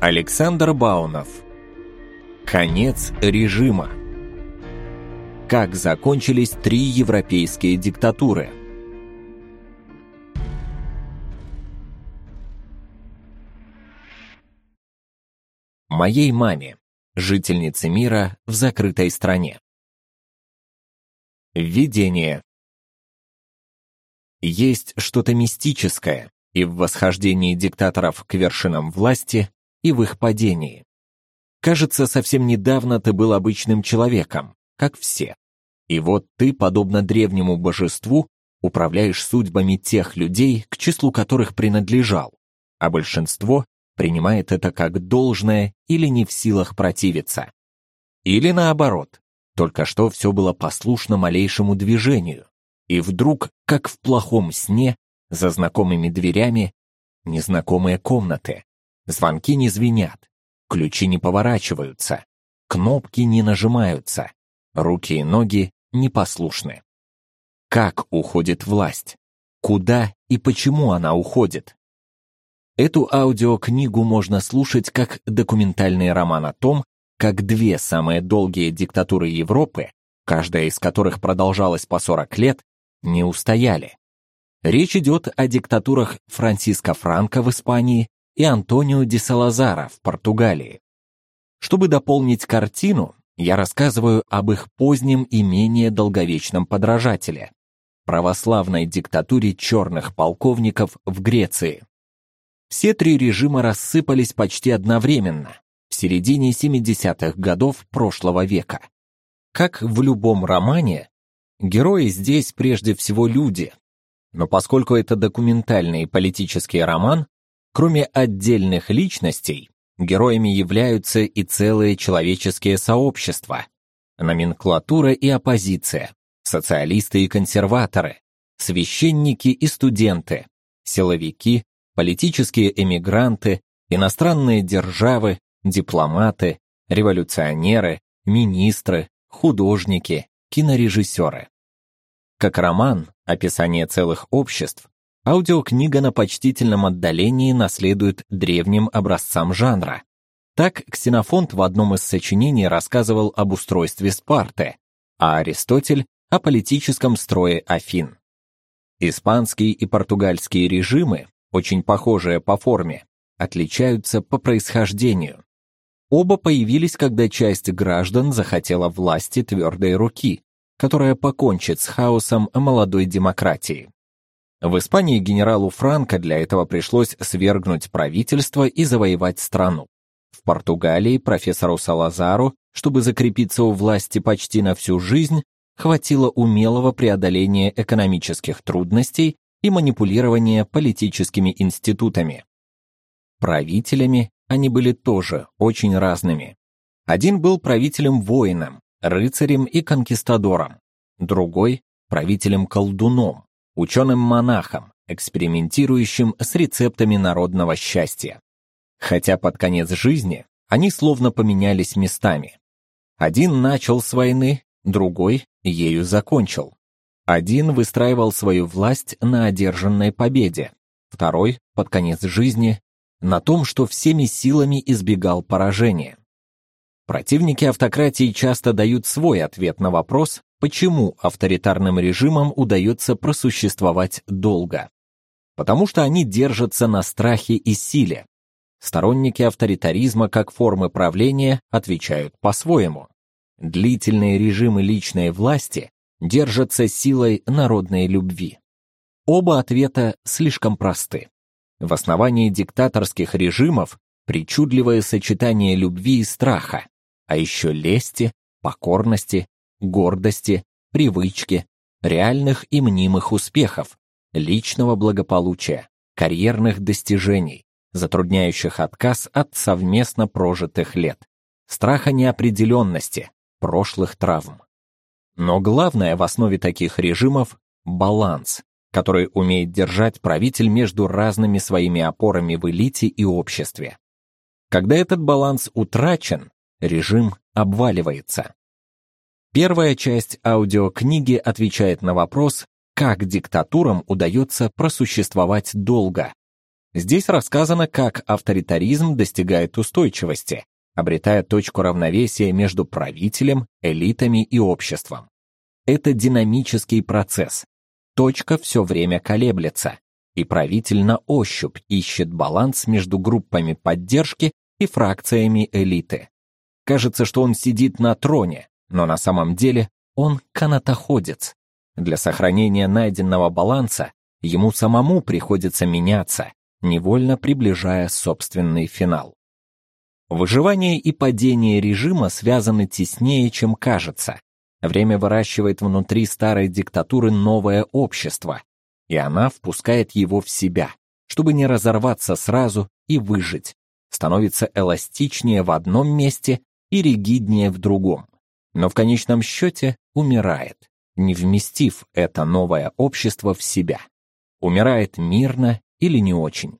Александр Баунов. Конец режима. Как закончились три европейские диктатуры? Моей маме, жительнице мира в закрытой стране. Введение. Есть что-то мистическое и в восхождении диктаторов к вершинам власти, и в их падении. Кажется, совсем недавно ты был обычным человеком, как все. И вот ты, подобно древнему божеству, управляешь судьбами тех людей, к числу которых принадлежал, а большинство принимает это как должное или не в силах противиться. Или наоборот, только что все было послушно малейшему движению, и вдруг, как в плохом сне, за знакомыми дверями, незнакомые комнаты, звонки не звенят, ключи не поворачиваются, кнопки не нажимаются, руки и ноги непослушны. Как уходит власть? Куда и почему она уходит? Эту аудиокнигу можно слушать как документальный роман о том, как две самые долгие диктатуры Европы, каждая из которых продолжалась по 40 лет, не устояли. Речь идет о диктатурах Франциско Франко в Испании и Антонио де Салазара в Португалии. Чтобы дополнить картину, я рассказываю об их позднем и менее долговечном подражателе – православной диктатуре черных полковников в Греции. Все три режима рассыпались почти одновременно, в середине 70-х годов прошлого века. Как в любом романе, герои здесь прежде всего люди, но поскольку это документальный политический роман, кроме отдельных личностей, героями являются и целые человеческие сообщества, номенклатура и оппозиция, социалисты и консерваторы, священники и студенты, силовики, политические эмигранты, иностранные державы, дипломаты, революционеры, министры, художники, кинорежиссеры. Как роман, описание целых обществ, аудиокнига на почтительном отдалении наследует древним образцам жанра. Так Ксенофонт в одном из сочинений рассказывал об устройстве Спарты, а Аристотель — о политическом строе Афин. Испанский и португальские режимы, очень похожие по форме, отличаются по происхождению. Оба появились, когда часть граждан захотела власти твердой руки, которая покончит с хаосом молодой демократии. В Испании генералу Франко для этого пришлось свергнуть правительство и завоевать страну. В Португалии профессору Салазару, чтобы закрепиться у власти почти на всю жизнь, хватило умелого преодоления экономических трудностей и манипулирования политическими институтами. Правителями они были тоже очень разными. Один был правителем-воином, рыцарем и конкистадором, другой — правителем-колдуном, ученым-монахом, экспериментирующим с рецептами народного счастья. Хотя под конец жизни они словно поменялись местами. Один начал с войны, другой ею закончил. Один выстраивал свою власть на одержанной победе, второй, под конец жизни, на том, что всеми силами избегал поражения. Противники автократии часто дают свой ответ на вопрос, почему авторитарным режимам удается просуществовать долго. Потому что они держатся на страхе и силе. Сторонники авторитаризма как формы правления отвечают по-своему. Длительные режимы личной власти держатся силой народной любви. Оба ответа слишком просты. В основании диктаторских режимов причудливое сочетание любви и страха, а еще лести, покорности, гордости, привычки, реальных и мнимых успехов, личного благополучия, карьерных достижений, затрудняющих отказ от совместно прожитых лет, страха неопределенности, прошлых травм. Но главное в основе таких режимов – баланс, который умеет держать правитель между разными своими опорами в элите и обществе. Когда этот баланс утрачен, режим обваливается. Первая часть аудиокниги отвечает на вопрос, как диктатурам удается просуществовать долго. Здесь рассказано, как авторитаризм достигает устойчивости, обретая точку равновесия между правителем, элитами и обществом. Это динамический процесс. Точка все время колеблется, и правитель на ощупь ищет баланс между группами поддержки и фракциями элиты. Кажется, что он сидит на троне, но на самом деле он канатоходец. Для сохранения найденного баланса ему самому приходится меняться, невольно приближая собственный финал. Выживание и падение режима связаны теснее, чем кажется. Время выращивает внутри старой диктатуры новое общество, и она впускает его в себя, чтобы не разорваться сразу и выжить. Становится эластичнее в одном месте и ригиднее в другом. Но в конечном счете умирает, не вместив это новое общество в себя. Умирает мирно или не очень.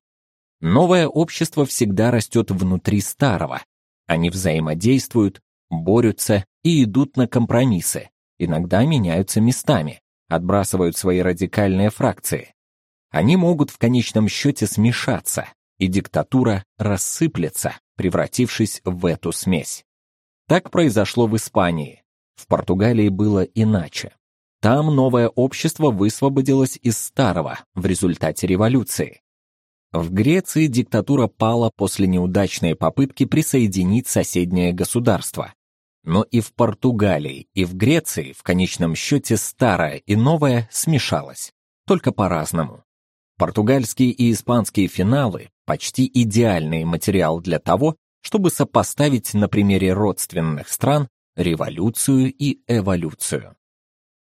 Новое общество всегда растет внутри старого. Они взаимодействуют, борются и идут на компромиссы, иногда меняются местами, отбрасывают свои радикальные фракции. Они могут в конечном счете смешаться, и диктатура рассыплется, превратившись в эту смесь. Так произошло в Испании. В Португалии было иначе. Там новое общество высвободилось из старого в результате революции. В Греции диктатура пала после неудачной попытки присоединить соседнее государство. Но и в Португалии, и в Греции в конечном счете старое и новое смешалось, только по-разному. Португальские и испанские финалы – почти идеальный материал для того, чтобы сопоставить на примере родственных стран революцию и эволюцию.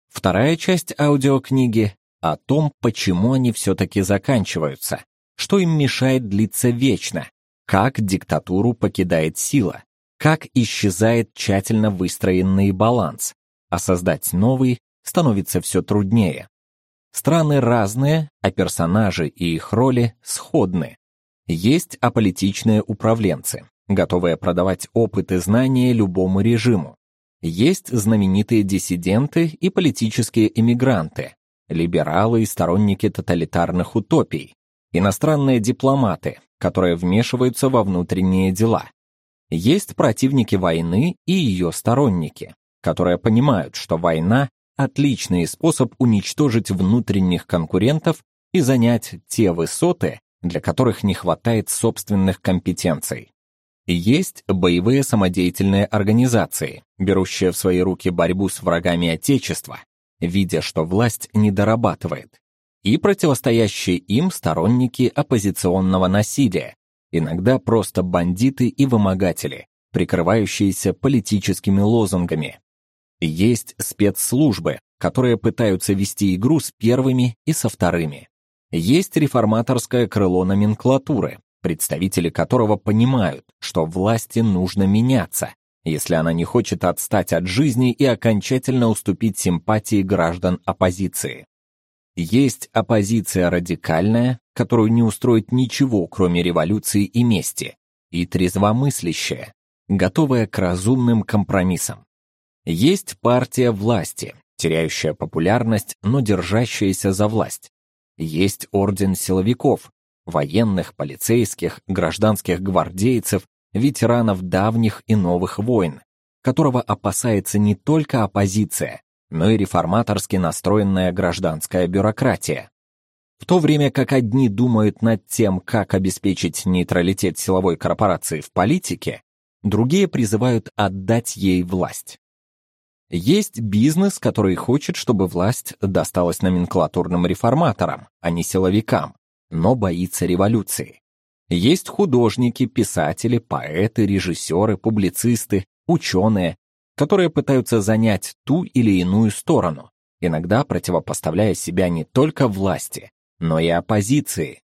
Вторая часть аудиокниги о том, почему они все-таки заканчиваются, что им мешает длиться вечно, как диктатуру покидает сила, как исчезает тщательно выстроенный баланс, а создать новый становится все труднее. Страны разные, а персонажи и их роли сходны. Есть аполитичные управленцы, готовые продавать опыт и знания любому режиму. Есть знаменитые диссиденты и политические эмигранты, либералы и сторонники тоталитарных утопий, иностранные дипломаты, которые вмешиваются во внутренние дела, есть противники войны и ее сторонники, которые понимают, что война – отличный способ уничтожить внутренних конкурентов и занять те высоты, для которых не хватает собственных компетенций. Есть боевые самодеятельные организации, берущие в свои руки борьбу с врагами Отечества, видя, что власть не дорабатывает, и противостоящие им сторонники оппозиционного насилия, иногда просто бандиты и вымогатели, прикрывающиеся политическими лозунгами. Есть спецслужбы, которые пытаются вести игру с первыми и со вторыми. Есть реформаторское крыло номенклатуры, представители которого понимают, что власти нужно меняться, если она не хочет отстать от жизни и окончательно уступить симпатии граждан оппозиции. Есть оппозиция радикальная, которую не устроит ничего, кроме революции и мести, и трезвомыслящая, готовая к разумным компромиссам. Есть партия власти, теряющая популярность, но держащаяся за власть. Есть орден силовиков, военных, полицейских, гражданских гвардейцев, ветеранов давних и новых войн, которого опасается не только оппозиция, но и реформаторски настроенная гражданская бюрократия. В то время как одни думают над тем, как обеспечить нейтралитет силовой корпорации в политике, другие призывают отдать ей власть. Есть бизнес, который хочет, чтобы власть досталась номенклатурным реформаторам, а не силовикам, но боится революции. Есть художники, писатели, поэты, режиссеры, публицисты, ученые, которые пытаются занять ту или иную сторону, иногда противопоставляя себя не только власти, но и оппозиции.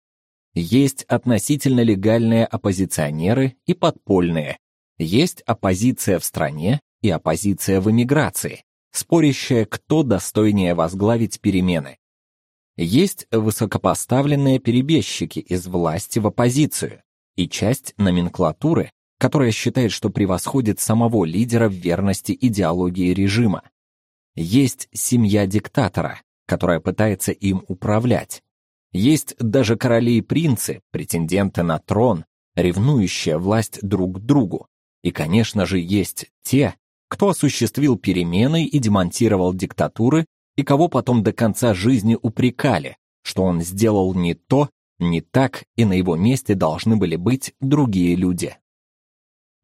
Есть относительно легальные оппозиционеры и подпольные. Есть оппозиция в стране и оппозиция в эмиграции, спорящая, кто достойнее возглавить перемены. Есть высокопоставленные перебежчики из власти в оппозицию и часть номенклатуры, которая считает, что превосходит самого лидера в верности идеологии режима. Есть семья диктатора, которая пытается им управлять. Есть даже короли и принцы, претенденты на трон, ревнующие власть друг к другу. И, конечно же, есть те, кто осуществил перемены и демонтировал диктатуры, и кого потом до конца жизни упрекали, что он сделал не то, не так, и на его месте должны были быть другие люди.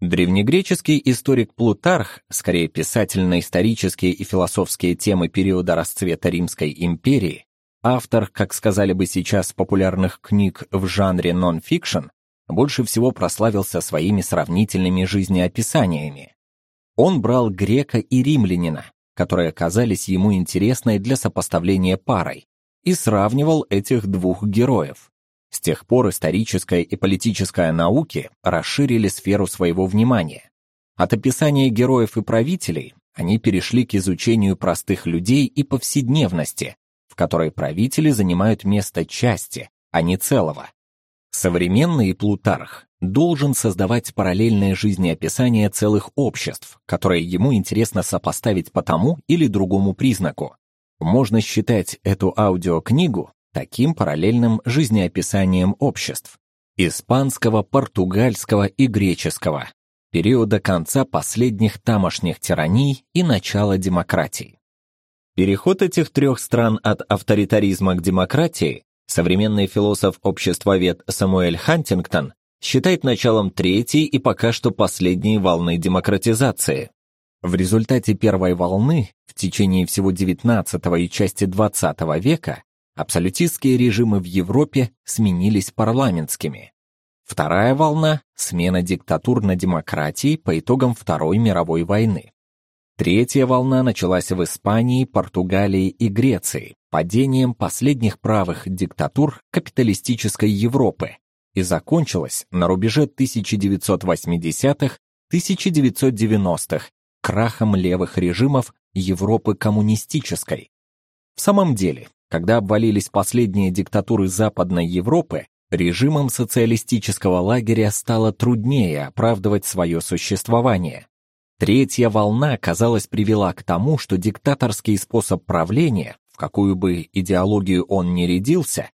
Древнегреческий историк Плутарх, скорее писатель на исторические и философские темы периода расцвета Римской империи, автор, как сказали бы сейчас, популярных книг в жанре нон-фикшн, больше всего прославился своими сравнительными жизнеописаниями. Он брал грека и римлянина, которые оказались ему интересны для сопоставления парой, и сравнивал этих двух героев. С тех пор историческая и политическая науки расширили сферу своего внимания. От описания героев и правителей они перешли к изучению простых людей и повседневности, в которой правители занимают место части, а не целого. Современный Плутарх должен создавать параллельное жизнеописание целых обществ, которые ему интересно сопоставить по тому или другому признаку. Можно считать эту аудиокнигу таким параллельным жизнеописанием обществ испанского, португальского и греческого периода конца последних тамошних тираний и начала демократии. Переход этих трех стран от авторитаризма к демократии современный философ-обществовед Самуэль Хантингтон считает началом третьей и пока что последней волны демократизации. В результате первой волны в течение всего XIX и части XX века абсолютистские режимы в Европе сменились парламентскими. Вторая волна – смена диктатур на демократии по итогам Второй мировой войны. Третья волна началась в Испании, Португалии и Греции, падением последних правых диктатур капиталистической Европы и закончилась на рубеже 1980-1990-х крахом левых режимов Европы коммунистической. В самом деле, когда обвалились последние диктатуры Западной Европы, режимам социалистического лагеря стало труднее оправдывать свое существование. Третья волна, казалось, привела к тому, что диктаторский способ правления, какую бы идеологию он ни рядился,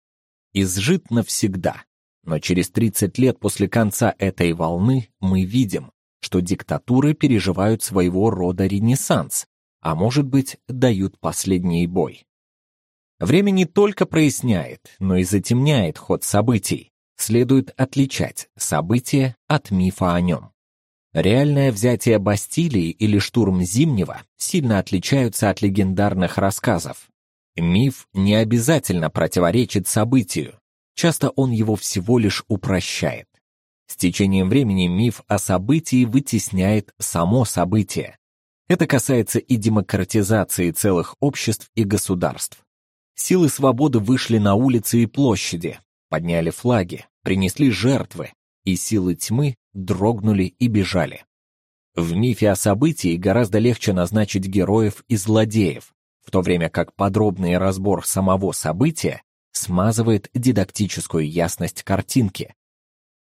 изжит навсегда. Но через 30 лет после конца этой волны мы видим, что диктатуры переживают своего рода ренессанс, а может быть, дают последний бой. Время не только проясняет, но и затемняет ход событий. Следует отличать событие от мифа о нем. Реальное взятие Бастилии или штурм Зимнего сильно отличаются от легендарных рассказов. Миф не обязательно противоречит событию, часто он его всего лишь упрощает. С течением времени миф о событии вытесняет само событие. Это касается и демократизации целых обществ и государств. Силы свободы вышли на улицы и площади, подняли флаги, принесли жертвы, и силы тьмы дрогнули и бежали. В мифе о событии гораздо легче назначить героев и злодеев, в то время как подробный разбор самого события смазывает дидактическую ясность картинки.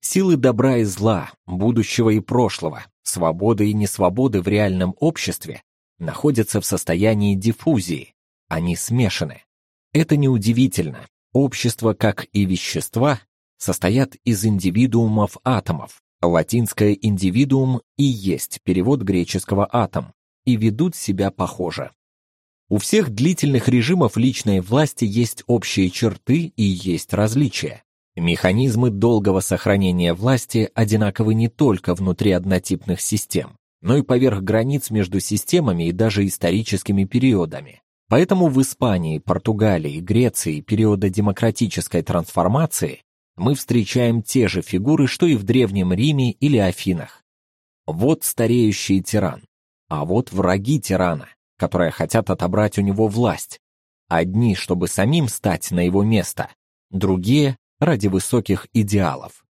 Силы добра и зла, будущего и прошлого, свободы и несвободы в реальном обществе находятся в состоянии диффузии, они смешаны. Это неудивительно. Общество, как и вещества, состоят из индивидуумов атомов. Латинское «индивидуум» и есть перевод греческого «атом», и ведут себя похоже. У всех длительных режимов личной власти есть общие черты и есть различия. Механизмы долгого сохранения власти одинаковы не только внутри однотипных систем, но и поверх границ между системами и даже историческими периодами. Поэтому в Испании, Португалии, Греции периода демократической трансформации мы встречаем те же фигуры, что и в Древнем Риме или Афинах. Вот стареющий тиран, а вот враги тирана, которые хотят отобрать у него власть. Одни, чтобы самим стать на его место, другие ради высоких идеалов.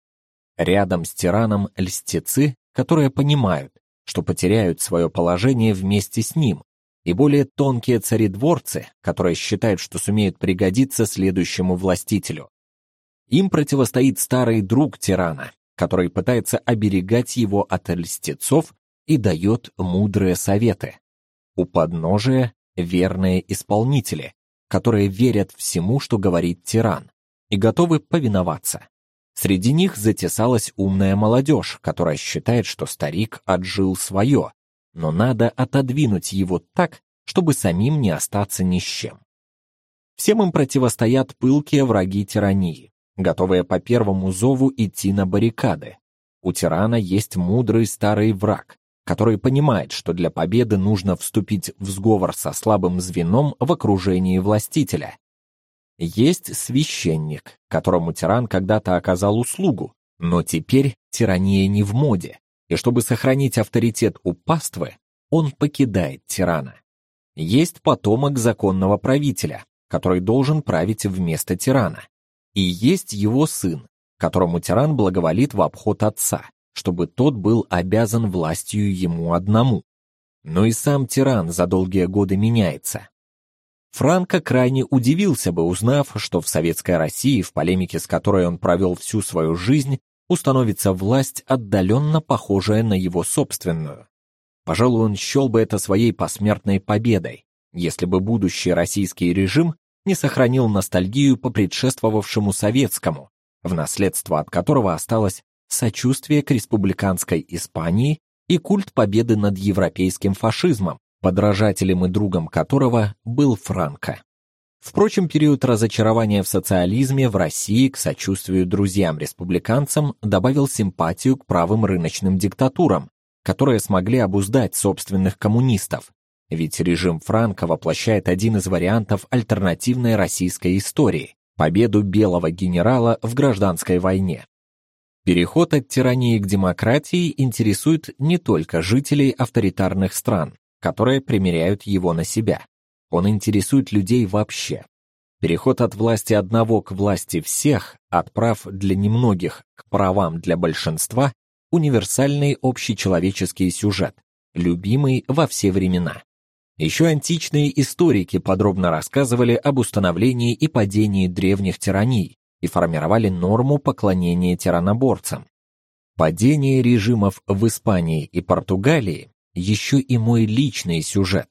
Рядом с тираном льстецы, которые понимают, что потеряют свое положение вместе с ним, и более тонкие царедворцы, которые считают, что сумеют пригодиться следующему властителю. Им противостоит старый друг тирана, который пытается оберегать его от льстецов и дает мудрые советы. У подножия верные исполнители, которые верят всему, что говорит тиран, и готовы повиноваться. Среди них затесалась умная молодежь, которая считает, что старик отжил свое, но надо отодвинуть его так, чтобы самим не остаться ни с чем. Всем им противостоят пылкие враги тирании, готовые по первому зову идти на баррикады. У тирана есть мудрый старый враг, который понимает, что для победы нужно вступить в сговор со слабым звеном в окружении властителя. Есть священник, которому тиран когда-то оказал услугу, но теперь тирания не в моде, и чтобы сохранить авторитет у паствы, он покидает тирана. Есть потомок законного правителя, который должен править вместо тирана. И есть его сын, которому тиран благоволит в обход отца, чтобы тот был обязан властью ему одному. Но и сам тиран за долгие годы меняется. Франко крайне удивился бы, узнав, что в советской России, в полемике с которой он провел всю свою жизнь, установится власть, отдаленно похожая на его собственную. Пожалуй, он счел бы это своей посмертной победой, если бы будущий российский режим не сохранил ностальгию по предшествовавшему советскому, в наследство от которого осталось сочувствие к республиканской Испании и культ победы над европейским фашизмом, подражателем и другом которого был Франко. Впрочем, период разочарования в социализме в России к сочувствию друзьям-республиканцам добавил симпатию к правым рыночным диктатурам, которые смогли обуздать собственных коммунистов. Ведь режим Франко воплощает один из вариантов альтернативной российской истории победу белого генерала в гражданской войне. Переход от тирании к демократии интересует не только жителей авторитарных стран, которые примеряют его на себя. Он интересует людей вообще. Переход от власти одного к власти всех, от прав для немногих к правам для большинства универсальный общечеловеческий сюжет, любимый во все времена. Еще античные историки подробно рассказывали об установлении и падении древних тираний и формировали норму поклонения тираноборцам. Падение режимов в Испании и Португалии еще и мой личный сюжет.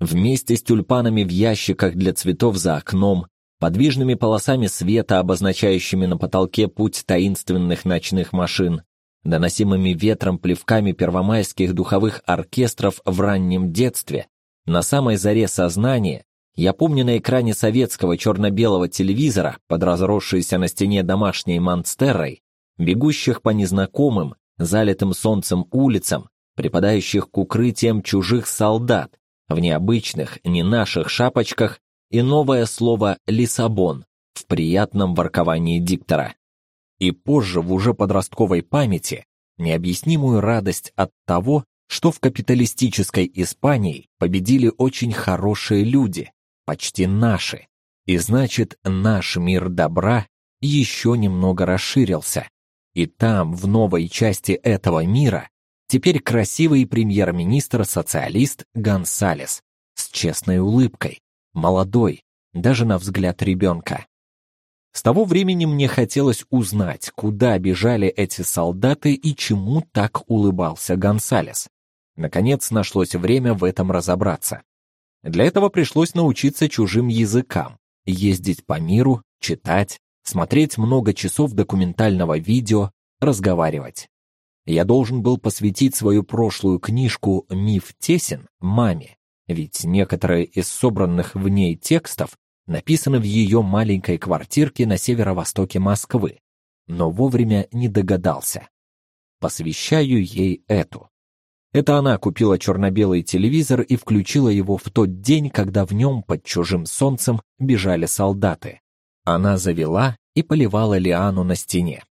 Вместе с тюльпанами в ящиках для цветов за окном, подвижными полосами света, обозначающими на потолке путь таинственных ночных машин, доносимыми ветром плевками первомайских духовых оркестров в раннем детстве, на самой заре сознания я помню на экране советского черно-белого телевизора, под разросшейся на стене домашней монстерой, бегущих по незнакомым, залитым солнцем улицам, припадающих к укрытиям чужих солдат, в необычных, не наших шапочках и новое слово «Лиссабон» в приятном ворковании диктора. И позже в уже подростковой памяти необъяснимую радость от того, что в капиталистической Испании победили очень хорошие люди, почти наши, и значит, наш мир добра еще немного расширился. И там, в новой части этого мира, теперь красивый премьер-министр-социалист Гонсалес с честной улыбкой, молодой, даже на взгляд ребенка. С того времени мне хотелось узнать, куда бежали эти солдаты и чему так улыбался Гонсалес. Наконец нашлось время в этом разобраться. Для этого пришлось научиться чужим языкам, ездить по миру, читать, смотреть много часов документального видео, разговаривать. Я должен был посвятить свою прошлую книжку «Миф тесен» маме, ведь некоторые из собранных в ней текстов написаны в ее маленькой квартирке на северо-востоке Москвы, но вовремя не догадался. Посвящаю ей эту. Это она купила черно-белый телевизор и включила его в тот день, когда в нем под чужим солнцем бежали солдаты. Она завела и поливала лиану на стене.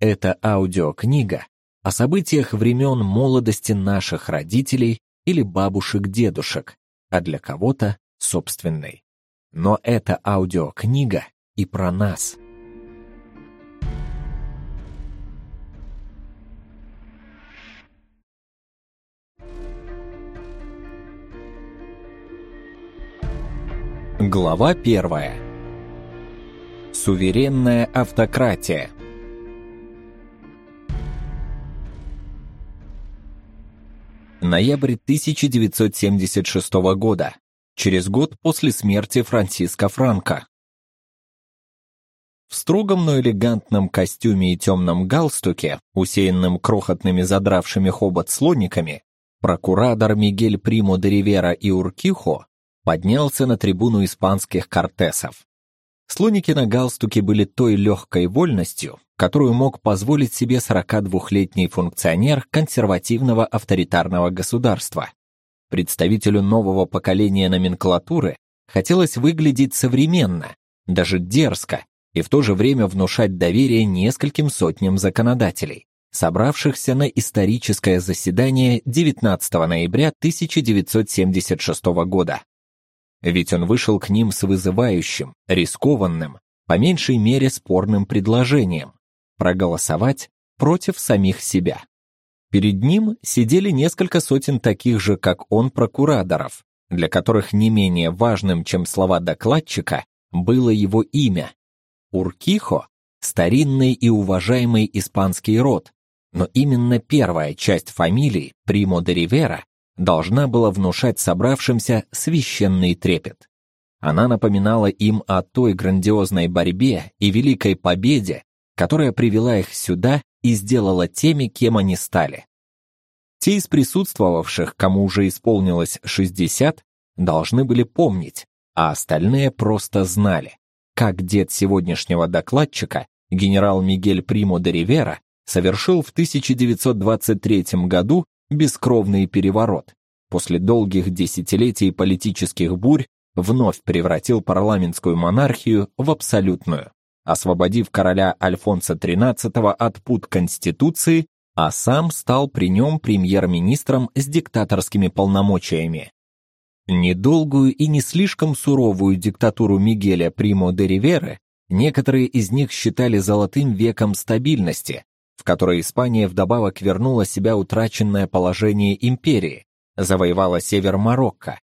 Это аудиокнига о событиях времен молодости наших родителей или бабушек-дедушек, а для кого-то собственной. Но это аудиокнига и про нас – Глава первая. Суверенная автократия. Ноябрь 1976 года. Через год после смерти Франциска Франко. В строгом, но элегантном костюме и темном галстуке, усеянном крохотными задравшими хобот слониками, прокуратор Мигель Приму де Ривера и Уркихо поднялся на трибуну испанских кортесов. Слоники на галстуке были той легкой вольностью, которую мог позволить себе 42-летний функционер консервативного авторитарного государства. Представителю нового поколения номенклатуры хотелось выглядеть современно, даже дерзко, и в то же время внушать доверие нескольким сотням законодателей, собравшихся на историческое заседание 19 ноября 1976 года. Ведь он вышел к ним с вызывающим, рискованным, по меньшей мере спорным предложением проголосовать против самих себя. Перед ним сидели несколько сотен таких же, как он, прокураторов, для которых не менее важным, чем слова докладчика, было его имя. Уркихо – старинный и уважаемый испанский род, но именно первая часть фамилии, Примо де Ривера, должна была внушать собравшимся священный трепет. Она напоминала им о той грандиозной борьбе и великой победе, которая привела их сюда и сделала теми, кем они стали. Те из присутствовавших, кому уже исполнилось 60, должны были помнить, а остальные просто знали, как дед сегодняшнего докладчика, генерал Мигель Примо де Ривера, совершил в 1923 году бескровный переворот. После долгих десятилетий политических бурь вновь превратил парламентскую монархию в абсолютную, освободив короля Альфонса XIII от пут конституции, а сам стал при нем премьер-министром с диктаторскими полномочиями. Недолгую и не слишком суровую диктатуру Мигеля Примо де Риверы некоторые из них считали золотым веком стабильности, в которой Испания вдобавок вернула себя утраченное положение империи, завоевала север Марокко.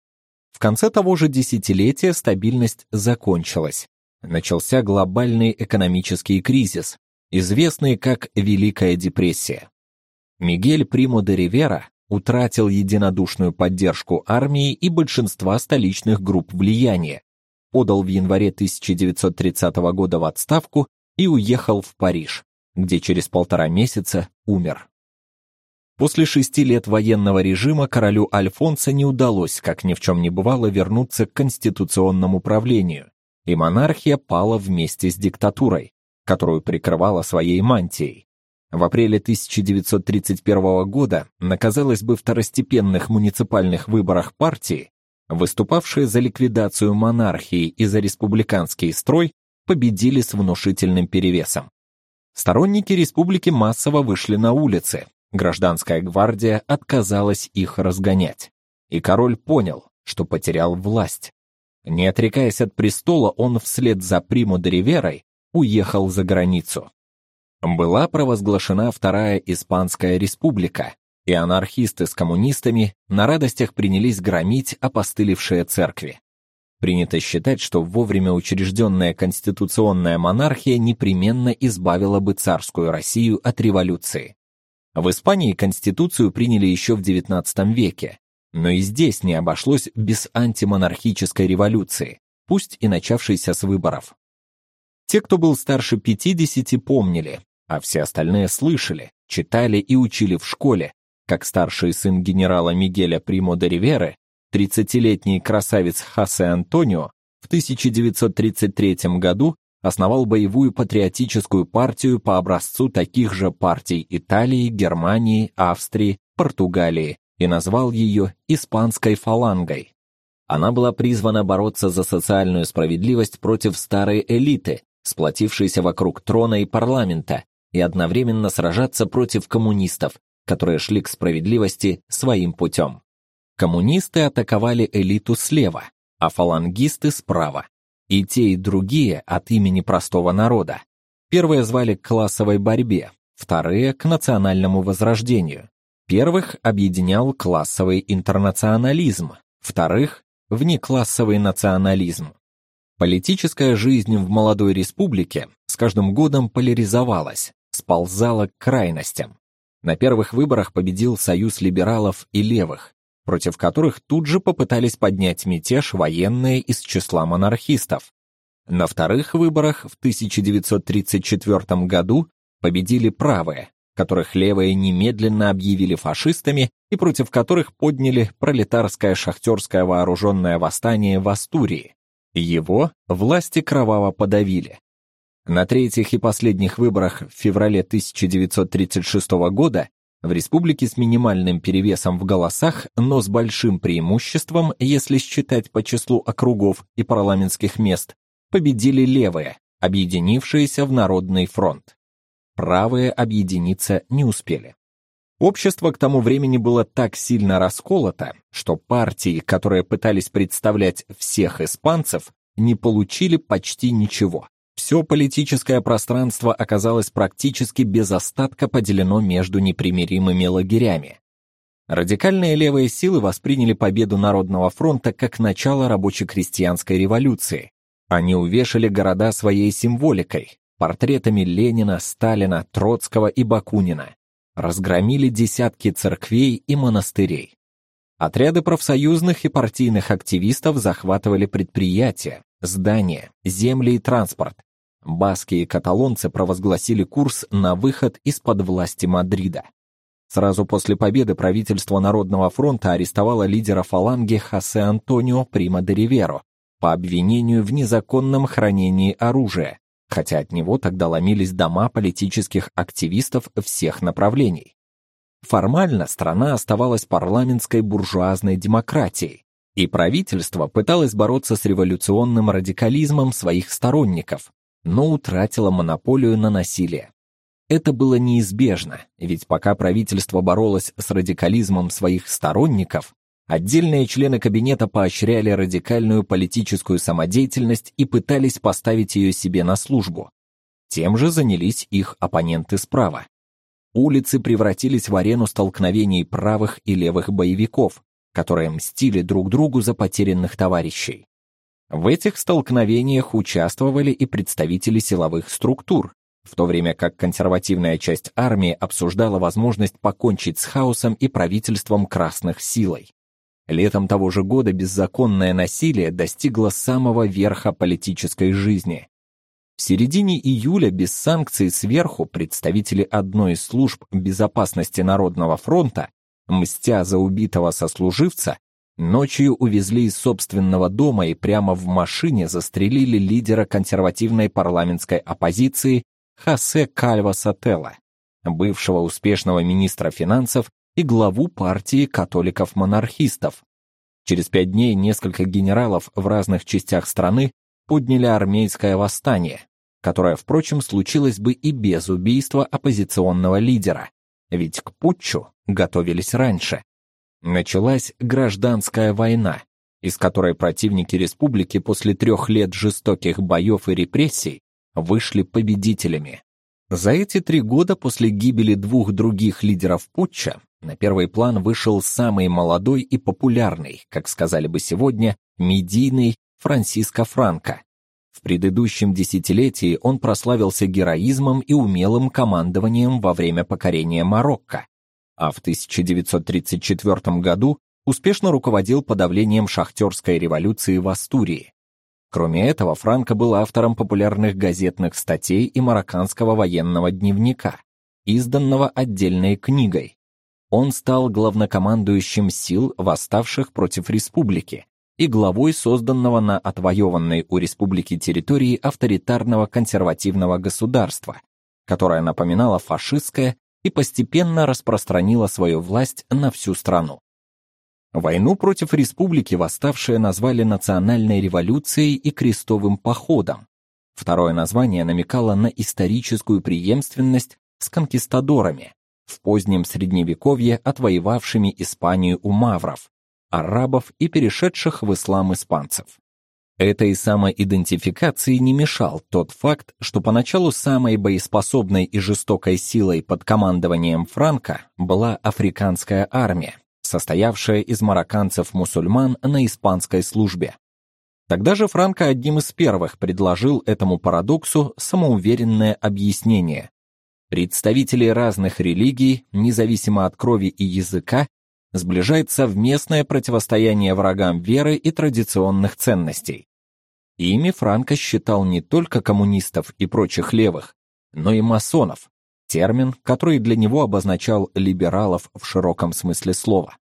В конце того же десятилетия стабильность закончилась. Начался глобальный экономический кризис, известный как Великая депрессия. Мигель Приму де Ривера утратил единодушную поддержку армии и большинства столичных групп влияния, подал в январе 1930 года в отставку и уехал в Париж где через полтора месяца умер. После шести лет военного режима королю Альфонсо не удалось, как ни в чем не бывало, вернуться к конституционному правлению, и монархия пала вместе с диктатурой, которую прикрывала своей мантией. В апреле 1931 года на, казалось бы, второстепенных муниципальных выборах партии, выступавшие за ликвидацию монархии и за республиканский строй, победили с внушительным перевесом. Сторонники республики массово вышли на улицы. Гражданская гвардия отказалась их разгонять. И король понял, что потерял власть. Не отрекаясь от престола, он вслед за Приму де Риверой уехал за границу. Была провозглашена Вторая Испанская республика, и анархисты с коммунистами на радостях принялись громить опостылевшие церкви. Принято считать, что вовремя учрежденная конституционная монархия непременно избавила бы царскую Россию от революции. В Испании конституцию приняли еще в XIX веке, но и здесь не обошлось без антимонархической революции, пусть и начавшейся с выборов. Те, кто был старше 50, помнили, а все остальные слышали, читали и учили в школе, как старший сын генерала Мигеля Примо де Риверы 30-летний красавец Хосе Антонио в 1933 году основал боевую патриотическую партию по образцу таких же партий Италии, Германии, Австрии, Португалии и назвал ее «Испанской фалангой». Она была призвана бороться за социальную справедливость против старой элиты, сплотившейся вокруг трона и парламента, и одновременно сражаться против коммунистов, которые шли к справедливости своим путем. Коммунисты атаковали элиту слева, а фалангисты справа. И те, и другие от имени простого народа. Первые звали к классовой борьбе, вторые — к национальному возрождению. Первых объединял классовый интернационализм, вторых — внеклассовый национализм. Политическая жизнь в молодой республике с каждым годом поляризовалась, сползала к крайностям. На первых выборах победил союз либералов и левых, против которых тут же попытались поднять мятеж военные из числа монархистов. На вторых выборах в 1934 году победили правые, которых левые немедленно объявили фашистами и против которых подняли пролетарское шахтерское вооруженное восстание в Астурии. Его власти кроваво подавили. На третьих и последних выборах в феврале 1936 года в республике с минимальным перевесом в голосах, но с большим преимуществом, если считать по числу округов и парламентских мест, победили левые, объединившиеся в Народный фронт. Правые объединиться не успели. Общество к тому времени было так сильно расколото, что партии, которые пытались представлять всех испанцев, не получили почти ничего. Все политическое пространство оказалось практически без остатка поделено между непримиримыми лагерями. Радикальные левые силы восприняли победу Народного фронта как начало рабоче-крестьянской революции. Они увешали города своей символикой, портретами Ленина, Сталина, Троцкого и Бакунина. Разгромили десятки церквей и монастырей. Отряды профсоюзных и партийных активистов захватывали предприятия, здания, земли и транспорт. Баски и каталонцы провозгласили курс на выход из-под власти Мадрида. Сразу после победы правительство Народного фронта арестовало лидера фаланги Хосе Антонио Прима де Риверо по обвинению в незаконном хранении оружия, хотя от него тогда ломились дома политических активистов всех направлений. Формально страна оставалась парламентской буржуазной демократией, и правительство пыталось бороться с революционным радикализмом своих сторонников, но утратило монополию на насилие. Это было неизбежно, ведь пока правительство боролось с радикализмом своих сторонников, отдельные члены кабинета поощряли радикальную политическую самодеятельность и пытались поставить ее себе на службу. Тем же занялись их оппоненты справа. Улицы превратились в арену столкновений правых и левых боевиков, которые мстили друг другу за потерянных товарищей. В этих столкновениях участвовали и представители силовых структур, в то время как консервативная часть армии обсуждала возможность покончить с хаосом и правительством красных силой. Летом того же года беззаконное насилие достигло самого верха политической жизни. В середине июля без санкций сверху представители одной из служб безопасности Народного фронта мстя за убитого сослуживца, ночью увезли из собственного дома и прямо в машине застрелили лидера консервативной парламентской оппозиции Хосе Кальва Сателла, бывшего успешного министра финансов и главу партии католиков-монархистов. Через пять дней несколько генералов в разных частях страны подняли армейское восстание, которое, впрочем, случилось бы и без убийства оппозиционного лидера, ведь к путчу готовились раньше. Началась гражданская война, из которой противники республики после трех лет жестоких боев и репрессий вышли победителями. За эти три года после гибели двух других лидеров путча на первый план вышел самый молодой и популярный, как сказали бы сегодня, медийный Франсиско Франко, в предыдущем десятилетии он прославился героизмом и умелым командованием во время покорения Марокко, а в 1934 году успешно руководил подавлением шахтерской революции в Астурии. Кроме этого, Франко был автором популярных газетных статей и марокканского военного дневника, изданного отдельной книгой. Он стал главнокомандующим сил, восставших против республики, и главой созданного на отвоеванной у республики территории авторитарного консервативного государства, которое напоминало фашистское и постепенно распространило свою власть на всю страну. Войну против республики восставшие назвали национальной революцией и крестовым походом. Второе название намекало на историческую преемственность с конкистадорами, в позднем средневековье отвоевавшими Испанию у мавров, арабов и перешедших в ислам испанцев. Этой самоидентификации не мешал тот факт, что поначалу самой боеспособной и жестокой силой под командованием Франка была африканская армия, состоявшая из марокканцев-мусульман на испанской службе. Тогда же Франко одним из первых предложил этому парадоксу самоуверенное объяснение. Представители разных религий, независимо от крови и языка, сближает совместное противостояние врагам веры и традиционных ценностей. Ими Франко считал не только коммунистов и прочих левых, но и масонов, термин, который для него обозначал либералов в широком смысле слова,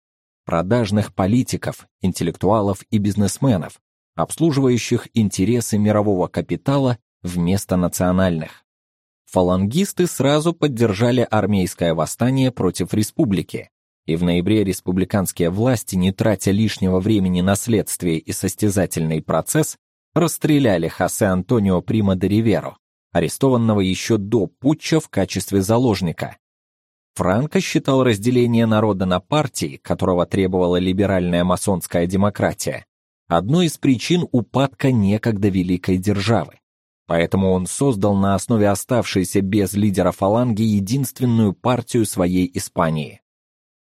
продажных политиков, интеллектуалов и бизнесменов, обслуживающих интересы мирового капитала вместо национальных. Фалангисты сразу поддержали армейское восстание против республики, и в ноябре республиканские власти, не тратя лишнего времени на следствие и состязательный процесс, расстреляли Хосе Антонио Прима де Риверо, арестованного еще до путча в качестве заложника. Франко считал разделение народа на партии, которого требовала либеральная масонская демократия, одной из причин упадка некогда великой державы. Поэтому он создал на основе оставшейся без лидера фаланги единственную партию своей Испании.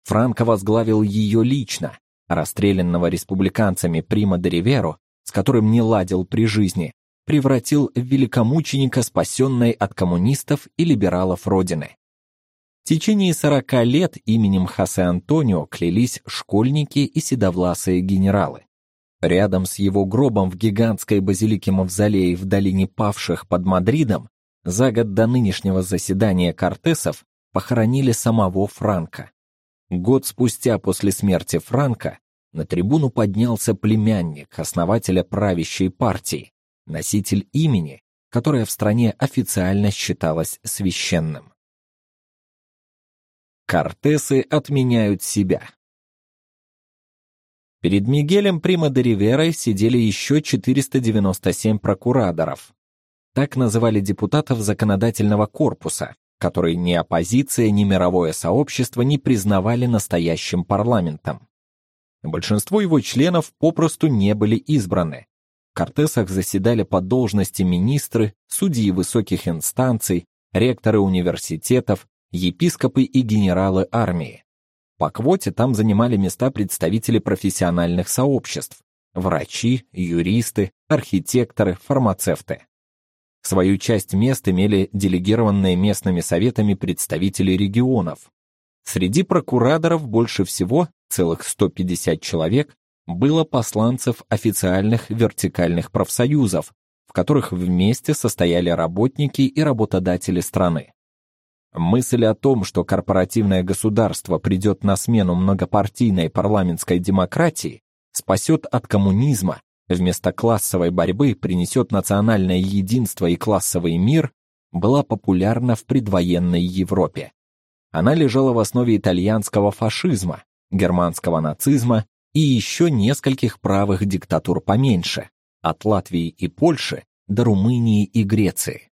Франко возглавил ее лично, расстрелянного республиканцами Прима де Риверо, с которым не ладил при жизни, превратил в великомученика, спасенной от коммунистов и либералов родины. В течение сорока лет именем Хосе Антонио клялись школьники и седовласые генералы. Рядом с его гробом в гигантской базилике Мавзолеи в долине павших под Мадридом за год до нынешнего заседания Кортесов похоронили самого Франка. Год спустя после смерти Франка на трибуну поднялся племянник основателя правящей партии, носитель имени, которое в стране официально считалось священным. Кортесы отменяют себя. Перед Мигелем Прима де Риверой сидели еще 497 прокураторов. Так называли депутатов законодательного корпуса, которые ни оппозиция, ни мировое сообщество не признавали настоящим парламентом. Большинство его членов попросту не были избраны. В Кортесах заседали по должности министры, судьи высоких инстанций, ректоры университетов, епископы и генералы армии. По квоте там занимали места представители профессиональных сообществ: врачи, юристы, архитекторы, фармацевты. Свою часть мест имели делегированные местными советами представители регионов. Среди прокураторов больше всего, целых 150 человек, было посланцев официальных вертикальных профсоюзов, в которых вместе состояли работники и работодатели страны. Мысль о том, что корпоративное государство придет на смену многопартийной парламентской демократии, спасет от коммунизма, вместо классовой борьбы принесет национальное единство и классовый мир, была популярна в предвоенной Европе. Она лежала в основе итальянского фашизма, германского нацизма и еще нескольких правых диктатур поменьше, от Латвии и Польши до Румынии и Греции.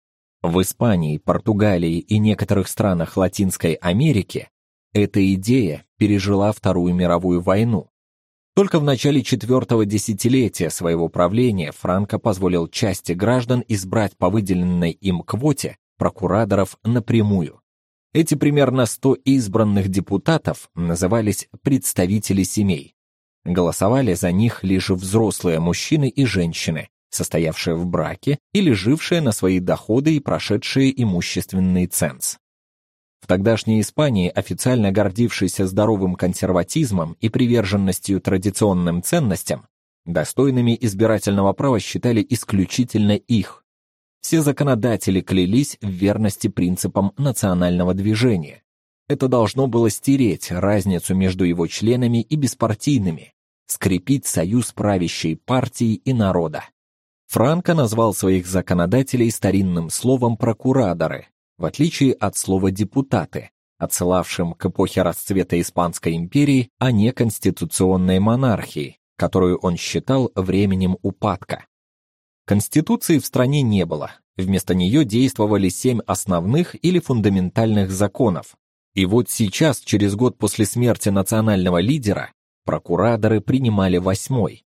В Испании, Португалии и некоторых странах Латинской Америки эта идея пережила Вторую мировую войну. Только в начале четвертого десятилетия своего правления Франко позволил части граждан избрать по выделенной им квоте прокураторов напрямую. Эти примерно 100 избранных депутатов назывались представители семей. Голосовали за них лишь взрослые мужчины и женщины, состоявшие в браке или жившие на свои доходы и прошедшие имущественный ценз. В тогдашней Испании, официально гордившейся здоровым консерватизмом и приверженностью традиционным ценностям, достойными избирательного права считали исключительно их. Все законодатели клялись в верности принципам национального движения. Это должно было стереть разницу между его членами и беспартийными, скрепить союз правящей партии и народа. Франко назвал своих законодателей старинным словом прокураторы, в отличие от слова депутаты, отсылавшим к эпохе расцвета Испанской империи, а не конституционной монархии, которую он считал временем упадка. Конституции в стране не было. Вместо нее действовали семь основных или фундаментальных законов. И вот сейчас, через год после смерти национального лидера, прокураторы принимали восьмой,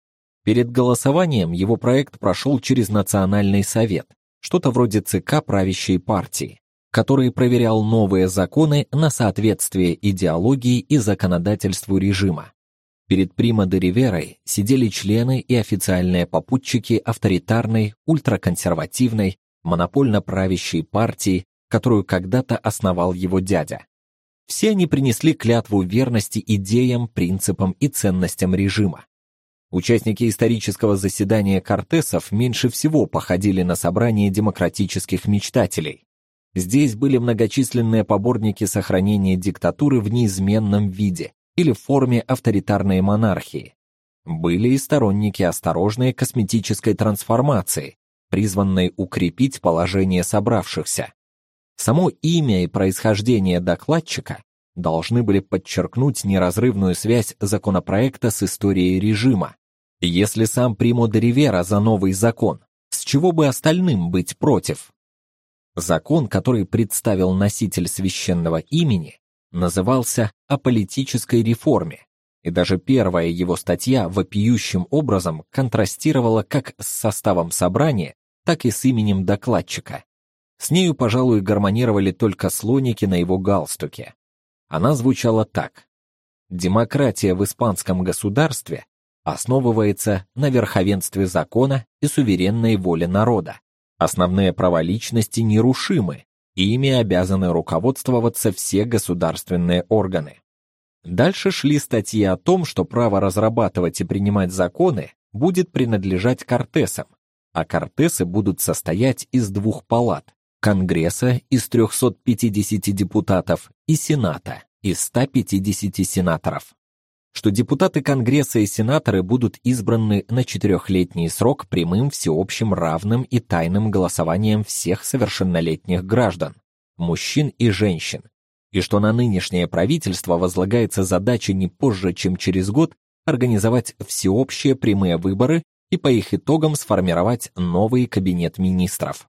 Перед голосованием его проект прошел через Национальный совет, что-то вроде ЦК правящей партии, который проверял новые законы на соответствие идеологии и законодательству режима. Перед Прима де Риверой сидели члены и официальные попутчики авторитарной, ультраконсервативной, монопольно правящей партии, которую когда-то основал его дядя. Все они принесли клятву верности идеям, принципам и ценностям режима. Участники исторического заседания Кортесов меньше всего походили на собрание демократических мечтателей. Здесь были многочисленные поборники сохранения диктатуры в неизменном виде или в форме авторитарной монархии. Были и сторонники осторожной косметической трансформации, призванной укрепить положение собравшихся. Само имя и происхождение докладчика должны были подчеркнуть неразрывную связь законопроекта с историей режима. Если сам Примо де Ривера за новый закон, с чего бы остальным быть против? Закон, который представил носитель священного имени, назывался «О политической реформе», и даже первая его статья вопиющим образом контрастировала как с составом собрания, так и с именем докладчика. С нею, пожалуй, гармонировали только слоники на его галстуке. Она звучала так: Демократия в испанском государстве основывается на верховенстве закона и суверенной воле народа. Основные права личности нерушимы, и ими обязаны руководствоваться все государственные органы. Дальше шли статьи о том, что право разрабатывать и принимать законы будет принадлежать кортесам, а кортесы будут состоять из двух палат: Конгресса из 350 депутатов и Сената из 150 сенаторов что депутаты Конгресса и сенаторы будут избраны на четырехлетний срок прямым, всеобщим, равным и тайным голосованием всех совершеннолетних граждан, мужчин и женщин, и что на нынешнее правительство возлагается задача не позже, чем через год организовать всеобщие прямые выборы и по их итогам сформировать новый кабинет министров.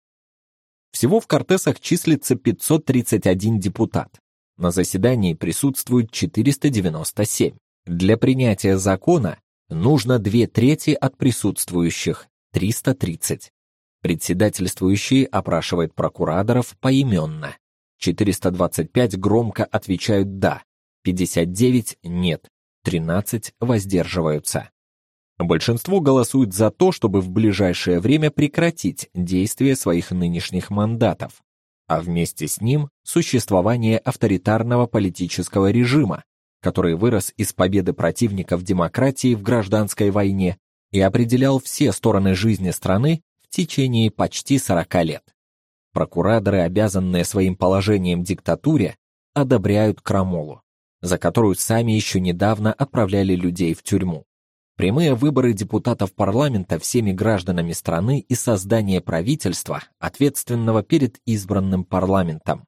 Всего в Кортесах числится 531 депутат. На заседании присутствует 497. Для принятия закона нужно две трети от присутствующих, 330. Председательствующий опрашивает прокураторов поименно. 425 громко отвечают «да», 59 «нет», 13 воздерживаются. Большинство голосует за то, чтобы в ближайшее время прекратить действие своих нынешних мандатов, а вместе с ним существование авторитарного политического режима, который вырос из победы противников демократии в гражданской войне и определял все стороны жизни страны в течение почти 40 лет. Прокураторы, обязанные своим положением диктатуре, одобряют крамолу, за которую сами еще недавно отправляли людей в тюрьму. Прямые выборы депутатов парламента всеми гражданами страны и создание правительства, ответственного перед избранным парламентом.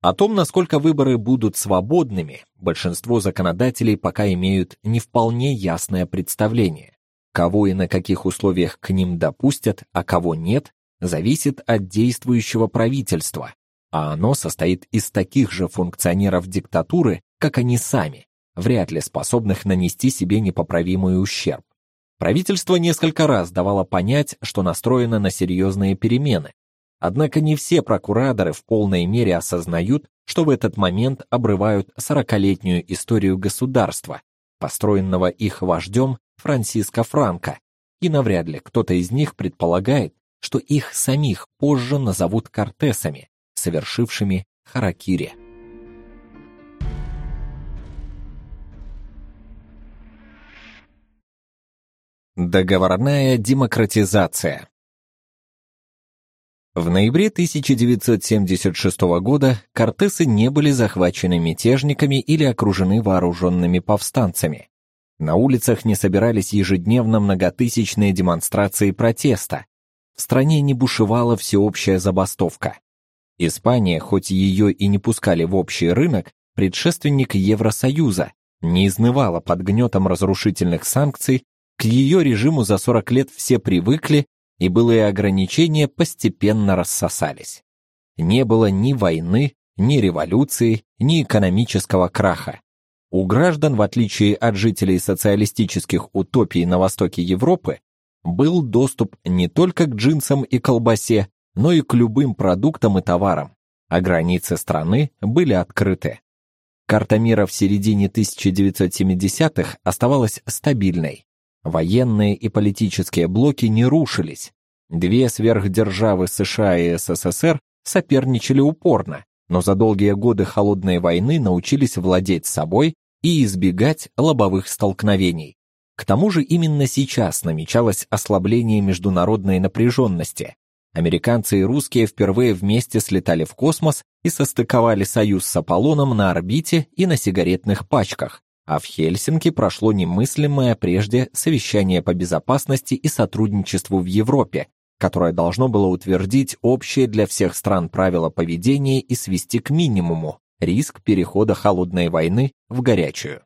О том, насколько выборы будут свободными, большинство законодателей пока имеют не вполне ясное представление. Кого и на каких условиях к ним допустят, а кого нет, зависит от действующего правительства, а оно состоит из таких же функционеров диктатуры, как они сами, вряд ли способных нанести себе непоправимый ущерб. Правительство несколько раз давало понять, что настроено на серьезные перемены, Однако не все прокураторы в полной мере осознают, что в этот момент обрывают сорокалетнюю историю государства, построенного их вождем Франсиско Франко, и навряд ли кто-то из них предполагает, что их самих позже назовут кортесами, совершившими харакири. Договорная демократизация в ноябре 1976 года Кортесы не были захвачены мятежниками или окружены вооруженными повстанцами. На улицах не собирались ежедневно многотысячные демонстрации протеста. В стране не бушевала всеобщая забастовка. Испания, хоть ее и не пускали в общий рынок, предшественник Евросоюза, не изнывала под гнетом разрушительных санкций, к ее режиму за 40 лет все привыкли и былые ограничения постепенно рассосались. Не было ни войны, ни революции, ни экономического краха. У граждан, в отличие от жителей социалистических утопий на востоке Европы, был доступ не только к джинсам и колбасе, но и к любым продуктам и товарам, а границы страны были открыты. Карта мира в середине 1970-х оставалась стабильной. Военные и политические блоки не рушились. Две сверхдержавы США и СССР соперничали упорно, но за долгие годы холодной войны научились владеть собой и избегать лобовых столкновений. К тому же именно сейчас намечалось ослабление международной напряженности. Американцы и русские впервые вместе слетали в космос и состыковали союз с Аполлоном на орбите и на сигаретных пачках, а в Хельсинки прошло немыслимое прежде совещание по безопасности и сотрудничеству в Европе, которое должно было утвердить общие для всех стран правила поведения и свести к минимуму риск перехода холодной войны в горячую.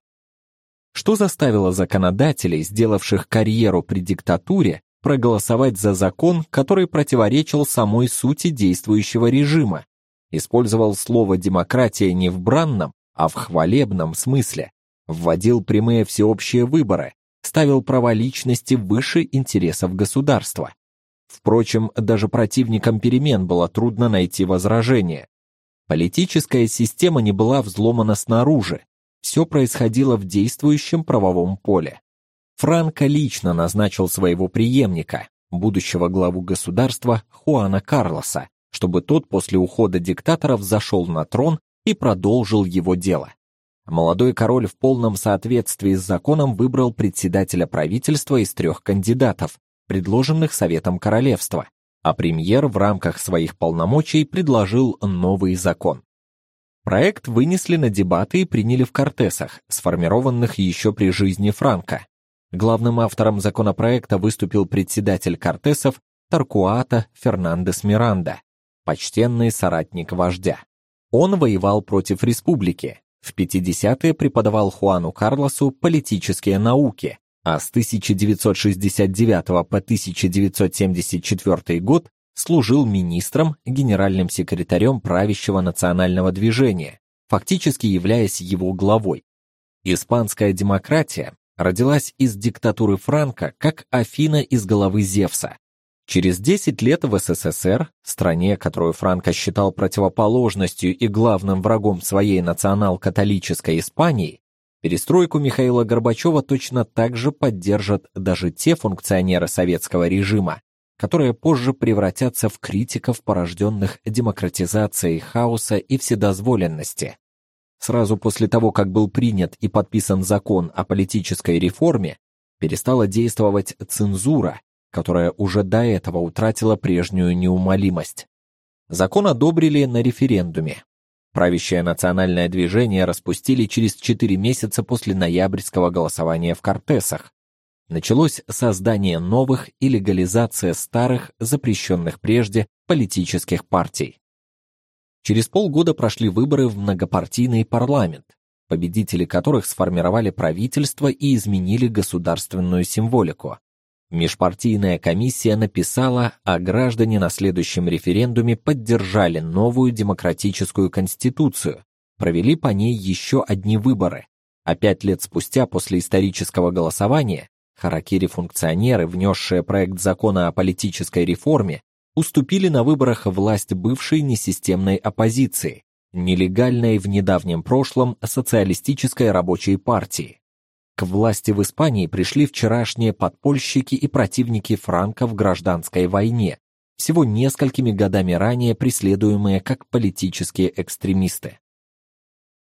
Что заставило законодателей, сделавших карьеру при диктатуре, проголосовать за закон, который противоречил самой сути действующего режима, использовал слово демократия не в бранном, а в хвалебном смысле, вводил прямые всеобщие выборы, ставил права личности выше интересов государства. Впрочем, даже противникам перемен было трудно найти возражения. Политическая система не была взломана снаружи, все происходило в действующем правовом поле. Франко лично назначил своего преемника, будущего главу государства Хуана Карлоса, чтобы тот после ухода диктаторов зашел на трон и продолжил его дело. Молодой король в полном соответствии с законом выбрал председателя правительства из трех кандидатов, предложенных Советом королевства, а премьер в рамках своих полномочий предложил новый закон. Проект вынесли на дебаты и приняли в Кортесах, сформированных еще при жизни Франка. Главным автором законопроекта выступил председатель Кортесов Таркуата Фернандес Миранда, почтенный соратник вождя. Он воевал против республики. В 50-е преподавал Хуану Карлосу политические науки, а с 1969 по 1974 год служил министром, генеральным секретарем правящего национального движения, фактически являясь его главой. Испанская демократия родилась из диктатуры Франка, как Афина из головы Зевса. Через 10 лет в СССР, стране, которую Франко считал противоположностью и главным врагом своей национал-католической Испании, перестройку Михаила Горбачева точно так же поддержат даже те функционеры советского режима, которые позже превратятся в критиков, порожденных демократизацией хаоса и вседозволенности. Сразу после того, как был принят и подписан закон о политической реформе, перестала действовать цензура, которая уже до этого утратила прежнюю неумолимость. Закон одобрили на референдуме. Правящее национальное движение распустили через 4 месяца после ноябрьского голосования в Кортесах. Началось создание новых и легализация старых, запрещенных прежде, политических партий. Через полгода прошли выборы в многопартийный парламент, победители которых сформировали правительство и изменили государственную символику. Межпартийная комиссия написала, а граждане на следующем референдуме поддержали новую демократическую конституцию, провели по ней еще одни выборы. А пять лет спустя после исторического голосования харакири-функционеры, внесшие проект закона о политической реформе, уступили на выборах власть бывшей несистемной оппозиции, нелегальной в недавнем прошлом социалистической рабочей партии. К власти в Испании пришли вчерашние подпольщики и противники Франко в гражданской войне, всего несколькими годами ранее преследуемые как политические экстремисты.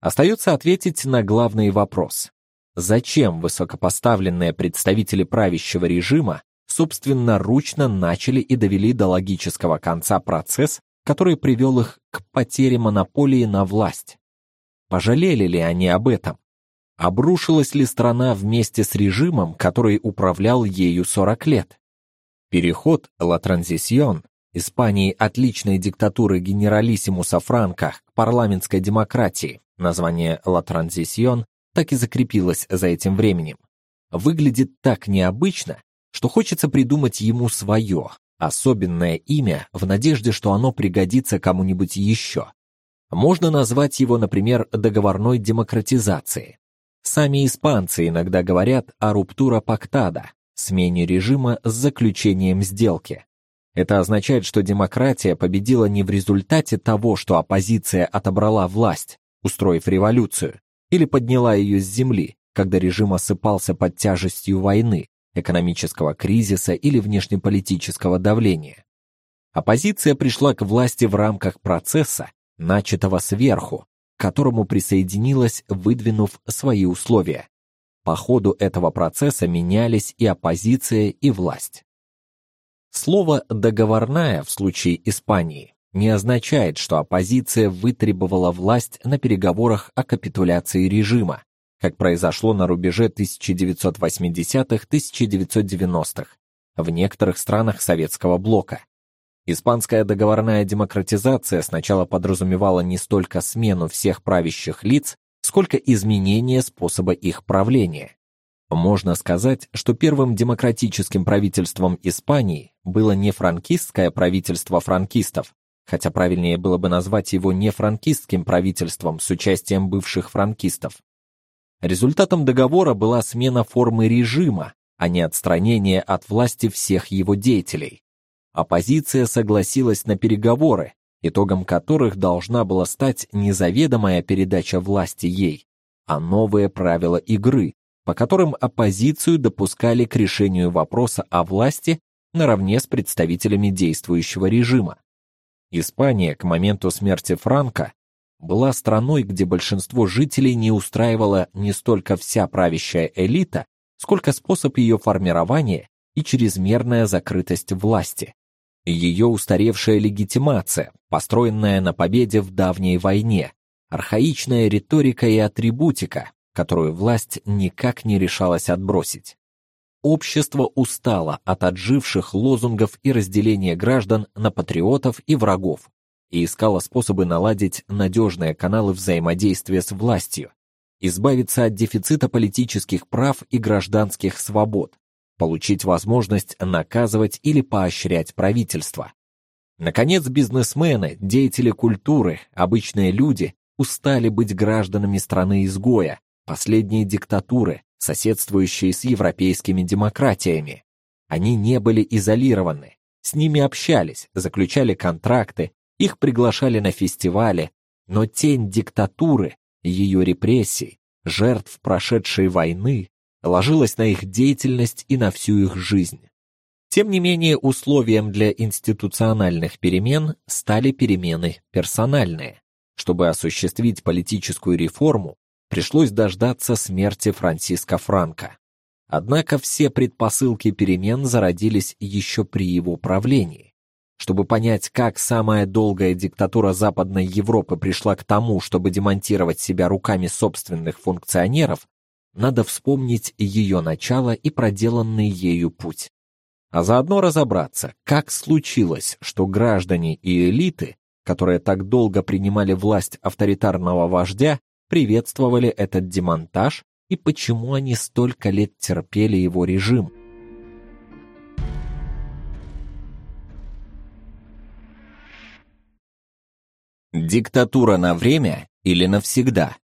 Остается ответить на главный вопрос: зачем высокопоставленные представители правящего режима собственноручно начали и довели до логического конца процесс, который привел их к потере монополии на власть. Пожалели ли они об этом? Обрушилась ли страна вместе с режимом, который управлял ею 40 лет? Переход «Ла Транзисьон» Испании от личной диктатуры генералиссимуса Франко к парламентской демократии, название «Ла Транзисьон» так и закрепилось за этим временем. Выглядит так необычно, что хочется придумать ему свое, особенное имя в надежде, что оно пригодится кому-нибудь еще. Можно назвать его, например, договорной демократизацией. Сами испанцы иногда говорят о руптура пактада, смене режима с заключением сделки. Это означает, что демократия победила не в результате того, что оппозиция отобрала власть, устроив революцию, или подняла ее с земли, когда режим осыпался под тяжестью войны, экономического кризиса или внешнеполитического давления. Оппозиция пришла к власти в рамках процесса, начатого сверху, которому присоединилась, выдвинув свои условия. По ходу этого процесса менялись и оппозиция, и власть. Слово договорная в случае Испании не означает, что оппозиция вытребовала власть на переговорах о капитуляции режима, как произошло на рубеже 1980-1990-х в некоторых странах советского блока. Испанская договорная демократизация сначала подразумевала не столько смену всех правящих лиц, сколько изменение способа их правления. Можно сказать, что первым демократическим правительством Испании было не франкистское правительство франкистов, хотя правильнее было бы назвать его не франкистским правительством с участием бывших франкистов. Результатом договора была смена формы режима, а не отстранение от власти всех его деятелей. Оппозиция согласилась на переговоры, итогом которых должна была стать не заведомая передача власти ей, а новые правила игры, по которым оппозицию допускали к решению вопроса о власти наравне с представителями действующего режима. Испания к моменту смерти Франко была страной, где большинство жителей не устраивала не столько вся правящая элита, сколько способ ее формирования и чрезмерная закрытость власти. Ее устаревшая легитимация, построенная на победе в давней войне, архаичная риторика и атрибутика, которую власть никак не решалась отбросить. Общество устало от отживших лозунгов и разделения граждан на патриотов и врагов и искало способы наладить надежные каналы взаимодействия с властью, избавиться от дефицита политических прав и гражданских свобод, получить возможность наказывать или поощрять правительство. Наконец, бизнесмены, деятели культуры, обычные люди устали быть гражданами страны-изгоя, последней диктатуры, соседствующей с европейскими демократиями. Они не были изолированы, с ними общались, заключали контракты, их приглашали на фестивали, но тень диктатуры ее репрессий, жертв прошедшей войны, ложилась на их деятельность и на всю их жизнь. Тем не менее, условием для институциональных перемен стали перемены персональные. Чтобы осуществить политическую реформу, пришлось дождаться смерти Франциско Франко. Однако все предпосылки перемен зародились еще при его правлении. Чтобы понять, как самая долгая диктатура Западной Европы пришла к тому, чтобы демонтировать себя руками собственных функционеров, надо вспомнить ее начало и проделанный ею путь. А заодно разобраться, как случилось, что граждане и элиты, которые так долго принимали власть авторитарного вождя, приветствовали этот демонтаж и почему они столько лет терпели его режим. Диктатура на время или навсегда?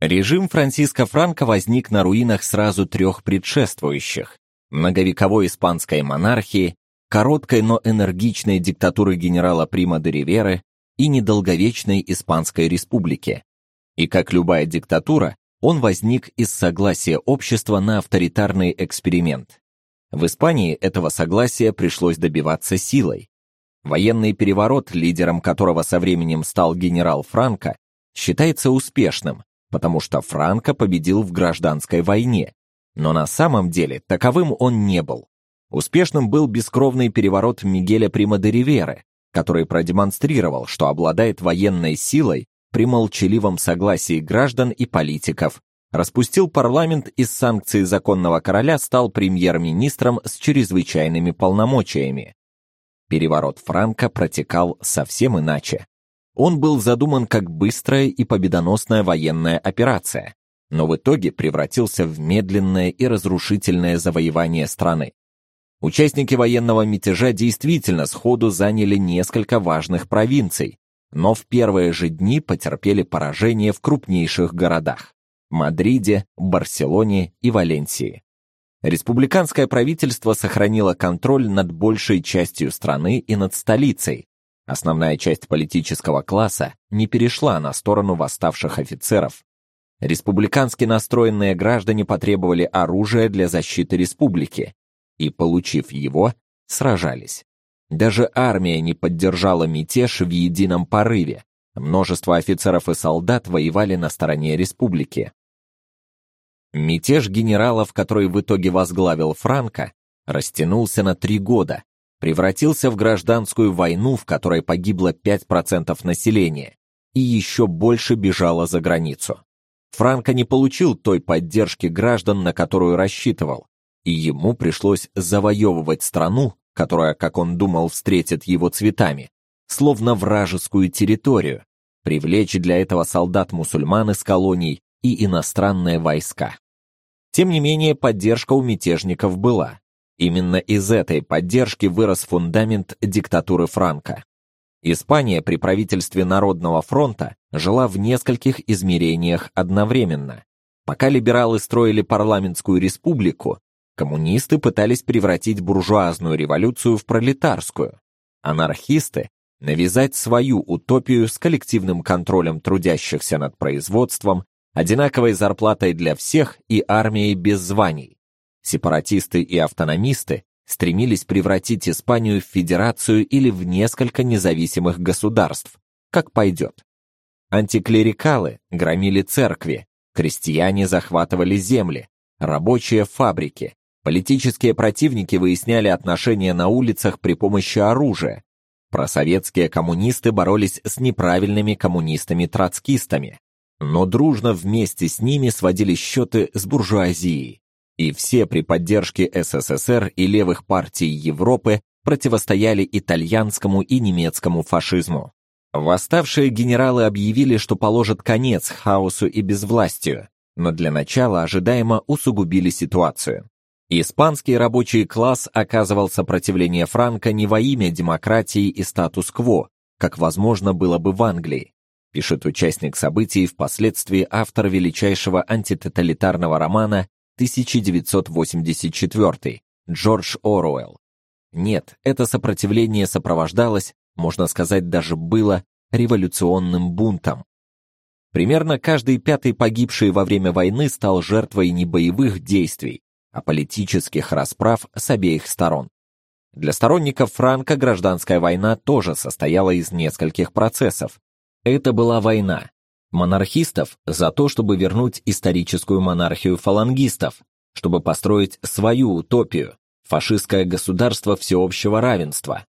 Режим Франциско Франко возник на руинах сразу трех предшествующих: многовековой испанской монархии, короткой, но энергичной диктатуры генерала Прима де Риверы и недолговечной Испанской республики. И как любая диктатура, он возник из согласия общества на авторитарный эксперимент. В Испании этого согласия пришлось добиваться силой. Военный переворот, лидером которого со временем стал генерал Франко, считается успешным, потому что Франко победил в гражданской войне. Но на самом деле таковым он не был. Успешным был бескровный переворот Мигеля Прима де Риверы, который продемонстрировал, что обладает военной силой при молчаливом согласии граждан и политиков, распустил парламент из санкций законного короля стал премьер-министром с чрезвычайными полномочиями. Переворот Франка протекал совсем иначе. Он был задуман как быстрая и победоносная военная операция, но в итоге превратился в медленное и разрушительное завоевание страны. Участники военного мятежа действительно сходу заняли несколько важных провинций, но в первые же дни потерпели поражение в крупнейших городах – Мадриде, Барселоне и Валенсии. Республиканское правительство сохранило контроль над большей частью страны и над столицей. Основная часть политического класса не перешла на сторону восставших офицеров. Республикански настроенные граждане потребовали оружия для защиты республики и, получив его, сражались. Даже армия не поддержала мятеж в едином порыве. Множество офицеров и солдат воевали на стороне республики. Мятеж генералов, который в итоге возглавил Франко, растянулся на три года, превратился в гражданскую войну, в которой погибло 5% населения, и еще больше бежало за границу. Франко не получил той поддержки граждан, на которую рассчитывал, и ему пришлось завоевывать страну, которая, как он думал, встретит его цветами, словно вражескую территорию, привлечь для этого солдат-мусульман из колоний и иностранные войска. Тем не менее, поддержка у мятежников была. Именно из этой поддержки вырос фундамент диктатуры Франка. Испания при правительстве Народного фронта жила в нескольких измерениях одновременно. Пока либералы строили парламентскую республику, коммунисты пытались превратить буржуазную революцию в пролетарскую. Анархисты навязать свою утопию с коллективным контролем трудящихся над производством, одинаковой зарплатой для всех и армией без званий. Сепаратисты и автономисты стремились превратить Испанию в федерацию или в несколько независимых государств, как пойдет. Антиклерикалы громили церкви, крестьяне захватывали земли, рабочие фабрики, политические противники выясняли отношения на улицах при помощи оружия, просоветские коммунисты боролись с неправильными коммунистами-троцкистами, но дружно вместе с ними сводили счеты с буржуазией и все при поддержке СССР и левых партий Европы противостояли итальянскому и немецкому фашизму. Восставшие генералы объявили, что положат конец хаосу и безвластию, но для начала ожидаемо усугубили ситуацию. Испанский рабочий класс оказывал сопротивление Франко не во имя демократии и статус-кво, как возможно было бы в Англии, пишет участник событий впоследствии автор величайшего антитоталитарного романа 1984, Джордж Оруэлл. Нет, это сопротивление сопровождалось, можно сказать, даже было революционным бунтом. Примерно каждый пятый погибший во время войны стал жертвой не боевых действий, а политических расправ с обеих сторон. Для сторонников Франка гражданская война тоже состояла из нескольких процессов. Это была война, монархистов за то, чтобы вернуть историческую монархию фалангистов, чтобы построить свою утопию, фашистское государство всеобщего равенства,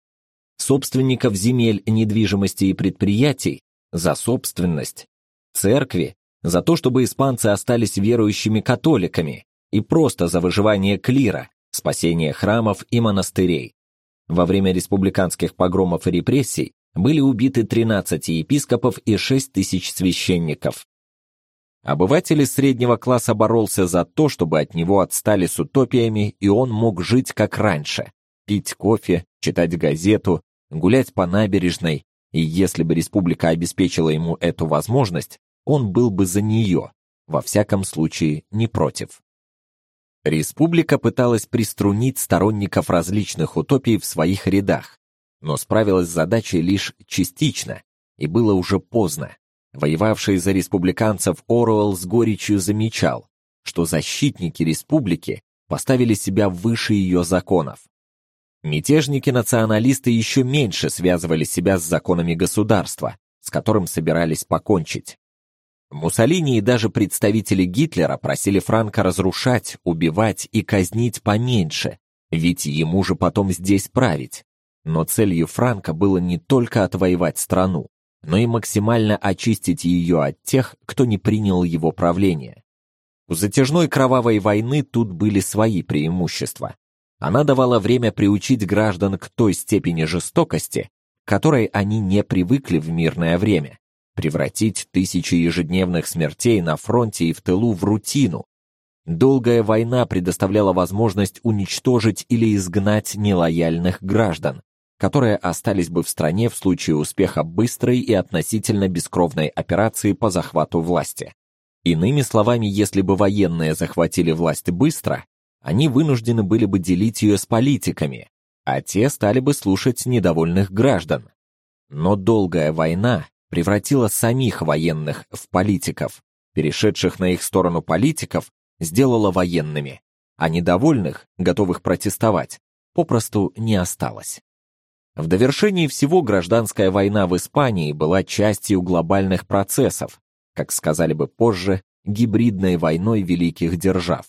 собственников земель, недвижимости и предприятий за собственность, церкви за то, чтобы испанцы остались верующими католиками и просто за выживание клира, спасение храмов и монастырей. Во время республиканских погромов и репрессий были убиты 13 епископов и 6 тысяч священников. Обыватель из среднего класса боролся за то, чтобы от него отстали с утопиями, и он мог жить как раньше, пить кофе, читать газету, гулять по набережной, и если бы республика обеспечила ему эту возможность, он был бы за нее, во всяком случае не против. Республика пыталась приструнить сторонников различных утопий в своих рядах, но справилась с задачей лишь частично, и было уже поздно. Воевавший за республиканцев Оруэлл с горечью замечал, что защитники республики поставили себя выше ее законов. Мятежники-националисты еще меньше связывали себя с законами государства, с которым собирались покончить. Муссолини и даже представители Гитлера просили Франка разрушать, убивать и казнить поменьше, ведь ему же потом здесь править. Но целью Франка было не только отвоевать страну, но и максимально очистить ее от тех, кто не принял его правление. У затяжной кровавой войны тут были свои преимущества. Она давала время приучить граждан к той степени жестокости, которой они не привыкли в мирное время, превратить тысячи ежедневных смертей на фронте и в тылу в рутину. Долгая война предоставляла возможность уничтожить или изгнать нелояльных граждан, которые остались бы в стране в случае успеха быстрой и относительно бескровной операции по захвату власти. Иными словами, если бы военные захватили власть быстро, они вынуждены были бы делить ее с политиками, а те стали бы слушать недовольных граждан. Но долгая война превратила самих военных в политиков, перешедших на их сторону политиков сделала военными, а недовольных, готовых протестовать, попросту не осталось. В довершении всего гражданская война в Испании была частью глобальных процессов, как сказали бы позже, гибридной войной великих держав.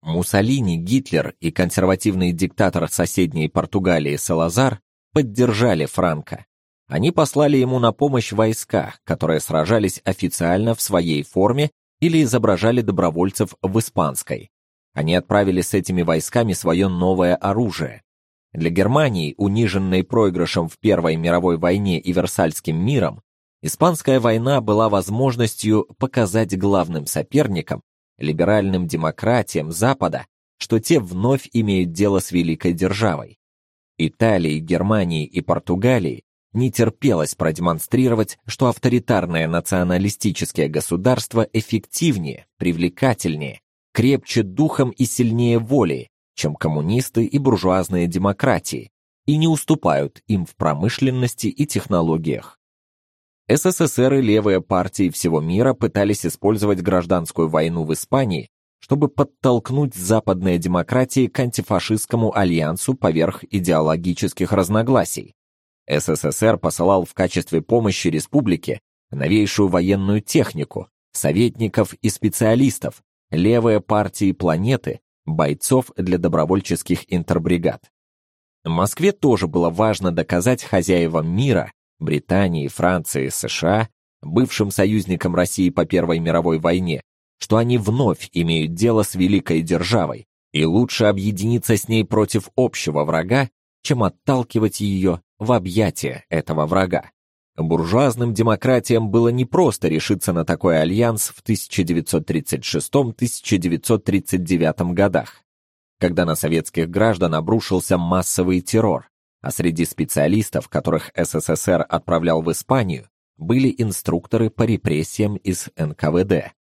Муссолини, Гитлер и консервативный диктатор соседней Португалии Салазар поддержали Франко. Они послали ему на помощь войска, которые сражались официально в своей форме или изображали добровольцев в испанской. Они отправили с этими войсками свое новое оружие. Для Германии, униженной проигрышем в Первой мировой войне и Версальским миром, Испанская война была возможностью показать главным соперникам, либеральным демократиям Запада, что те вновь имеют дело с великой державой. Италии, Германии и Португалии не терпелось продемонстрировать, что авторитарное националистическое государство эффективнее, привлекательнее, крепче духом и сильнее волей, чем коммунисты и буржуазные демократии, и не уступают им в промышленности и технологиях. СССР и левые партии всего мира пытались использовать гражданскую войну в Испании, чтобы подтолкнуть западные демократии к антифашистскому альянсу поверх идеологических разногласий. СССР посылал в качестве помощи республике новейшую военную технику, советников и специалистов, левые партии планеты, бойцов для добровольческих интербригад. Москве тоже было важно доказать хозяевам мира, Британии, Франции, США, бывшим союзникам России по Первой мировой войне, что они вновь имеют дело с великой державой, и лучше объединиться с ней против общего врага, чем отталкивать ее в объятия этого врага. Буржуазным демократиям было непросто решиться на такой альянс в 1936-1939 годах, когда на советских граждан обрушился массовый террор, а среди специалистов, которых СССР отправлял в Испанию, были инструкторы по репрессиям из НКВД.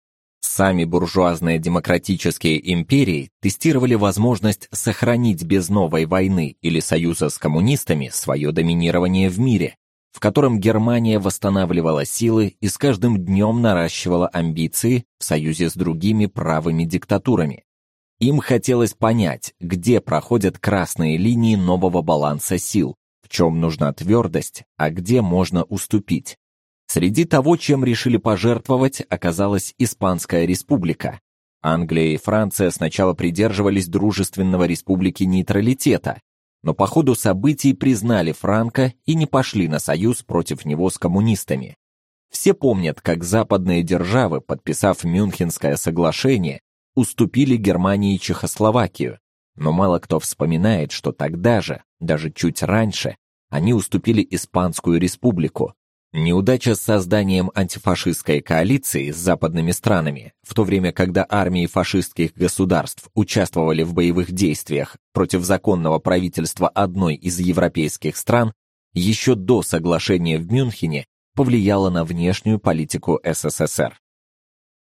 Сами буржуазные демократические империи тестировали возможность сохранить без новой войны или союза с коммунистами свое доминирование в мире, в котором Германия восстанавливала силы и с каждым днем наращивала амбиции в союзе с другими правыми диктатурами. Им хотелось понять, где проходят красные линии нового баланса сил, в чем нужна твердость, а где можно уступить. Среди того, чем решили пожертвовать, оказалась Испанская республика. Англия и Франция сначала придерживались дружественного республики нейтралитета, но по ходу событий признали Франко и не пошли на союз против него с коммунистами. Все помнят, как западные державы, подписав Мюнхенское соглашение, уступили Германии Чехословакию, но мало кто вспоминает, что тогда же, даже чуть раньше, они уступили Испанскую республику, Неудача с созданием антифашистской коалиции с западными странами, в то время когда армии фашистских государств участвовали в боевых действиях против законного правительства одной из европейских стран, еще до соглашения в Мюнхене повлияла на внешнюю политику СССР.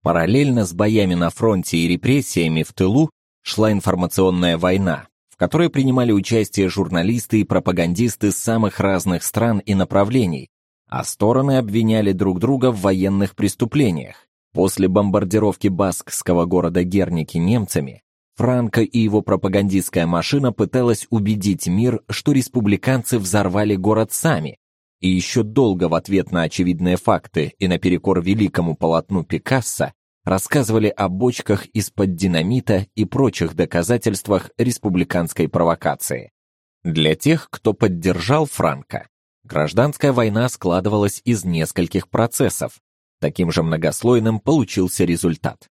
Параллельно с боями на фронте и репрессиями в тылу шла информационная война, в которой принимали участие журналисты и пропагандисты самых разных стран и направлений, а стороны обвиняли друг друга в военных преступлениях. После бомбардировки баскского города Герники немцами, Франко и его пропагандистская машина пыталась убедить мир, что республиканцы взорвали город сами, и еще долго в ответ на очевидные факты и наперекор великому полотну Пикассо рассказывали о бочках из-под динамита и прочих доказательствах республиканской провокации. Для тех, кто поддержал Франко, Гражданская война складывалась из нескольких процессов. Таким же многослойным получился результат.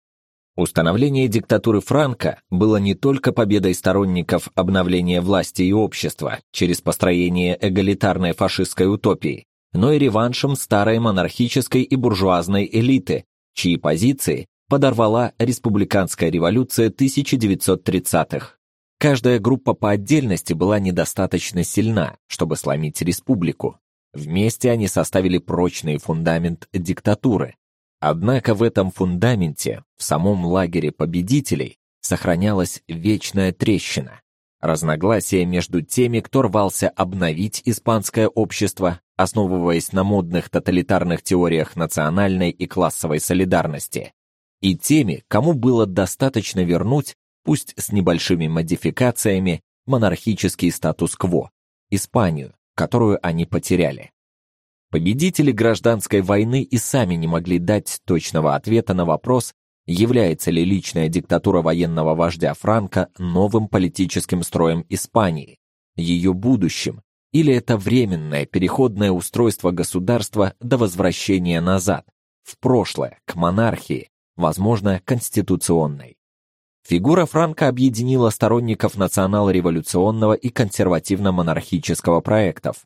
Установление диктатуры Франка было не только победой сторонников обновления власти и общества через построение эгалитарной фашистской утопии, но и реваншем старой монархической и буржуазной элиты, чьи позиции подорвала республиканская революция 1930-х. Каждая группа по отдельности была недостаточно сильна, чтобы сломить республику. Вместе они составили прочный фундамент диктатуры. Однако в этом фундаменте, в самом лагере победителей, сохранялась вечная трещина. Разногласия между теми, кто рвался обновить испанское общество, основываясь на модных тоталитарных теориях национальной и классовой солидарности, и теми, кому было достаточно вернуть пусть с небольшими модификациями, монархический статус-кво, Испанию, которую они потеряли. Победители гражданской войны и сами не могли дать точного ответа на вопрос, является ли личная диктатура военного вождя Франко новым политическим строем Испании, ее будущим, или это временное переходное устройство государства до возвращения назад, в прошлое, к монархии, возможно, конституционной. Фигура Франка объединила сторонников национал-революционного и консервативно-монархического проектов,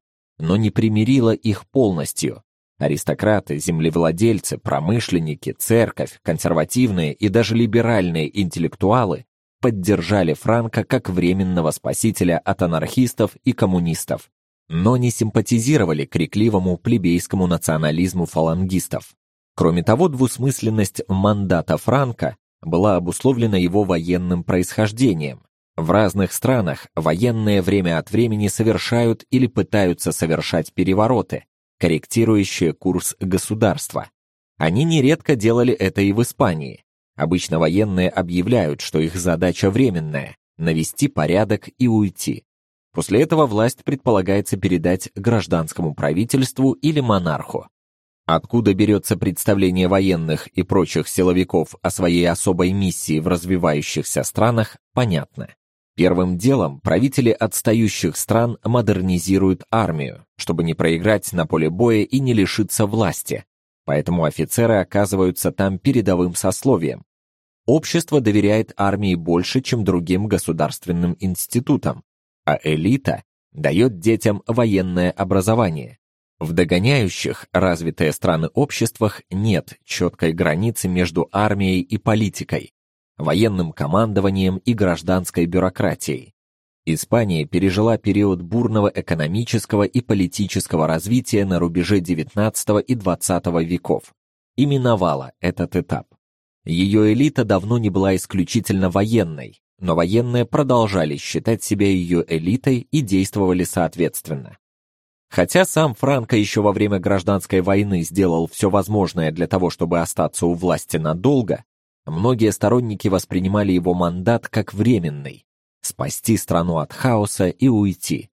но не примирила их полностью. Аристократы, землевладельцы, промышленники, церковь, консервативные и даже либеральные интеллектуалы поддержали Франка как временного спасителя от анархистов и коммунистов, но не симпатизировали крикливому плебейскому национализму фалангистов. Кроме того, двусмысленность мандата Франка была обусловлена его военным происхождением. В разных странах военные время от времени совершают или пытаются совершать перевороты, корректирующие курс государства. Они нередко делали это и в Испании. Обычно военные объявляют, что их задача временная навести порядок и уйти. После этого власть предполагается передать гражданскому правительству или монарху. Откуда берется представление военных и прочих силовиков о своей особой миссии в развивающихся странах, понятно. Первым делом правители отстающих стран модернизируют армию, чтобы не проиграть на поле боя и не лишиться власти. Поэтому офицеры оказываются там передовым сословием. Общество доверяет армии больше, чем другим государственным институтам, а элита дает детям военное образование. В догоняющих развитые страны обществах нет четкой границы между армией и политикой, военным командованием и гражданской бюрократией. Испания пережила период бурного экономического и политического развития на рубеже XIX и XX веков и миновала этот этап. Ее элита давно не была исключительно военной, но военные продолжали считать себя ее элитой и действовали соответственно. Хотя сам Франко еще во время гражданской войны сделал все возможное для того, чтобы остаться у власти надолго, Многие сторонники воспринимали его мандат как временный спасти страну от хаоса и уйти.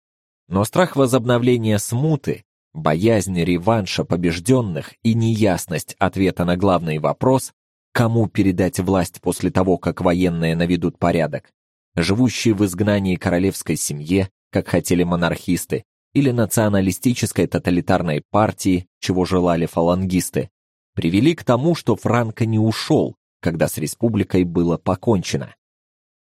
Но страх возобновления смуты, боязнь реванша побежденных и неясность ответа на главный вопрос, кому передать власть после того, как военные наведут порядок, живущие в изгнании королевской семье, как хотели монархисты, или националистической тоталитарной партии, чего желали фалангисты, привели к тому, что Франко не ушел, когда с республикой было покончено.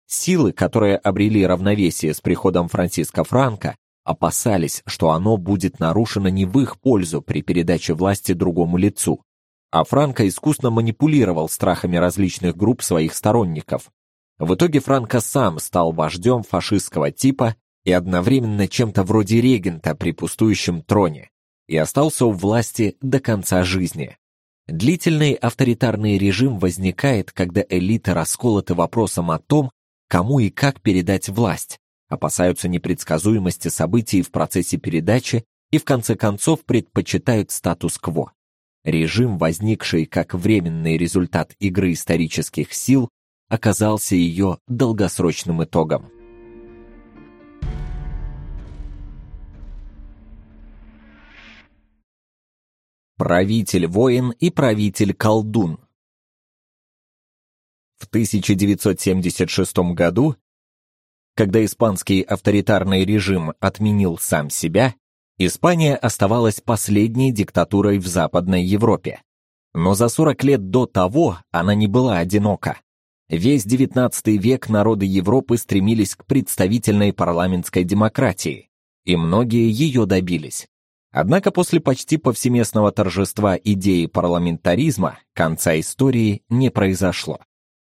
Силы, которые обрели равновесие с приходом Франциска Франко, опасались, что оно будет нарушено не в их пользу при передаче власти другому лицу, а Франко искусно манипулировал страхами различных групп своих сторонников. В итоге Франко сам стал вождем фашистского типа и одновременно чем-то вроде регента при пустующем троне и остался у власти до конца жизни. Длительный авторитарный режим возникает, когда элита расколоты вопросом о том, кому и как передать власть, опасаются непредсказуемости событий в процессе передачи и в конце концов предпочитают статус-кво. Режим, возникший как временный результат игры исторических сил, оказался ее долгосрочным итогом. Правитель-воин и правитель-колдун. В 1976 году, когда испанский авторитарный режим отменил сам себя, Испания оставалась последней диктатурой в Западной Европе. Но за 40 лет до того она не была одинока. Весь XIX век народы Европы стремились к представительной парламентской демократии, и многие ее добились. Однако после почти повсеместного торжества идеи парламентаризма конца истории не произошло.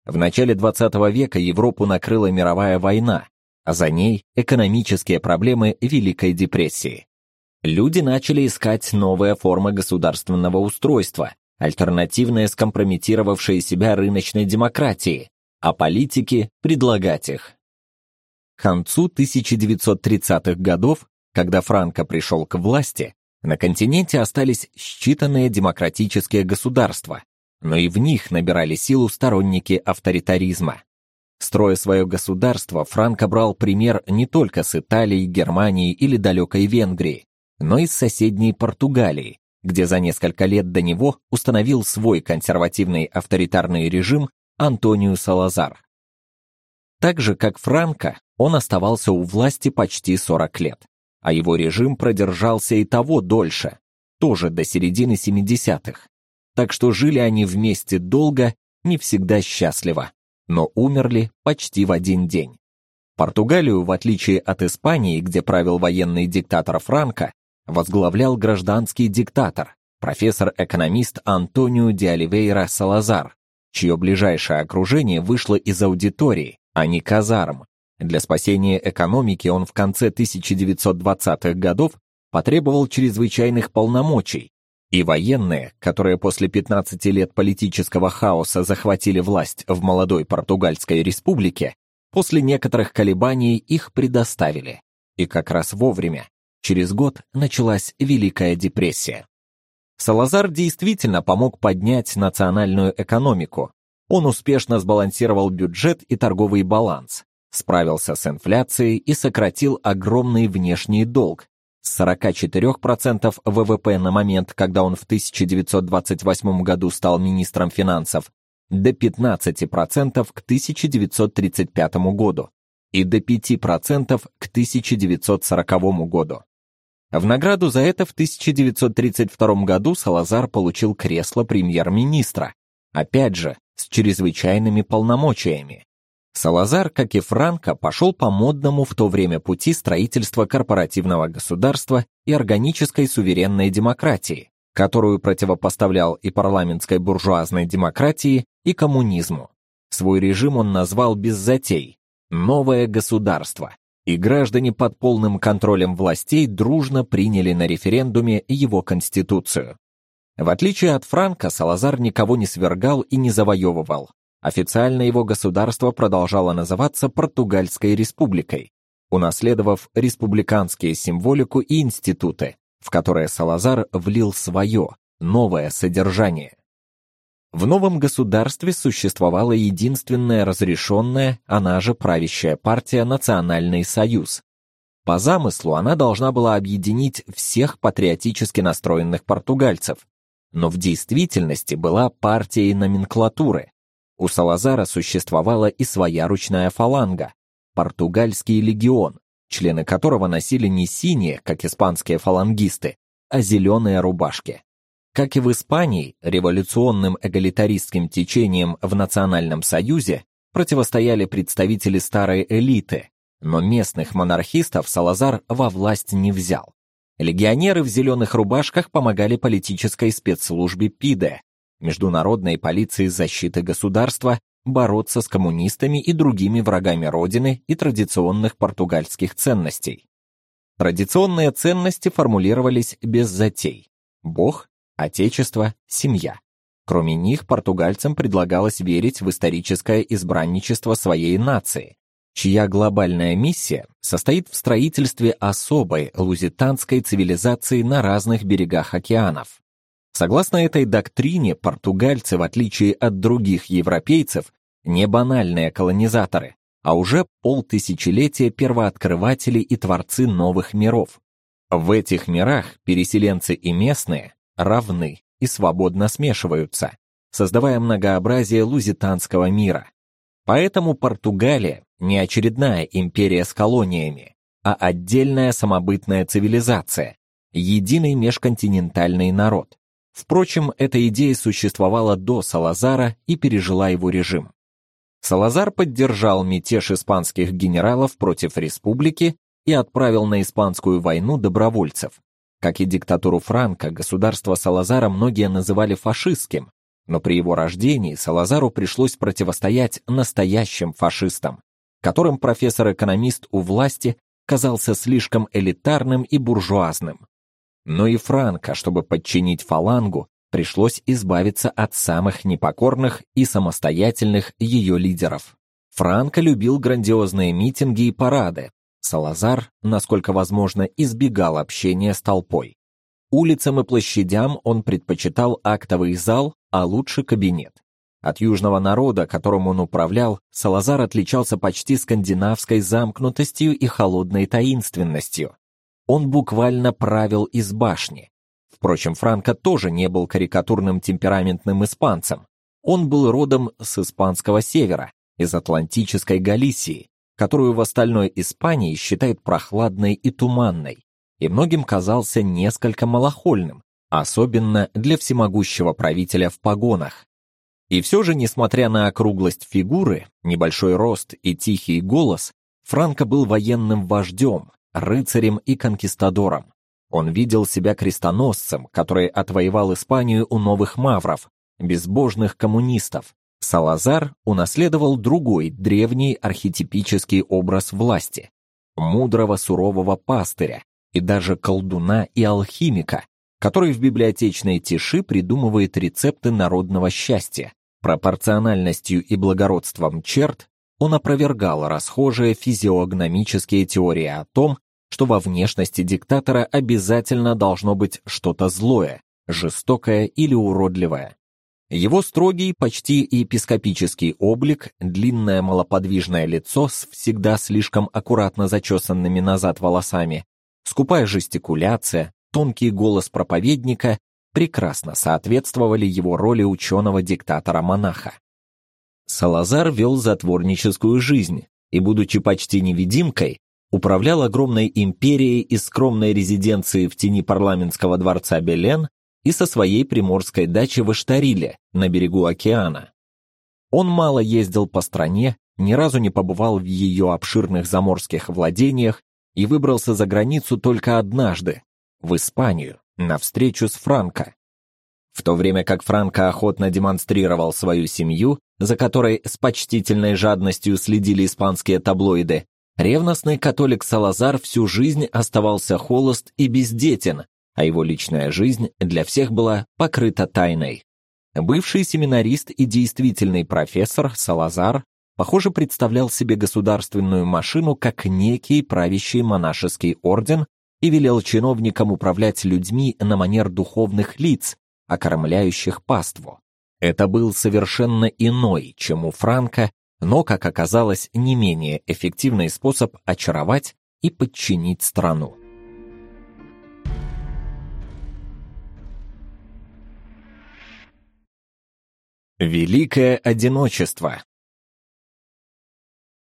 В начале XX века Европу накрыла мировая война, а за ней экономические проблемы Великой депрессии. Люди начали искать новые формы государственного устройства, альтернативные скомпрометировавшие себя рыночной демократии, а политики предлагать их. К концу 1930-х годов когда Франко пришел к власти, на континенте остались считанные демократические государства, но и в них набирали силу сторонники авторитаризма. Строя свое государство, Франко брал пример не только с Италии, Германии или далекой Венгрии, но из соседней Португалии, где за несколько лет до него установил свой консервативный авторитарный режим Антонио Салазар. Так же, как Франко, он оставался у власти почти 40 лет, а его режим продержался и того дольше, тоже до середины 70-х. Так что жили они вместе долго, не всегда счастливо, но умерли почти в один день. Португалию, в отличие от Испании, где правил военный диктатор Франко, возглавлял гражданский диктатор, профессор-экономист Антонио де Оливейра Салазар, чье ближайшее окружение вышло из аудитории, а не казарм. Для спасения экономики он в конце 1920-х годов потребовал чрезвычайных полномочий, и военные, которые после 15 лет политического хаоса захватили власть в молодой португальской республике, после некоторых колебаний их предоставили. И как раз вовремя. Через год началась Великая депрессия. Салазар действительно помог поднять национальную экономику. Он успешно сбалансировал бюджет и торговый баланс, справился с инфляцией и сократил огромный внешний долг с 44% ВВП на момент, когда он в 1928 году стал министром финансов, до 15% к 1935 году и до 5% к 1940 году. В награду за это в 1932 году Салазар получил кресло премьер-министра, опять же, с чрезвычайными полномочиями. Салазар, как и Франко, пошел по модному в то время пути строительства корпоративного государства и органической суверенной демократии, которую противопоставлял и парламентской буржуазной демократии, и коммунизму. Свой режим он назвал без затей «Новое государство», и граждане под полным контролем властей дружно приняли на референдуме его конституцию. В отличие от Франка, Салазар никого не свергал и не завоевывал. Официально его государство продолжало называться Португальской республикой, унаследовав республиканские символику и институты, в которые Салазар влил свое, новое содержание. В новом государстве существовала единственная разрешенная, она же правящая партия Национальный союз. По замыслу она должна была объединить всех патриотически настроенных португальцев, но в действительности была партией номенклатуры. У Салазара существовала и своя ручная фаланга португальский легион, члены которого носили не синие, как испанские фалангисты, а зеленые рубашки. Как и в Испании, революционным эгалитаристским течениям в Национальном Союзе противостояли представители старой элиты, но местных монархистов Салазар во власть не взял. Легионеры в зеленых рубашках помогали политической спецслужбе ПИДЕ, международной полиции защиты государства, бороться с коммунистами и другими врагами родины и традиционных португальских ценностей. Традиционные ценности формулировались без затей: Бог, Отечество, семья. Кроме них, португальцам предлагалось верить в историческое избранничество своей нации, чья глобальная миссия состоит в строительстве особой лузитанской цивилизации на разных берегах океанов. Согласно этой доктрине, португальцы, в отличие от других европейцев, не банальные колонизаторы, а уже полтысячелетия первооткрыватели и творцы новых миров. В этих мирах переселенцы и местные равны и свободно смешиваются, создавая многообразие лузитанского мира. Поэтому Португалия не очередная империя с колониями, а отдельная самобытная цивилизация, единый межконтинентальный народ. Впрочем, эта идея существовала до Салазара и пережила его режим. Салазар поддержал мятеж испанских генералов против республики и отправил на испанскую войну добровольцев, как и диктатуру Франко, государство Салазара многие называли фашистским, но при его рождении Салазару пришлось противостоять настоящим фашистам, которым профессор-экономист у власти казался слишком элитарным и буржуазным. Но и Франко, чтобы подчинить фалангу, пришлось избавиться от самых непокорных и самостоятельных ее лидеров. Франко любил грандиозные митинги и парады, Салазар, насколько возможно, избегал общения с толпой. Улицам и площадям он предпочитал актовый зал, а лучше кабинет. От южного народа, которым он управлял, Салазар отличался почти скандинавской замкнутостью и холодной таинственностью. Он буквально правил из башни. Впрочем, Франко тоже не был карикатурным темпераментным испанцем. Он был родом с испанского севера, из Атлантической Галисии, которую в остальной Испании считают прохладной и туманной, и многим казался несколько малохольным, особенно для всемогущего правителя в погонах. И все же, несмотря на округлость фигуры, небольшой рост и тихий голос, Франко был военным вождем, рыцарем и конкистадором. Он видел себя крестоносцем, который отвоевал Испанию у новых мавров, безбожных коммунистов. Салазар унаследовал другой древний архетипический образ власти мудрого сурового пастыря и даже колдуна и алхимика, который в библиотечной тиши придумывает рецепты народного счастья. Пропорциональностью и благородством черт он опровергал расхожие физиогномические теории о том, что во внешности диктатора обязательно должно быть что-то злое, жестокое или уродливое. Его строгий, почти епископический облик, длинное малоподвижное лицо с всегда слишком аккуратно зачесанными назад волосами, скупая жестикуляция, тонкий голос проповедника прекрасно соответствовали его роли ученого-диктатора-монаха. Салазар вел затворническую жизнь и, будучи почти невидимкой, управлял огромной империей из скромной резиденции в тени парламентского дворца Белен и со своей приморской дачи в Иштариле, на берегу океана. Он мало ездил по стране, ни разу не побывал в ее обширных заморских владениях и выбрался за границу только однажды, в Испанию, на встречу с Франко. В то время как Франко охотно демонстрировал свою семью, за которой с почтительной жадностью следили испанские таблоиды, Ревностный католик Салазар всю жизнь оставался холост и бездетен, а его личная жизнь для всех была покрыта тайной. Бывший семинарист и действительный профессор Салазар, похоже, представлял себе государственную машину как некий правящий монашеский орден и велел чиновникам управлять людьми на манер духовных лиц, окормляющих паству. Это был совершенно иной, чем у Франка но, как оказалось, не менее эффективный способ очаровать и подчинить страну. Великое одиночество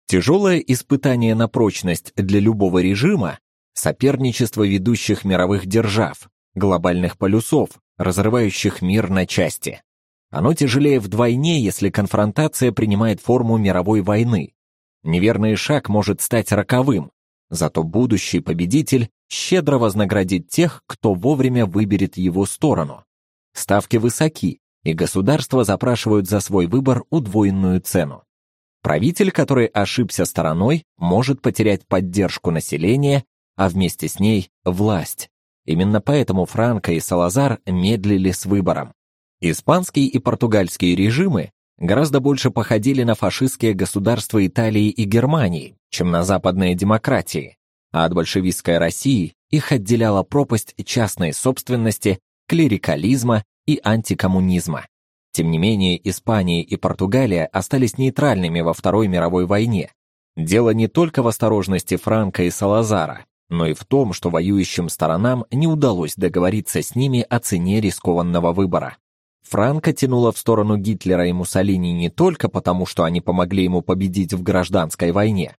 Тяжелое испытание на прочность для любого режима – соперничество ведущих мировых держав, глобальных полюсов, разрывающих мир на части. Оно тяжелее вдвойне, если конфронтация принимает форму мировой войны. Неверный шаг может стать роковым, зато будущий победитель щедро вознаградит тех, кто вовремя выберет его сторону. Ставки высоки, и государства запрашивают за свой выбор удвоенную цену. Правитель, который ошибся стороной, может потерять поддержку населения, а вместе с ней власть. Именно поэтому Франко и Салазар медлили с выбором. Испанский и португальский режимы гораздо больше походили на фашистские государства Италии и Германии, чем на западные демократии, а от большевистской России их отделяла пропасть частной собственности, клерикализма и антикоммунизма. Тем не менее, Испания и Португалия остались нейтральными во Второй мировой войне. Дело не только в осторожности Франка и Салазара, но и в том, что воюющим сторонам не удалось договориться с ними о цене рискованного выбора. Франко тянуло в сторону Гитлера и Муссолини не только потому, что они помогли ему победить в гражданской войне.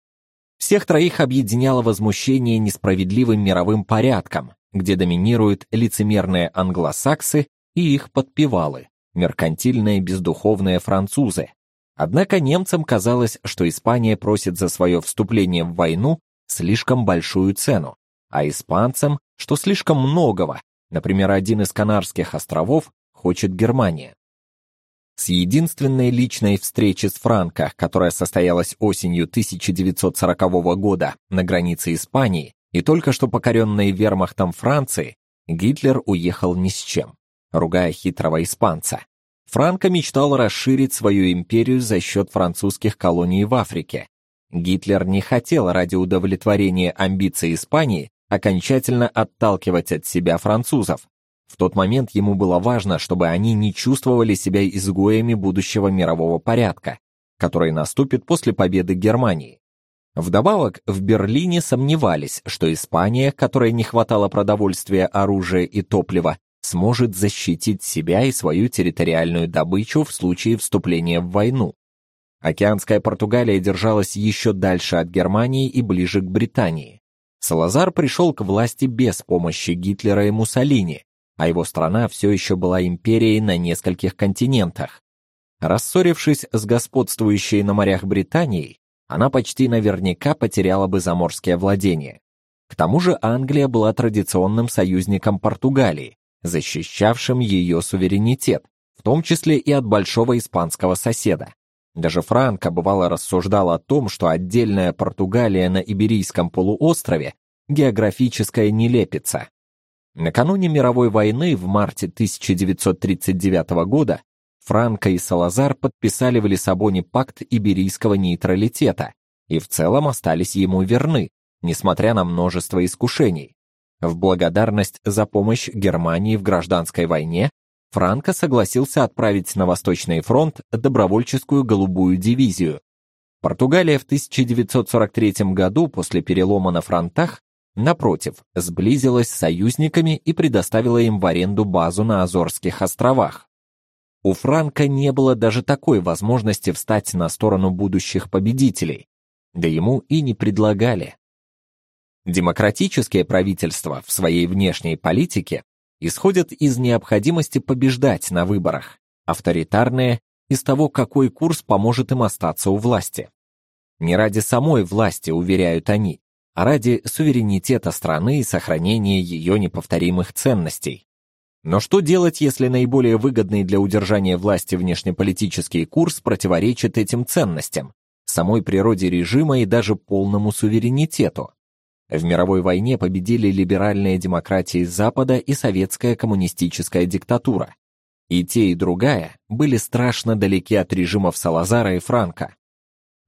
Всех троих объединяло возмущение несправедливым мировым порядком, где доминируют лицемерные англосаксы и их подпевалы, меркантильные бездуховные французы. Однако немцам казалось, что Испания просит за свое вступление в войну слишком большую цену, а испанцам, что слишком многого. Например, один из Канарских островов хочет Германия. С единственной личной встречи с Франко, которая состоялась осенью 1940 года на границе Испании и только что покоренной вермахтом Франции, Гитлер уехал ни с чем, ругая хитрого испанца. Франко мечтал расширить свою империю за счет французских колоний в Африке. Гитлер не хотел ради удовлетворения амбиций Испании окончательно отталкивать от себя французов, в тот момент ему было важно, чтобы они не чувствовали себя изгоями будущего мирового порядка, который наступит после победы Германии. Вдобавок, в Берлине сомневались, что Испания, которой не хватало продовольствия, оружия и топлива, сможет защитить себя и свою территориальную добычу в случае вступления в войну. Океанская Португалия держалась еще дальше от Германии и ближе к Британии. Салазар пришел к власти без помощи Гитлера и Муссолини, а его страна все еще была империей на нескольких континентах. Рассорившись с господствующей на морях Британией, она почти наверняка потеряла бы заморские владения. К тому же Англия была традиционным союзником Португалии, защищавшим ее суверенитет, в том числе и от большого испанского соседа. Даже Франко бывало рассуждал о том, что отдельная Португалия на Иберийском полуострове географическая нелепица. Накануне мировой войны в марте 1939 года Франко и Салазар подписали в Лиссабоне пакт иберийского нейтралитета и в целом остались ему верны, несмотря на множество искушений. В благодарность за помощь Германии в гражданской войне Франко согласился отправить на Восточный фронт добровольческую голубую дивизию. Португалия в 1943 году после перелома на фронтах напротив сблизилась с союзниками и предоставила им в аренду базу на Азорских островах. У Франка не было даже такой возможности встать на сторону будущих победителей, да ему и не предлагали. Демократические правительства в своей внешней политике исходят из необходимости побеждать на выборах, авторитарные из того, какой курс поможет им остаться у власти. Не ради самой власти, уверяют они, а ради суверенитета страны и сохранения ее неповторимых ценностей. Но что делать, если наиболее выгодный для удержания власти внешнеполитический курс противоречит этим ценностям, самой природе режима и даже полному суверенитету? В мировой войне победили либеральные демократии Запада и советская коммунистическая диктатура. И те, и другая были страшно далеки от режимов Салазара и Франко.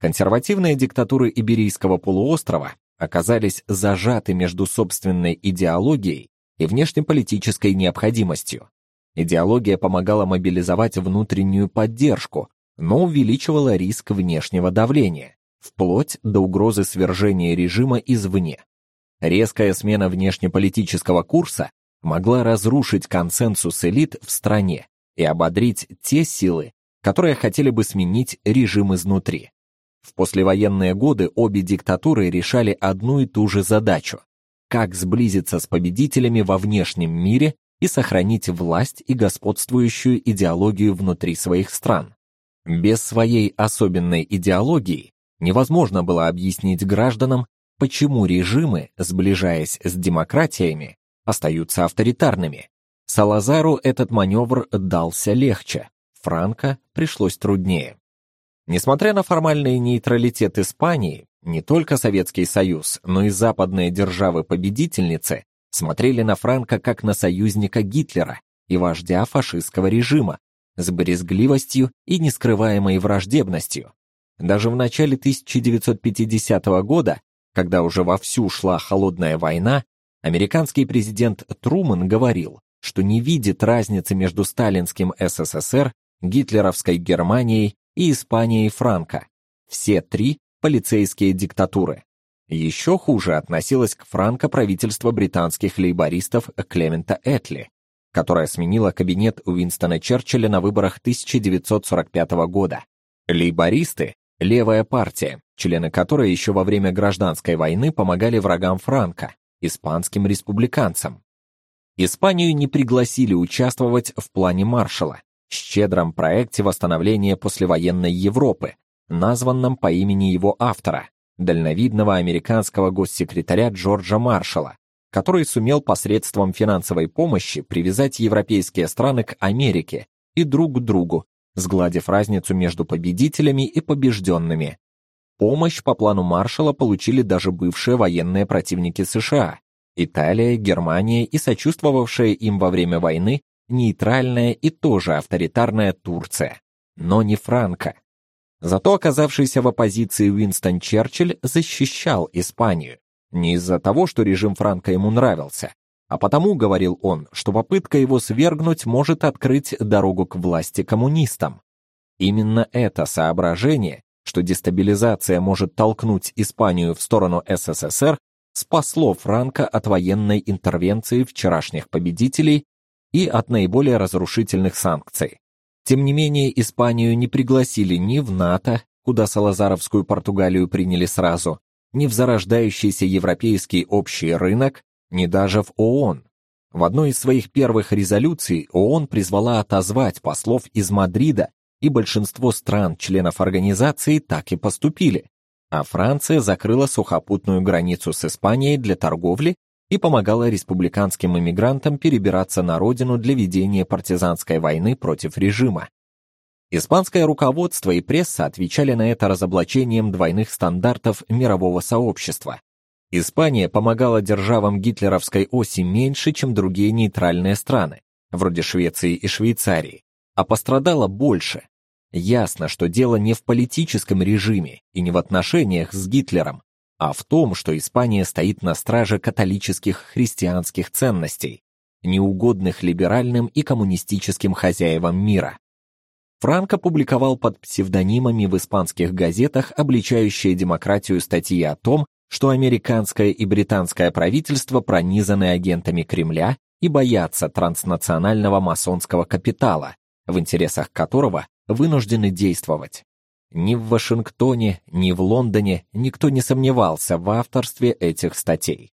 Консервативные диктатуры Иберийского полуострова оказались зажаты между собственной идеологией и внешнеполитической необходимостью. Идеология помогала мобилизовать внутреннюю поддержку, но увеличивала риск внешнего давления, вплоть до угрозы свержения режима извне. Резкая смена внешнеполитического курса могла разрушить консенсус элит в стране и ободрить те силы, которые хотели бы сменить режим изнутри. В послевоенные годы обе диктатуры решали одну и ту же задачу как сблизиться с победителями во внешнем мире и сохранить власть и господствующую идеологию внутри своих стран. Без своей особенной идеологии невозможно было объяснить гражданам, почему режимы, сближаясь с демократиями, остаются авторитарными. Салазару этот маневр дался легче, Франко пришлось труднее. Несмотря на формальный нейтралитет Испании, не только Советский Союз, но и западные державы-победительницы смотрели на Франка как на союзника Гитлера и вождя фашистского режима с брезгливостью и нескрываемой враждебностью. Даже в начале 1950 года, когда уже вовсю шла холодная война, американский президент Трумэн говорил, что не видит разницы между сталинским СССР, гитлеровской Германией и Испанией Франка. Все три полицейские диктатуры. Еще хуже относилось к Франко правительство британских лейбористов Клемента Этли, которое сменило кабинет Уинстона Черчилля на выборах 1945 года. Лейбористы – левая партия, члены которой еще во время гражданской войны помогали врагам Франко, испанским республиканцам. Испанию не пригласили участвовать в плане Маршалла, щедром проекте восстановления послевоенной Европы, названном по имени его автора, дальновидного американского госсекретаря Джорджа Маршалла, который сумел посредством финансовой помощи привязать европейские страны к Америке и друг к другу, сгладив разницу между победителями и побежденными. Помощь по плану Маршалла получили даже бывшие военные противники США: Италия, Германия и сочувствовавшая им во время войны нейтральная и тоже авторитарная Турция, но не Франко. Зато оказавшийся в оппозиции Уинстон Черчилль защищал Испанию. Не из-за того, что режим Франко ему нравился, а потому, говорил он, что попытка его свергнуть может открыть дорогу к власти коммунистам. Именно это соображение что дестабилизация может толкнуть Испанию в сторону СССР, спасло Франко от военной интервенции вчерашних победителей и от наиболее разрушительных санкций. Тем не менее, Испанию не пригласили ни в НАТО, куда Салазаровскую Португалию приняли сразу, ни в зарождающийся европейский общий рынок, ни даже в ООН. В одной из своих первых резолюций ООН призвала отозвать послов из Мадрида, и большинство стран-членов организации так и поступили. А Франция закрыла сухопутную границу с Испанией для торговли и помогала республиканским иммигрантам перебираться на родину для ведения партизанской войны против режима. Испанское руководство и пресса отвечали на это разоблачением двойных стандартов мирового сообщества. Испания помогала державам гитлеровской оси меньше, чем другие нейтральные страны, вроде Швеции и Швейцарии, а пострадала больше. Ясно, что дело не в политическом режиме и не в отношениях с Гитлером, а в том, что Испания стоит на страже католических христианских ценностей, неугодных либеральным и коммунистическим хозяевам мира. Франко публиковал под псевдонимами в испанских газетах обличающие демократию статьи о том, что американское и британское правительство пронизаны агентами Кремля и боятся транснационального масонского капитала, в интересах которого вынуждены действовать. Ни в Вашингтоне, ни в Лондоне никто не сомневался в авторстве этих статей.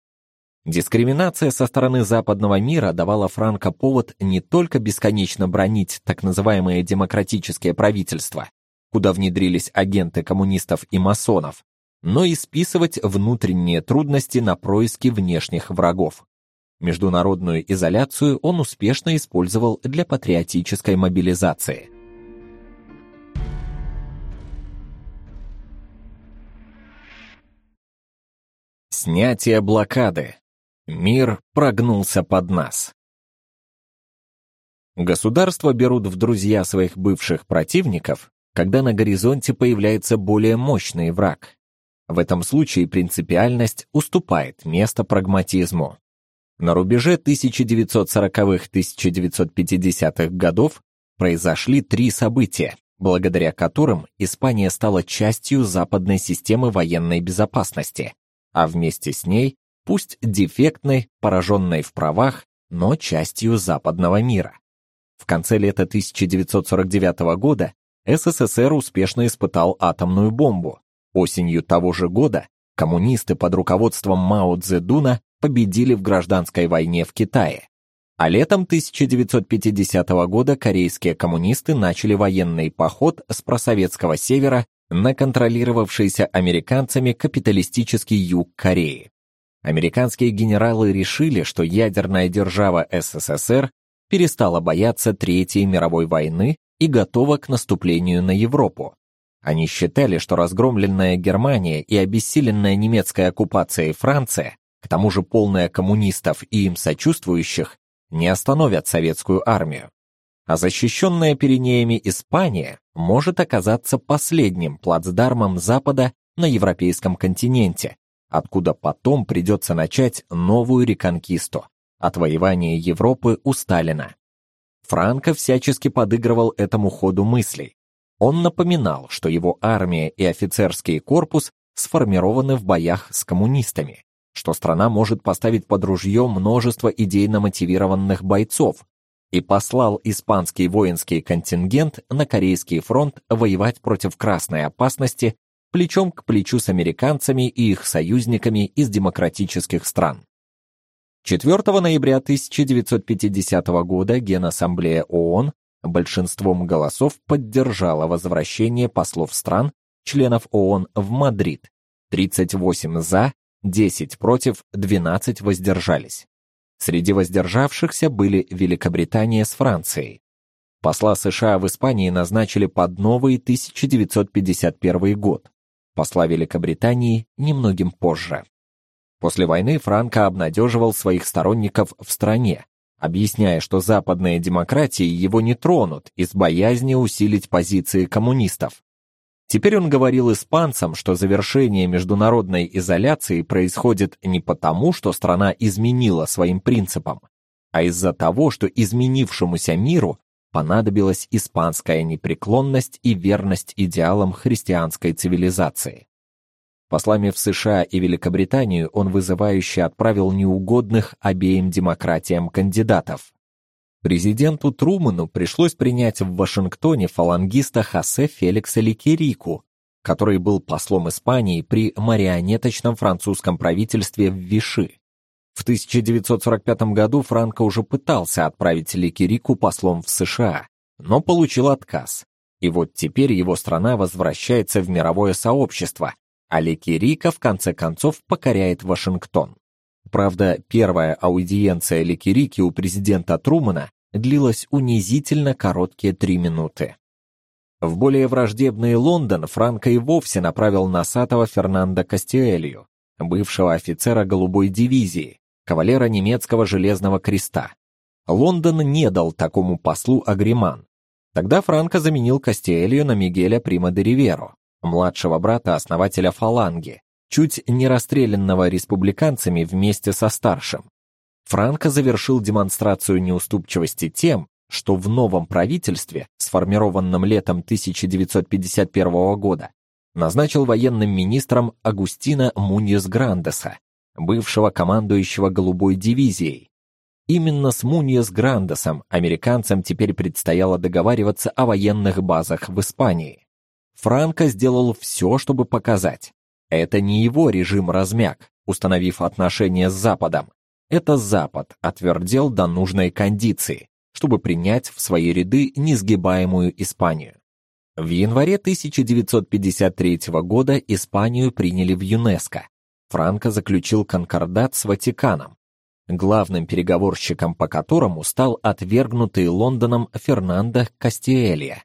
Дискриминация со стороны западного мира давала Франко повод не только бесконечно бронить так называемые демократические правительства, куда внедрились агенты коммунистов и масонов, но и списывать внутренние трудности на происки внешних врагов. Международную изоляцию он успешно использовал для патриотической мобилизации. Снятие блокады. Мир прогнулся под нас. Государства берут в друзья своих бывших противников, когда на горизонте появляется более мощный враг. В этом случае принципиальность уступает место прагматизму. На рубеже 1940-1950-х годов произошли три события, благодаря которым Испания стала частью западной системы военной безопасности а вместе с ней, пусть дефектной, пораженной в правах, но частью западного мира. В конце лета 1949 года СССР успешно испытал атомную бомбу. Осенью того же года коммунисты под руководством Мао Цзэдуна победили в гражданской войне в Китае. А летом 1950 года корейские коммунисты начали военный поход с просоветского севера на контролировавшийся американцами капиталистический юг Кореи. Американские генералы решили, что ядерная держава СССР перестала бояться Третьей мировой войны и готова к наступлению на Европу. Они считали, что разгромленная Германия и обессиленная немецкой оккупацией Франция, к тому же полная коммунистов и им сочувствующих, не остановят советскую армию а защищенная Пиренеями Испания может оказаться последним плацдармом Запада на европейском континенте, откуда потом придется начать новую реконкисту отвоевание Европы у Сталина. Франко всячески подыгрывал этому ходу мыслей. Он напоминал, что его армия и офицерский корпус сформированы в боях с коммунистами, что страна может поставить под ружье множество идейно мотивированных бойцов, и послал испанский воинский контингент на Корейский фронт воевать против красной опасности плечом к плечу с американцами и их союзниками из демократических стран. 4 ноября 1950 года Генассамблея ООН большинством голосов поддержала возвращение послов стран, членов ООН в Мадрид. 38 за, 10 против, 12 воздержались. Среди воздержавшихся были Великобритания с Францией. Посла США в Испании назначили под новый 1951 год. Посла Великобритании немногим позже. После войны Франко обнадеживал своих сторонников в стране, объясняя, что западные демократии его не тронут из боязни усилить позиции коммунистов. Теперь он говорил испанцам, что завершение международной изоляции происходит не потому, что страна изменила своим принципам, а из-за того, что изменившемуся миру понадобилась испанская непреклонность и верность идеалам христианской цивилизации. Послами в США и Великобританию он вызывающе отправил неугодных обеим демократиям кандидатов. Президенту Трумэну пришлось принять в Вашингтоне фалангиста Хосе Феликса Ликерику, который был послом Испании при марионеточном французском правительстве в Виши. В 1945 году Франко уже пытался отправить Ликерику послом в США, но получил отказ. И вот теперь его страна возвращается в мировое сообщество, а Ликерика в конце концов покоряет Вашингтон. Правда, первая аудиенция Ликерики у президента Трумэна длилась унизительно короткие три минуты. В более враждебный Лондон Франко и вовсе направил носатого Фернандо Кастиэлью, бывшего офицера голубой дивизии, кавалера немецкого железного креста. Лондон не дал такому послу агриман. Тогда Франко заменил Кастиэлью на Мигеля Прима де Риверо, младшего брата основателя Фаланги, чуть не расстрелянного республиканцами вместе со старшим. Франко завершил демонстрацию неуступчивости тем, что в новом правительстве, сформированном летом 1951 года, назначил военным министром Агустина Муньес Грандеса, бывшего командующего голубой дивизией. Именно с Муньес Грандесом американцам теперь предстояло договариваться о военных базах в Испании. Франко сделал все, чтобы показать, это не его режим размяк, установив отношения с Западом. Это Запад отвердел до нужной кондиции, чтобы принять в свои ряды несгибаемую Испанию. В январе 1953 года Испанию приняли в ЮНЕСКО, Франко заключил конкордат с Ватиканом, главным переговорщиком по которому стал отвергнутый Лондоном Фернандо Кастиэлья.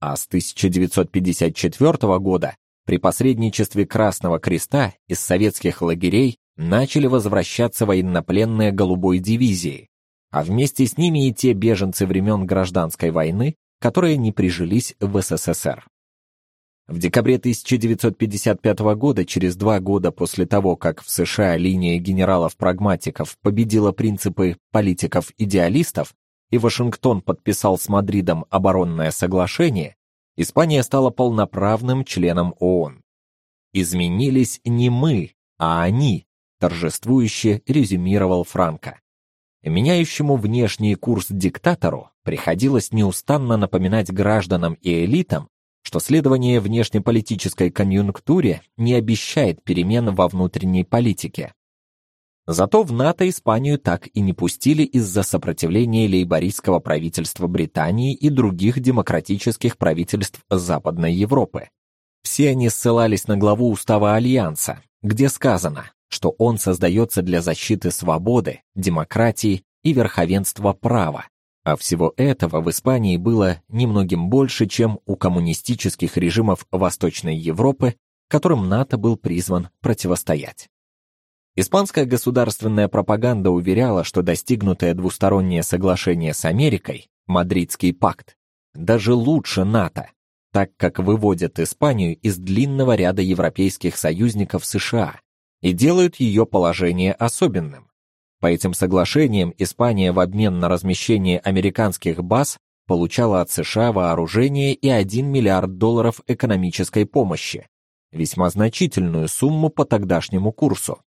А с 1954 года при посредничестве Красного Креста из советских лагерей начали возвращаться военнопленные голубой дивизии, а вместе с ними и те беженцы времен гражданской войны, которые не прижились в СССР. В декабре 1955 года, через два года после того, как в США линия генералов-прагматиков победила принципы политиков-идеалистов, и Вашингтон подписал с Мадридом оборонное соглашение, Испания стала полноправным членом ООН. Изменились не мы, а они, торжествующе резюмировал Франко. Меняющему внешний курс диктатору приходилось неустанно напоминать гражданам и элитам, что следование внешнеполитической конъюнктуре не обещает перемен во внутренней политике. Зато в НАТО Испанию так и не пустили из-за сопротивления лейбористского правительства Британии и других демократических правительств Западной Европы. Все они ссылались на главу устава альянса, где сказано, что он создается для защиты свободы, демократии и верховенства права, а всего этого в Испании было немногим больше, чем у коммунистических режимов Восточной Европы, которым НАТО был призван противостоять. Испанская государственная пропаганда уверяла, что достигнутое двустороннее соглашение с Америкой, Мадридский пакт, даже лучше НАТО, так как выводят Испанию из длинного ряда европейских союзников США и делают ее положение особенным. По этим соглашениям Испания в обмен на размещение американских баз получала от США вооружение и 1 миллиард долларов экономической помощи, весьма значительную сумму по тогдашнему курсу.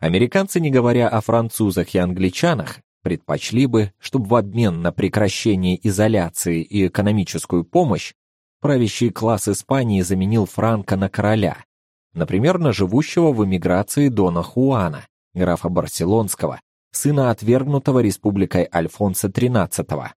Американцы, не говоря о французах и англичанах, предпочли бы, чтобы в обмен на прекращение изоляции и экономическую помощь правящий класс Испании заменил Франко на короля, например, на живущего в эмиграции Дона Хуана, графа Барселонского, сына отвергнутого республикой Альфонса XIII.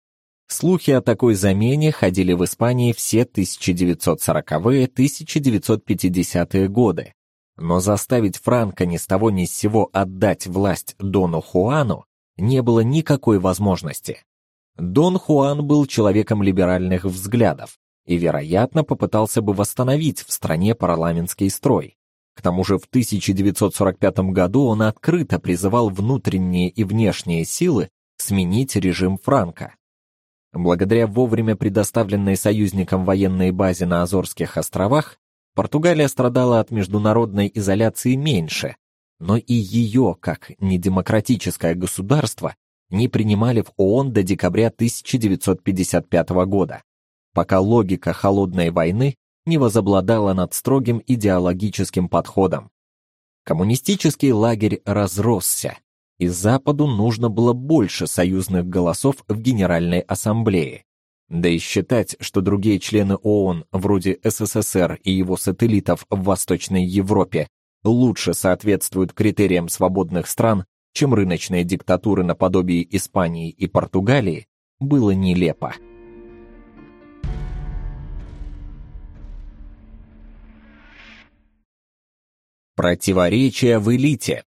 Слухи о такой замене ходили в Испании все 1940-1950-е годы. Но заставить Франко ни с того ни с сего отдать власть Дону Хуану не было никакой возможности. Дон Хуан был человеком либеральных взглядов и, вероятно, попытался бы восстановить в стране парламентский строй. К тому же в 1945 году он открыто призывал внутренние и внешние силы сменить режим Франка. Благодаря вовремя предоставленной союзникам военной базе на Азорских островах, Португалия страдала от международной изоляции меньше, но и ее, как недемократическое государство, не принимали в ООН до декабря 1955 года, пока логика холодной войны не возобладала над строгим идеологическим подходом. Коммунистический лагерь разросся, и Западу нужно было больше союзных голосов в Генеральной ассамблее. Да и считать, что другие члены ООН, вроде СССР и его сателлитов в Восточной Европе, лучше соответствуют критериям свободных стран, чем рыночные диктатуры наподобие Испании и Португалии, было нелепо. Противоречия в элите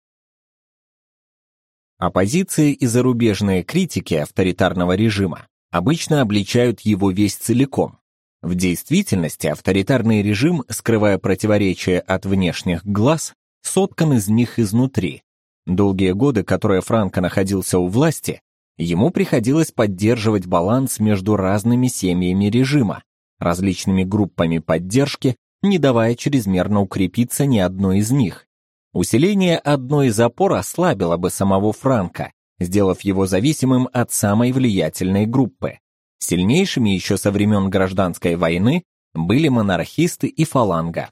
Оппозиция и зарубежные критики авторитарного режима обычно обличают его весь целиком. В действительности авторитарный режим, скрывая противоречия от внешних глаз, соткан из них изнутри. Долгие годы, которые Франко находился у власти, ему приходилось поддерживать баланс между разными семьями режима, различными группами поддержки, не давая чрезмерно укрепиться ни одной из них. Усиление одной из опор ослабило бы самого Франка, сделав его зависимым от самой влиятельной группы. Сильнейшими еще со времен гражданской войны были монархисты и фаланга.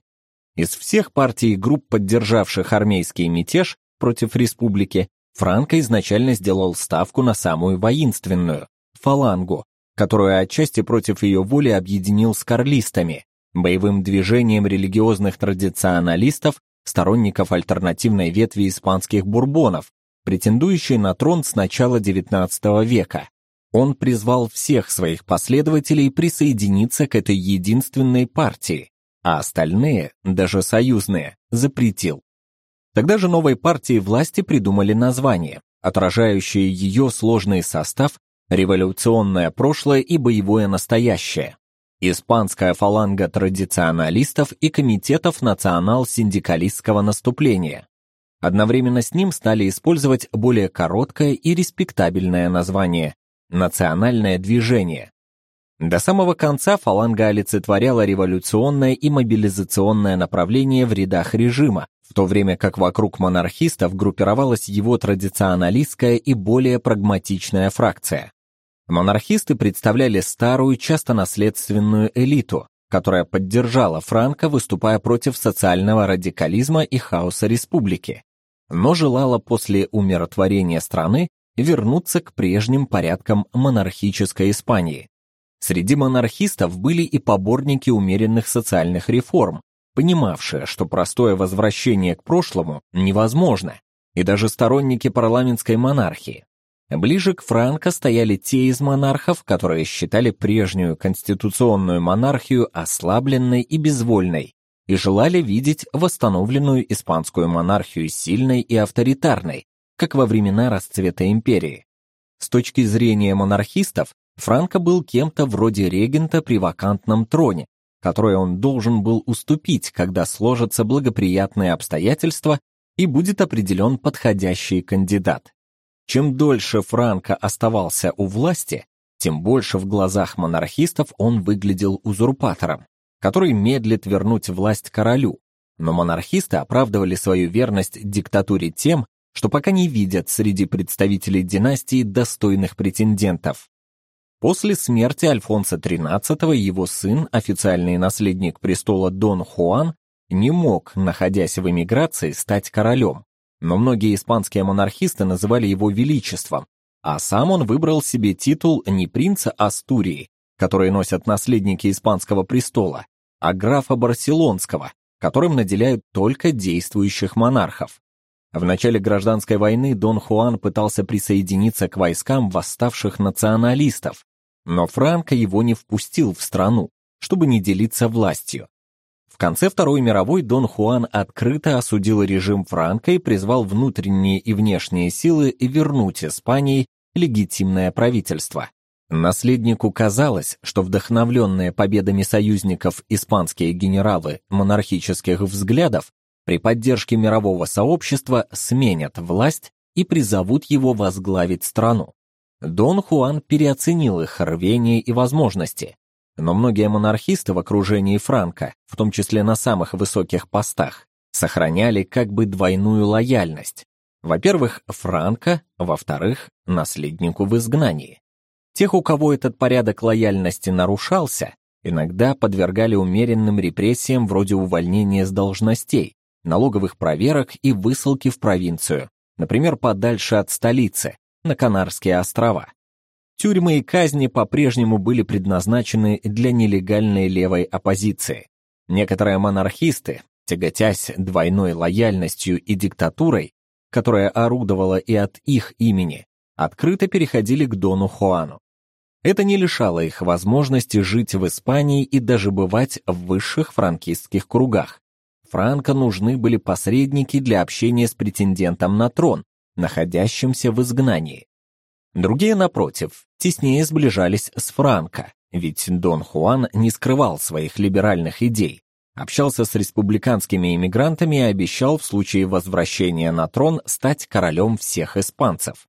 Из всех партий и групп, поддержавших армейский мятеж против республики, Франко изначально сделал ставку на самую воинственную – фалангу, которую отчасти против ее воли объединил с карлистами, боевым движением религиозных традиционалистов, сторонников альтернативной ветви испанских бурбонов, претендующей на трон с начала XIX века. Он призвал всех своих последователей присоединиться к этой единственной партии, а остальные, даже союзные, запретил. Тогда же новой партии власти придумали название, отражающее ее сложный состав, революционное прошлое и боевое настоящее. Испанская фаланга традиционалистов и комитетов национал-синдикалистского наступления. Одновременно с ним стали использовать более короткое и респектабельное название национальное движение. До самого конца фаланга олицетворяла революционное и мобилизационное направление в рядах режима, в то время как вокруг монархистов группировалась его традиционалистская и более прагматичная фракция. Монархисты представляли старую, часто наследственную элиту, которая поддержала Франко, выступая против социального радикализма и хаоса республики, но желала после умиротворения страны вернуться к прежним порядкам монархической Испании. Среди монархистов были и поборники умеренных социальных реформ, понимавшие, что простое возвращение к прошлому невозможно, и даже сторонники парламентской монархии. Ближе к Франко стояли те из монархов, которые считали прежнюю конституционную монархию ослабленной и безвольной и желали видеть восстановленную испанскую монархию сильной и авторитарной, как во времена расцвета империи. С точки зрения монархистов, Франко был кем-то вроде регента при вакантном троне, который он должен был уступить, когда сложатся благоприятные обстоятельства и будет определен подходящий кандидат. Чем дольше Франко оставался у власти, тем больше в глазах монархистов он выглядел узурпатором, который медлит вернуть власть королю. Но монархисты оправдывали свою верность диктатуре тем, что пока не видят среди представителей династии достойных претендентов. После смерти Альфонса XIII его сын, официальный наследник престола Дон Хуан, не мог, находясь в эмиграции, стать королем, но многие испанские монархисты называли его величеством, а сам он выбрал себе титул не принца Астурии, который носят наследники испанского престола, а графа Барселонского, которым наделяют только действующих монархов. В начале гражданской войны Дон Хуан пытался присоединиться к войскам восставших националистов, но Франко его не впустил в страну, чтобы не делиться властью. В конце Второй мировой Дон Хуан открыто осудил режим Франко и призвал внутренние и внешние силы вернуть Испании легитимное правительство. Наследнику казалось, что вдохновленные победами союзников испанские генералы монархических взглядов при поддержке мирового сообщества сменят власть и призовут его возглавить страну. Дон Хуан переоценил их рвение и возможности, но многие монархисты в окружении Франка, в том числе на самых высоких постах, сохраняли как бы двойную лояльность. Во-первых, Франко, во-вторых, наследнику в изгнании. Тех, у кого этот порядок лояльности нарушался, иногда подвергали умеренным репрессиям вроде увольнения с должностей, налоговых проверок и высылки в провинцию, например, подальше от столицы, на Канарские острова. Тюрьмы и казни по-прежнему были предназначены для нелегальной левой оппозиции. Некоторые монархисты, тяготясь двойной лояльностью и диктатурой, которая орудовала и от их имени, открыто переходили к Дону Хуану. Это не лишало их возможности жить в Испании и даже бывать в высших франкистских кругах. Франко нужны были посредники для общения с претендентом на трон, находящимся в изгнании. Другие, напротив, теснее сближались с Франко, ведь Дон Хуан не скрывал своих либеральных идей, общался с республиканскими иммигрантами и обещал в случае возвращения на трон стать королем всех испанцев.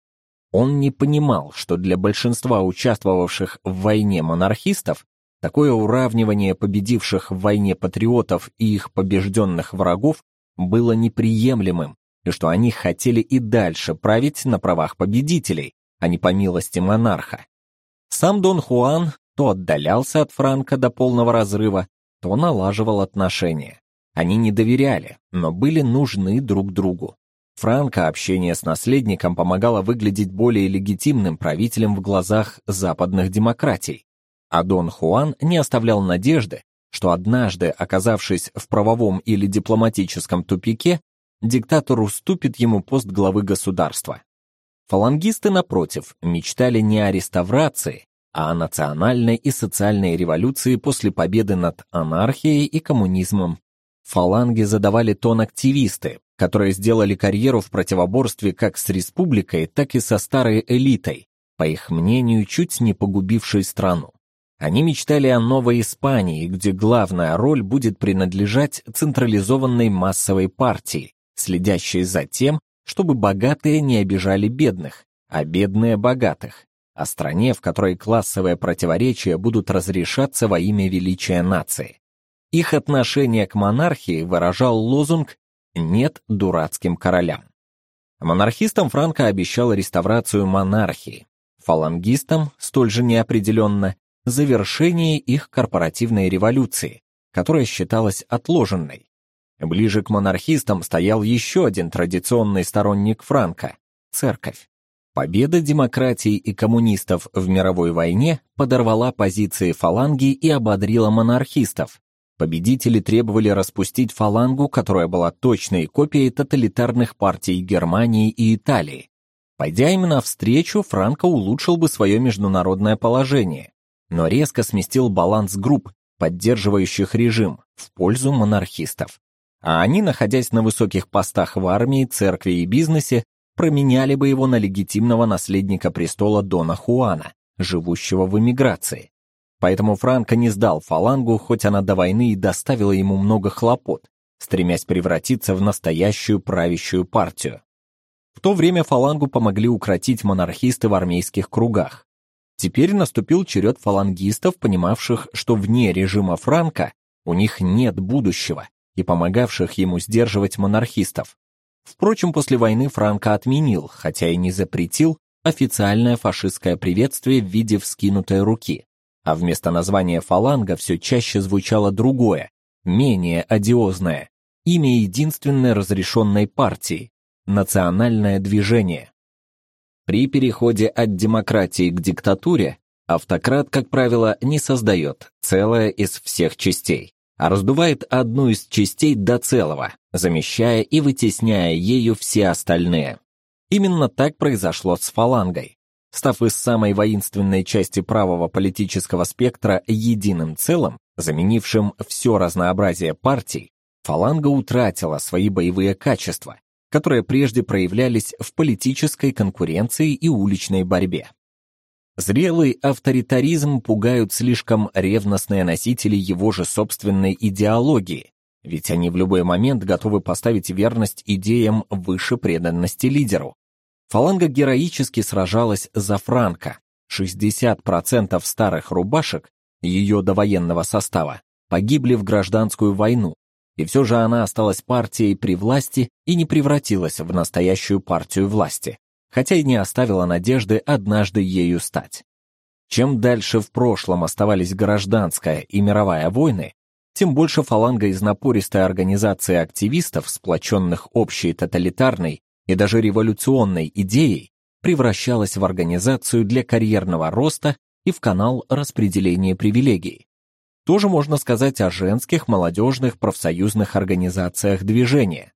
Он не понимал, что для большинства участвовавших в войне монархистов такое уравнивание победивших в войне патриотов и их побежденных врагов было неприемлемым, и что они хотели и дальше править на правах победителей, а не по милости монарха. Сам Дон Хуан то отдалялся от Франка до полного разрыва, то налаживал отношения. Они не доверяли, но были нужны друг другу. Франко общение с наследником помогало выглядеть более легитимным правителем в глазах западных демократий. А Дон Хуан не оставлял надежды, что однажды, оказавшись в правовом или дипломатическом тупике, диктатор уступит ему пост главы государства. Фалангисты, напротив, мечтали не о реставрации, а о национальной и социальной революции после победы над анархией и коммунизмом. Фаланги задавали тон активисты, которые сделали карьеру в противоборстве как с республикой, так и со старой элитой, по их мнению, чуть не погубившей страну. Они мечтали о новой Испании, где главная роль будет принадлежать централизованной массовой партии, следящей за тем, чтобы богатые не обижали бедных, а бедные богатых, о стране, в которой классовые противоречия будут разрешаться во имя величия нации. Их отношение к монархии выражал лозунг «Нет дурацким королям». Монархистам Франко обещал реставрацию монархии, фалангистам, столь же неопределенно, завершение их корпоративной революции, которая считалась отложенной, Ближе к монархистам стоял еще один традиционный сторонник Франка – церковь. Победа демократии и коммунистов в мировой войне подорвала позиции фаланги и ободрила монархистов. Победители требовали распустить фалангу, которая была точной копией тоталитарных партий Германии и Италии. Пойдя им навстречу, Франко улучшил бы свое международное положение, но резко сместил баланс групп, поддерживающих режим, в пользу монархистов а они, находясь на высоких постах в армии, церкви и бизнесе, променяли бы его на легитимного наследника престола Дона Хуана, живущего в эмиграции. Поэтому Франко не сдал фалангу, хоть она до войны и доставила ему много хлопот, стремясь превратиться в настоящую правящую партию. В то время фалангу помогли укротить монархисты в армейских кругах. Теперь наступил черед фалангистов, понимавших, что вне режима Франка у них нет будущего, и помогавших ему сдерживать монархистов. Впрочем, после войны Франко отменил, хотя и не запретил, официальное фашистское приветствие в виде вскинутой руки, а вместо названия фаланга все чаще звучало другое, менее одиозное, имя единственной разрешенной партии – национальное движение. При переходе от демократии к диктатуре автократ, как правило, не создает целое из всех частей а раздувает одну из частей до целого, замещая и вытесняя ею все остальные. Именно так произошло с фалангой. Став из самой воинственной части правого политического спектра единым целым, заменившим все разнообразие партий, фаланга утратила свои боевые качества, которые прежде проявлялись в политической конкуренции и уличной борьбе. Зрелый авторитаризм пугают слишком ревностные носители его же собственной идеологии, ведь они в любой момент готовы поставить верность идеям выше преданности лидеру. Фаланга героически сражалась за Франко. 60% старых рубашек ее довоенного состава погибли в гражданскую войну, и все же она осталась партией при власти и не превратилась в настоящую партию власти, хотя и не оставила надежды однажды ею стать. Чем дальше в прошлом оставались гражданская и мировая войны, тем больше фаланга из напористой организации активистов, сплоченных общей тоталитарной и даже революционной идеей, превращалась в организацию для карьерного роста и в канал распределения привилегий. Тоже можно сказать о женских, молодежных, профсоюзных организациях движения.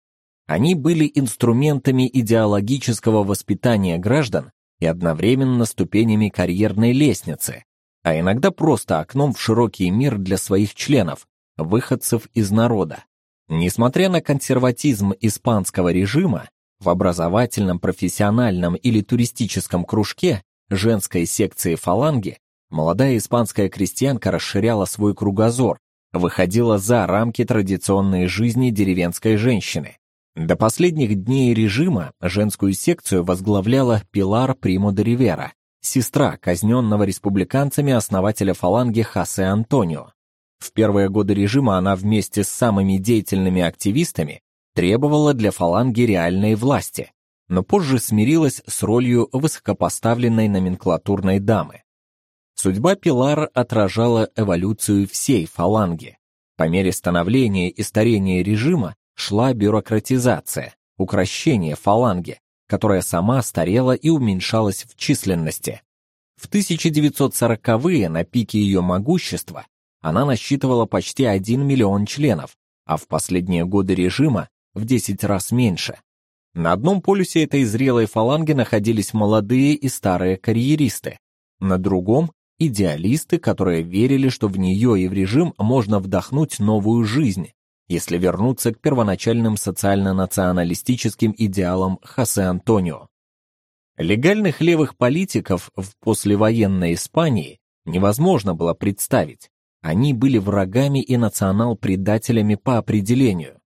Они были инструментами идеологического воспитания граждан и одновременно ступенями карьерной лестницы, а иногда просто окном в широкий мир для своих членов, выходцев из народа. Несмотря на консерватизм испанского режима, в образовательном, профессиональном или туристическом кружке женской секции фаланги молодая испанская крестьянка расширяла свой кругозор, выходила за рамки традиционной жизни деревенской женщины. До последних дней режима женскую секцию возглавляла Пилар Примо де Ривера, сестра казненного республиканцами основателя фаланги Хосе Антонио. В первые годы режима она вместе с самыми деятельными активистами требовала для фаланги реальной власти, но позже смирилась с ролью высокопоставленной номенклатурной дамы. Судьба Пилар отражала эволюцию всей фаланги. По мере становления и старения режима шла бюрократизация, укрощение фаланги, которая сама старела и уменьшалась в численности. В 1940-е на пике ее могущества она насчитывала почти 1 миллион членов, а в последние годы режима в 10 раз меньше. На одном полюсе этой зрелой фаланги находились молодые и старые карьеристы, на другом идеалисты, которые верили, что в нее и в режим можно вдохнуть новую жизнь, если вернуться к первоначальным социально-националистическим идеалам Хосе Антонио. Легальных левых политиков в послевоенной Испании невозможно было представить. Они были врагами и национал-предателями по определению.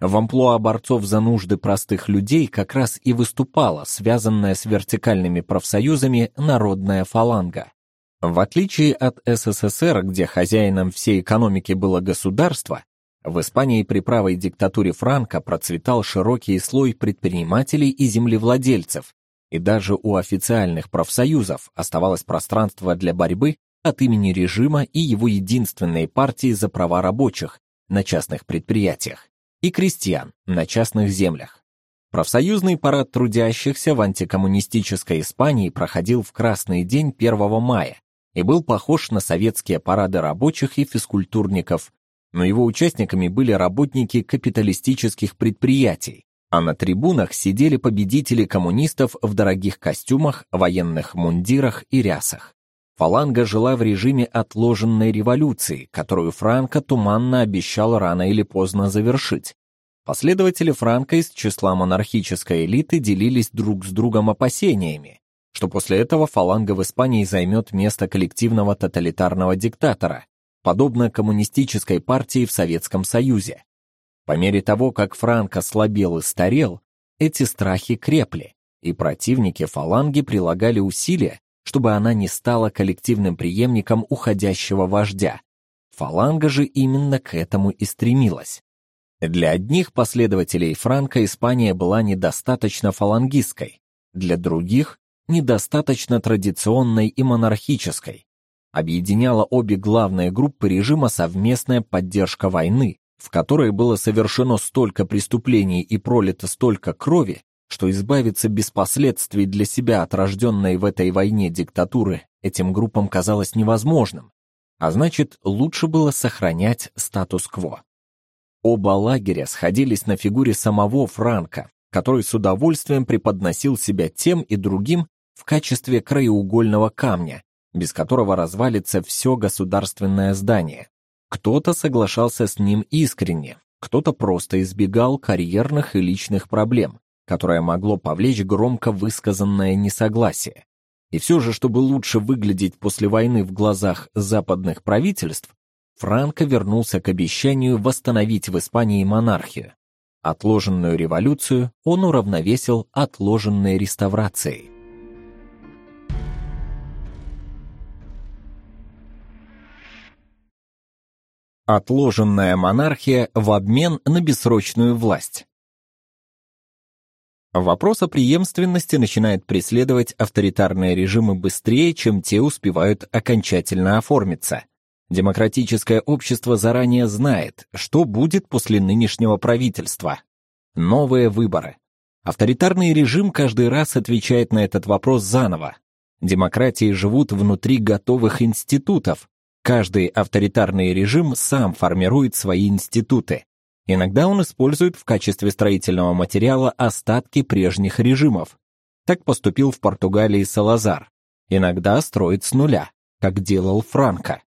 В амплуа борцов за нужды простых людей как раз и выступала связанная с вертикальными профсоюзами народная фаланга. В отличие от СССР, где хозяином всей экономики было государство, в Испании при правой диктатуре Франко процветал широкий слой предпринимателей и землевладельцев, и даже у официальных профсоюзов оставалось пространство для борьбы от имени режима и его единственной партии за права рабочих на частных предприятиях и крестьян на частных землях. Профсоюзный парад трудящихся в антикоммунистической Испании проходил в Красный день 1 мая, и был похож на советские парады рабочих и физкультурников, но его участниками были работники капиталистических предприятий, а на трибунах сидели победители коммунистов в дорогих костюмах, военных мундирах и рясах. Фаланга жила в режиме отложенной революции, которую Франко туманно обещал рано или поздно завершить. Последователи Франко из числа монархической элиты делились друг с другом опасениями, что после этого фаланга в Испании займет место коллективного тоталитарного диктатора, подобно коммунистической партии в Советском Союзе. По мере того, как Франко слабел и старел, эти страхи крепли, и противники фаланги прилагали усилия, чтобы она не стала коллективным преемником уходящего вождя. Фаланга же именно к этому и стремилась. Для одних последователей Франко Испания была недостаточно фалангистской, для других недостаточно традиционной и монархической. Объединяла обе главные группы режима совместная поддержка войны, в которой было совершено столько преступлений и пролито столько крови, что избавиться без последствий для себя от рожденной в этой войне диктатуры этим группам казалось невозможным, а значит, лучше было сохранять статус-кво. Оба лагеря сходились на фигуре самого Франка, который с удовольствием преподносил себя тем и другим в качестве краеугольного камня, без которого развалится все государственное здание. Кто-то соглашался с ним искренне, кто-то просто избегал карьерных и личных проблем, которое могло повлечь громко высказанное несогласие. И все же, чтобы лучше выглядеть после войны в глазах западных правительств, Франко вернулся к обещанию восстановить в Испании монархию. Отложенную революцию он уравновесил отложенной реставрацией. Отложенная монархия в обмен на бессрочную власть. Вопрос о преемственности начинает преследовать авторитарные режимы быстрее, чем те успевают окончательно оформиться. Демократическое общество заранее знает, что будет после нынешнего правительства. Новые выборы. Авторитарный режим каждый раз отвечает на этот вопрос заново. Демократии живут внутри готовых институтов. Каждый авторитарный режим сам формирует свои институты. Иногда он использует в качестве строительного материала остатки прежних режимов. Так поступил в Португалии Салазар. Иногда строит с нуля, как делал Франко.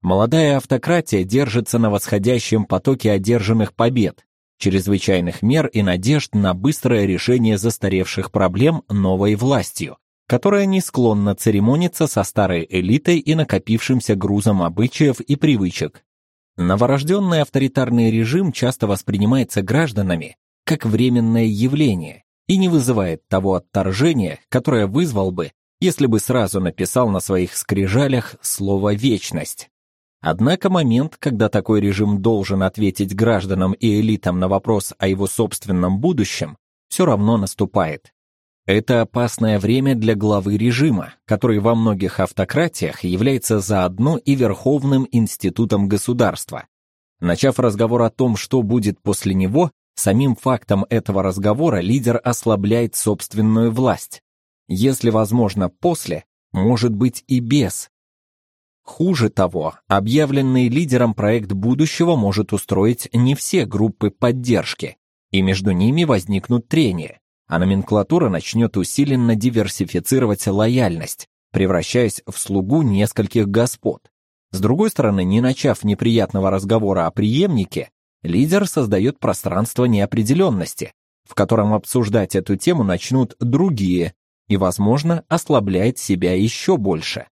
Молодая автократия держится на восходящем потоке одержанных побед, чрезвычайных мер и надежд на быстрое решение застаревших проблем новой властью, которая не склонна церемониться со старой элитой и накопившимся грузом обычаев и привычек, Новорожденный авторитарный режим часто воспринимается гражданами как временное явление и не вызывает того отторжения, которое вызвал бы, если бы сразу написал на своих скрижалях слово «вечность». Однако момент, когда такой режим должен ответить гражданам и элитам на вопрос о его собственном будущем, все равно наступает. Это опасное время для главы режима, который во многих автократиях является заодно и верховным институтом государства. Начав разговор о том, что будет после него, самим фактом этого разговора лидер ослабляет собственную власть. Если возможно после, может быть и без. Хуже того, объявленный лидером проект будущего может устроить не все группы поддержки, и между ними возникнут трения а номенклатура начнет усиленно диверсифицировать лояльность, превращаясь в слугу нескольких господ. С другой стороны, не начав неприятного разговора о преемнике, лидер создает пространство неопределенности, в котором обсуждать эту тему начнут другие и, возможно, ослабляет себя еще больше.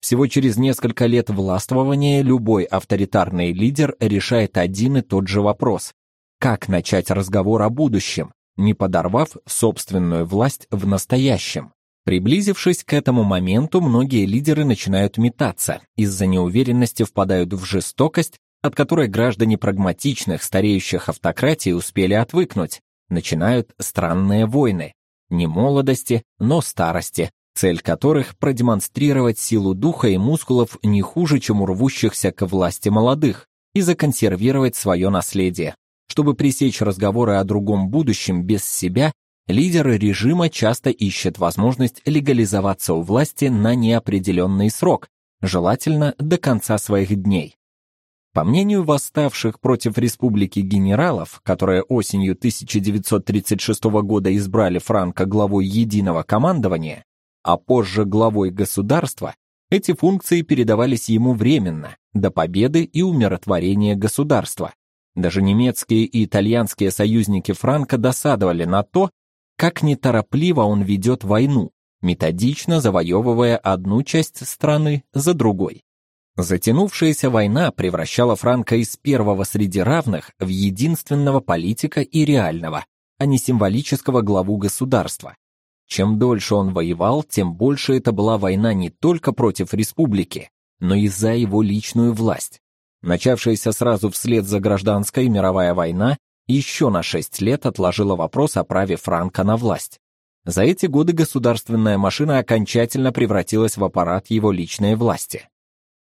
Всего через несколько лет властвования любой авторитарный лидер решает один и тот же вопрос: как начать разговор о будущем, не подорвав собственную власть в настоящем. Приблизившись к этому моменту, многие лидеры начинают метаться, из-за неуверенности впадают в жестокость, от которой граждане прагматичных стареющих автократий успели отвыкнуть. Начинают странные войны, не молодости, но старости, цель которых продемонстрировать силу духа и мускулов не хуже, чем у рвущихся к власти молодых, и законсервировать свое наследие. Чтобы пресечь разговоры о другом будущем без себя, лидер режима часто ищет возможность легализоваться у власти на неопределенный срок, желательно до конца своих дней. По мнению восставших против республики генералов, которые осенью 1936 года избрали Франко главой единого командования, а позже главой государства, эти функции передавались ему временно, до победы и умиротворения государства. Даже немецкие и итальянские союзники Франка досадовали на то, как неторопливо он ведет войну, методично завоевывая одну часть страны за другой. Затянувшаяся война превращала Франка из первого среди равных в единственного политика и реального, а не символического главу государства. Чем дольше он воевал, тем больше это была война не только против республики, но и за его личную власть. Начавшаяся сразу вслед за гражданской мировая война еще на шесть лет отложила вопрос о праве Франка на власть. За эти годы государственная машина окончательно превратилась в аппарат его личной власти.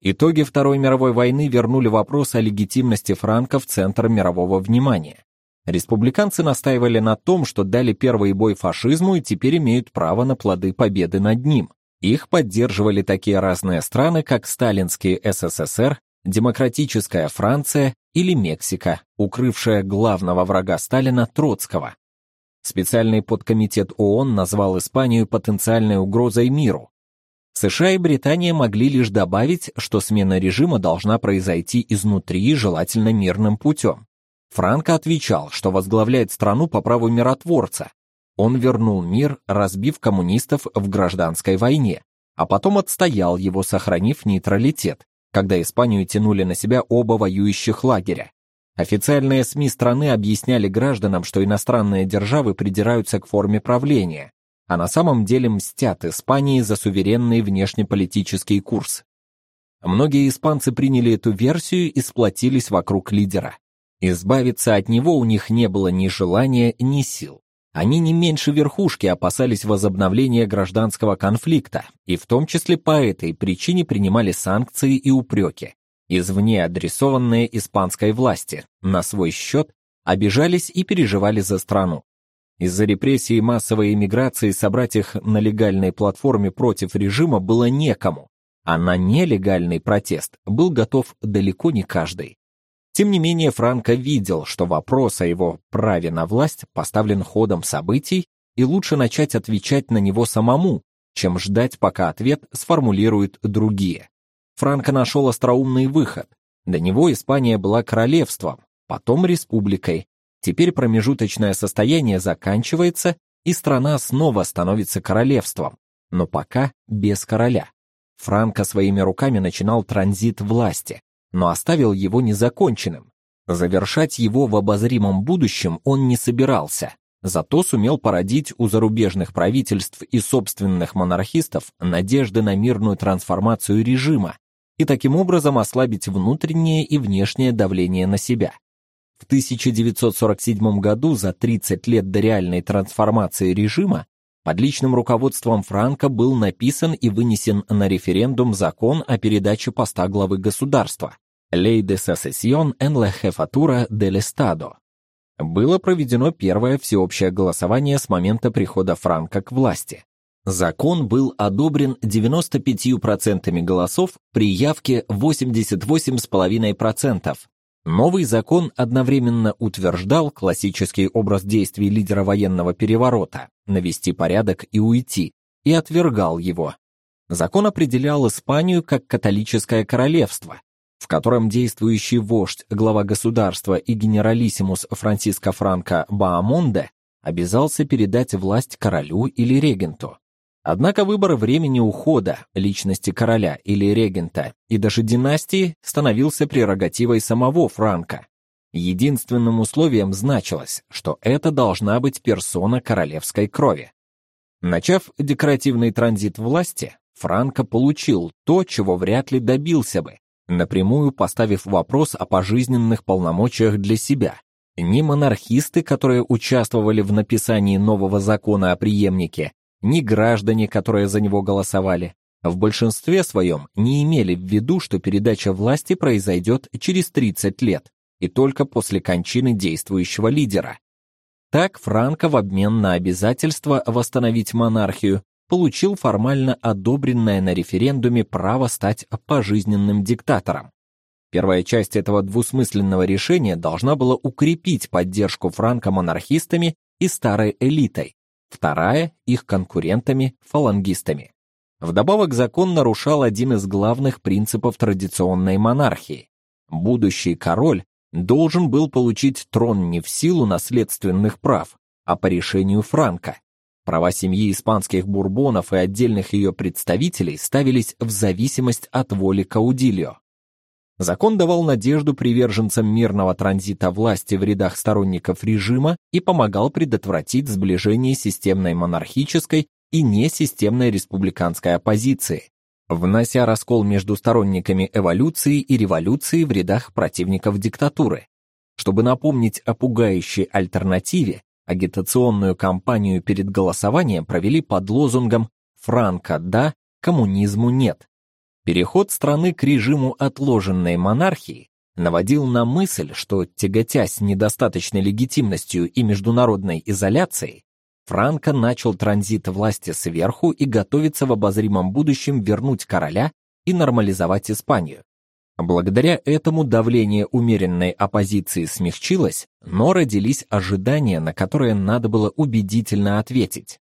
Итоги Второй мировой войны вернули вопрос о легитимности Франка в центр мирового внимания. Республиканцы настаивали на том, что дали первый бой фашизму и теперь имеют право на плоды победы над ним. Их поддерживали такие разные страны, как сталинский СССР, демократическая Франция или Мексика, укрывшая главного врага Сталина Троцкого. Специальный подкомитет ООН назвал Испанию потенциальной угрозой миру. США и Британия могли лишь добавить, что смена режима должна произойти изнутри, желательно мирным путем. Франко отвечал, что возглавляет страну по праву миротворца. Он вернул мир, разбив коммунистов в гражданской войне, а потом отстоял его, сохранив нейтралитет, когда Испанию тянули на себя оба воюющих лагеря. Официальные СМИ страны объясняли гражданам, что иностранные державы придираются к форме правления, а на самом деле мстят Испании за суверенный внешнеполитический курс. Многие испанцы приняли эту версию и сплотились вокруг лидера. Избавиться от него у них не было ни желания, ни сил. Они не меньше верхушки опасались возобновления гражданского конфликта, и в том числе по этой причине принимали санкции и упреки, извне адресованные испанской власти, на свой счет, обижались и переживали за страну. Из-за репрессий и массовой эмиграции собрать их на легальной платформе против режима было некому, а на нелегальный протест был готов далеко не каждый. Тем не менее, Франко видел, что вопрос о его праве на власть поставлен ходом событий, и лучше начать отвечать на него самому, чем ждать, пока ответ сформулируют другие. Франко нашел остроумный выход. До него Испания была королевством, потом республикой. Теперь промежуточное состояние заканчивается, и страна снова становится королевством, но пока без короля. Франко своими руками начинал транзит власти, но оставил его незаконченным. Завершать его в обозримом будущем он не собирался, зато сумел породить у зарубежных правительств и собственных монархистов надежды на мирную трансформацию режима и таким образом ослабить внутреннее и внешнее давление на себя. В 1947 году, за 30 лет до реальной трансформации режима, под личным руководством Франка был написан и вынесен на референдум закон о передаче поста главы государства Ley de Secesión en la Jefatura del Estado. Было проведено первое всеобщее голосование с момента прихода Франка к власти. Закон был одобрен 95% голосов при явке 88,5%, Новый закон одновременно утверждал классический образ действий лидера военного переворота навести порядок и уйти, и отвергал его. Закон определял Испанию как католическое королевство, в котором действующий вождь, глава государства и генералиссимус Франциско Франко Баамонде обязался передать власть королю или регенту. Однако выбор времени ухода личности короля или регента и даже династии становился прерогативой самого Франка. Единственным условием значилось, что это должна быть персона королевской крови. Начав декоративный транзит власти, Франко получил то, чего вряд ли добился бы, напрямую поставив вопрос о пожизненных полномочиях для себя. Ни монархисты, которые участвовали в написании нового закона о преемнике, ни граждане, которые за него голосовали, в большинстве своем не имели в виду, что передача власти произойдет через 30 лет и только после кончины действующего лидера. Так Франко в обмен на обязательство восстановить монархию получил формально одобренное на референдуме право стать пожизненным диктатором. Первая часть этого двусмысленного решения должна была укрепить поддержку Франко монархистами и старой элитой, вторая их конкурентами-фалангистами. Вдобавок закон нарушал один из главных принципов традиционной монархии. Будущий король должен был получить трон не в силу наследственных прав, а по решению Франка. Права семьи испанских бурбонов и отдельных ее представителей ставились в зависимость от воли Каудильо. Закон давал надежду приверженцам мирного транзита власти в рядах сторонников режима и помогал предотвратить сближение системной монархической и несистемной республиканской оппозиции, внося раскол между сторонниками эволюции и революции в рядах противников диктатуры. Чтобы напомнить о пугающей альтернативе, агитационную кампанию перед голосованием провели под лозунгом «Франко да, коммунизму нет». Переход страны к режиму отложенной монархии наводил на мысль, что, тяготясь недостаточной легитимностью и международной изоляцией, Франко начал транзит власти сверху и готовится в обозримом будущем вернуть короля и нормализовать Испанию. Благодаря этому давление умеренной оппозиции смягчилось, но родились ожидания, на которые надо было убедительно ответить.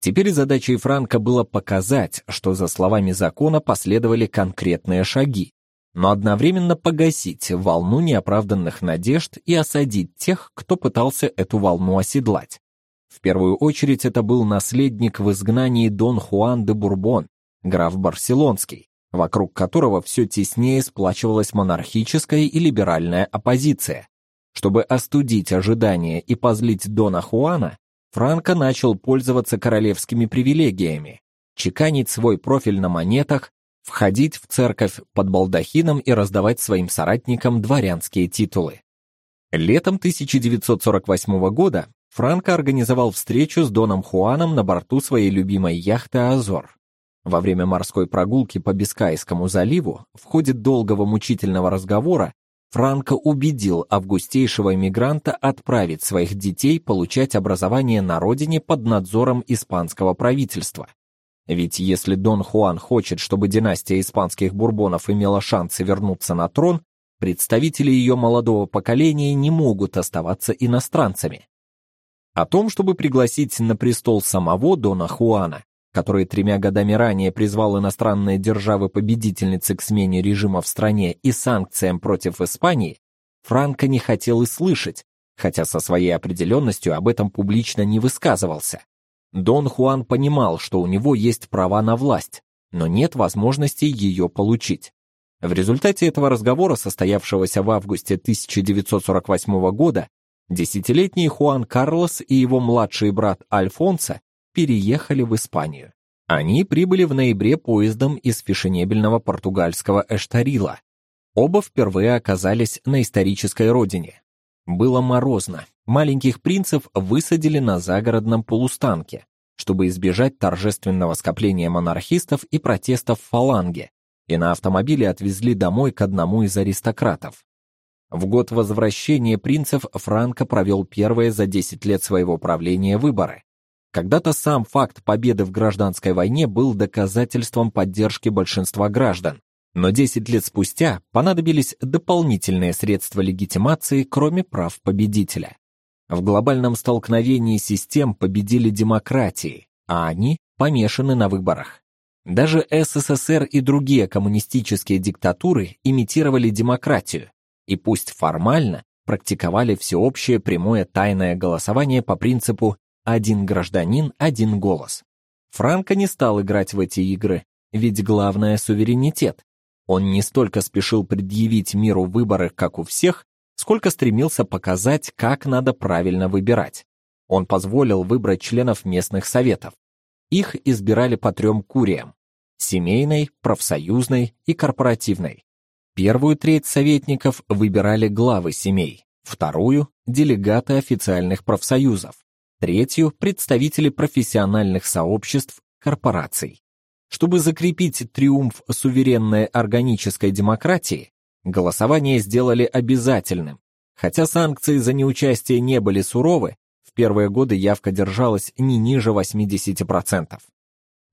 Теперь задачей Франка было показать, что за словами закона последовали конкретные шаги, но одновременно погасить волну неоправданных надежд и осадить тех, кто пытался эту волну оседлать. В первую очередь это был наследник в изгнании Дон Хуан де Бурбон, граф Барселонский, вокруг которого все теснее сплачивалась монархическая и либеральная оппозиция. Чтобы остудить ожидания и позлить Дона Хуана, Франко начал пользоваться королевскими привилегиями, чеканить свой профиль на монетах, входить в церковь под балдахином и раздавать своим соратникам дворянские титулы. Летом 1948 года Франко организовал встречу с Доном Хуаном на борту своей любимой яхты Азор. Во время морской прогулки по Бискайскому заливу в ходе долгого мучительного разговора Франко убедил августейшего эмигранта отправить своих детей получать образование на родине под надзором испанского правительства. Ведь если Дон Хуан хочет, чтобы династия испанских бурбонов имела шансы вернуться на трон, представители ее молодого поколения не могут оставаться иностранцами. О том, чтобы пригласить на престол самого Дона Хуана, который тремя годами ранее призвал иностранные державы-победительницы к смене режима в стране и санкциям против Испании, Франко не хотел и слышать, хотя со своей определенностью об этом публично не высказывался. Дон Хуан понимал, что у него есть права на власть, но нет возможности ее получить. В результате этого разговора, состоявшегося в августе 1948 года, десятилетний Хуан Карлос и его младший брат Альфонсо переехали в Испанию. Они прибыли в ноябре поездом из фешенебельного португальского Эштарила. Оба впервые оказались на исторической родине. Было морозно. Маленьких принцев высадили на загородном полустанке, чтобы избежать торжественного скопления монархистов и протестов в фаланге, и на автомобиле отвезли домой к одному из аристократов. В год возвращения принцев Франко провел первые за 10 лет своего правления выборы. Когда-то сам факт победы в гражданской войне был доказательством поддержки большинства граждан, но 10 лет спустя понадобились дополнительные средства легитимации, кроме прав победителя. В глобальном столкновении систем победили демократии, а они помешаны на выборах. Даже СССР и другие коммунистические диктатуры имитировали демократию, и пусть формально практиковали всеобщее прямое тайное голосование по принципу один гражданин, один голос. Франко не стал играть в эти игры, ведь главное суверенитет. Он не столько спешил предъявить миру выборы, как у всех, сколько стремился показать, как надо правильно выбирать. Он позволил выбрать членов местных советов. Их избирали по трем куриям: семейной, профсоюзной и корпоративной. Первую треть советников выбирали главы семей, вторую делегаты официальных профсоюзов, третью представители профессиональных сообществ, корпораций. Чтобы закрепить триумф суверенной органической демократии, голосование сделали обязательным. Хотя санкции за неучастие не были суровы, в первые годы явка держалась не ниже 80%.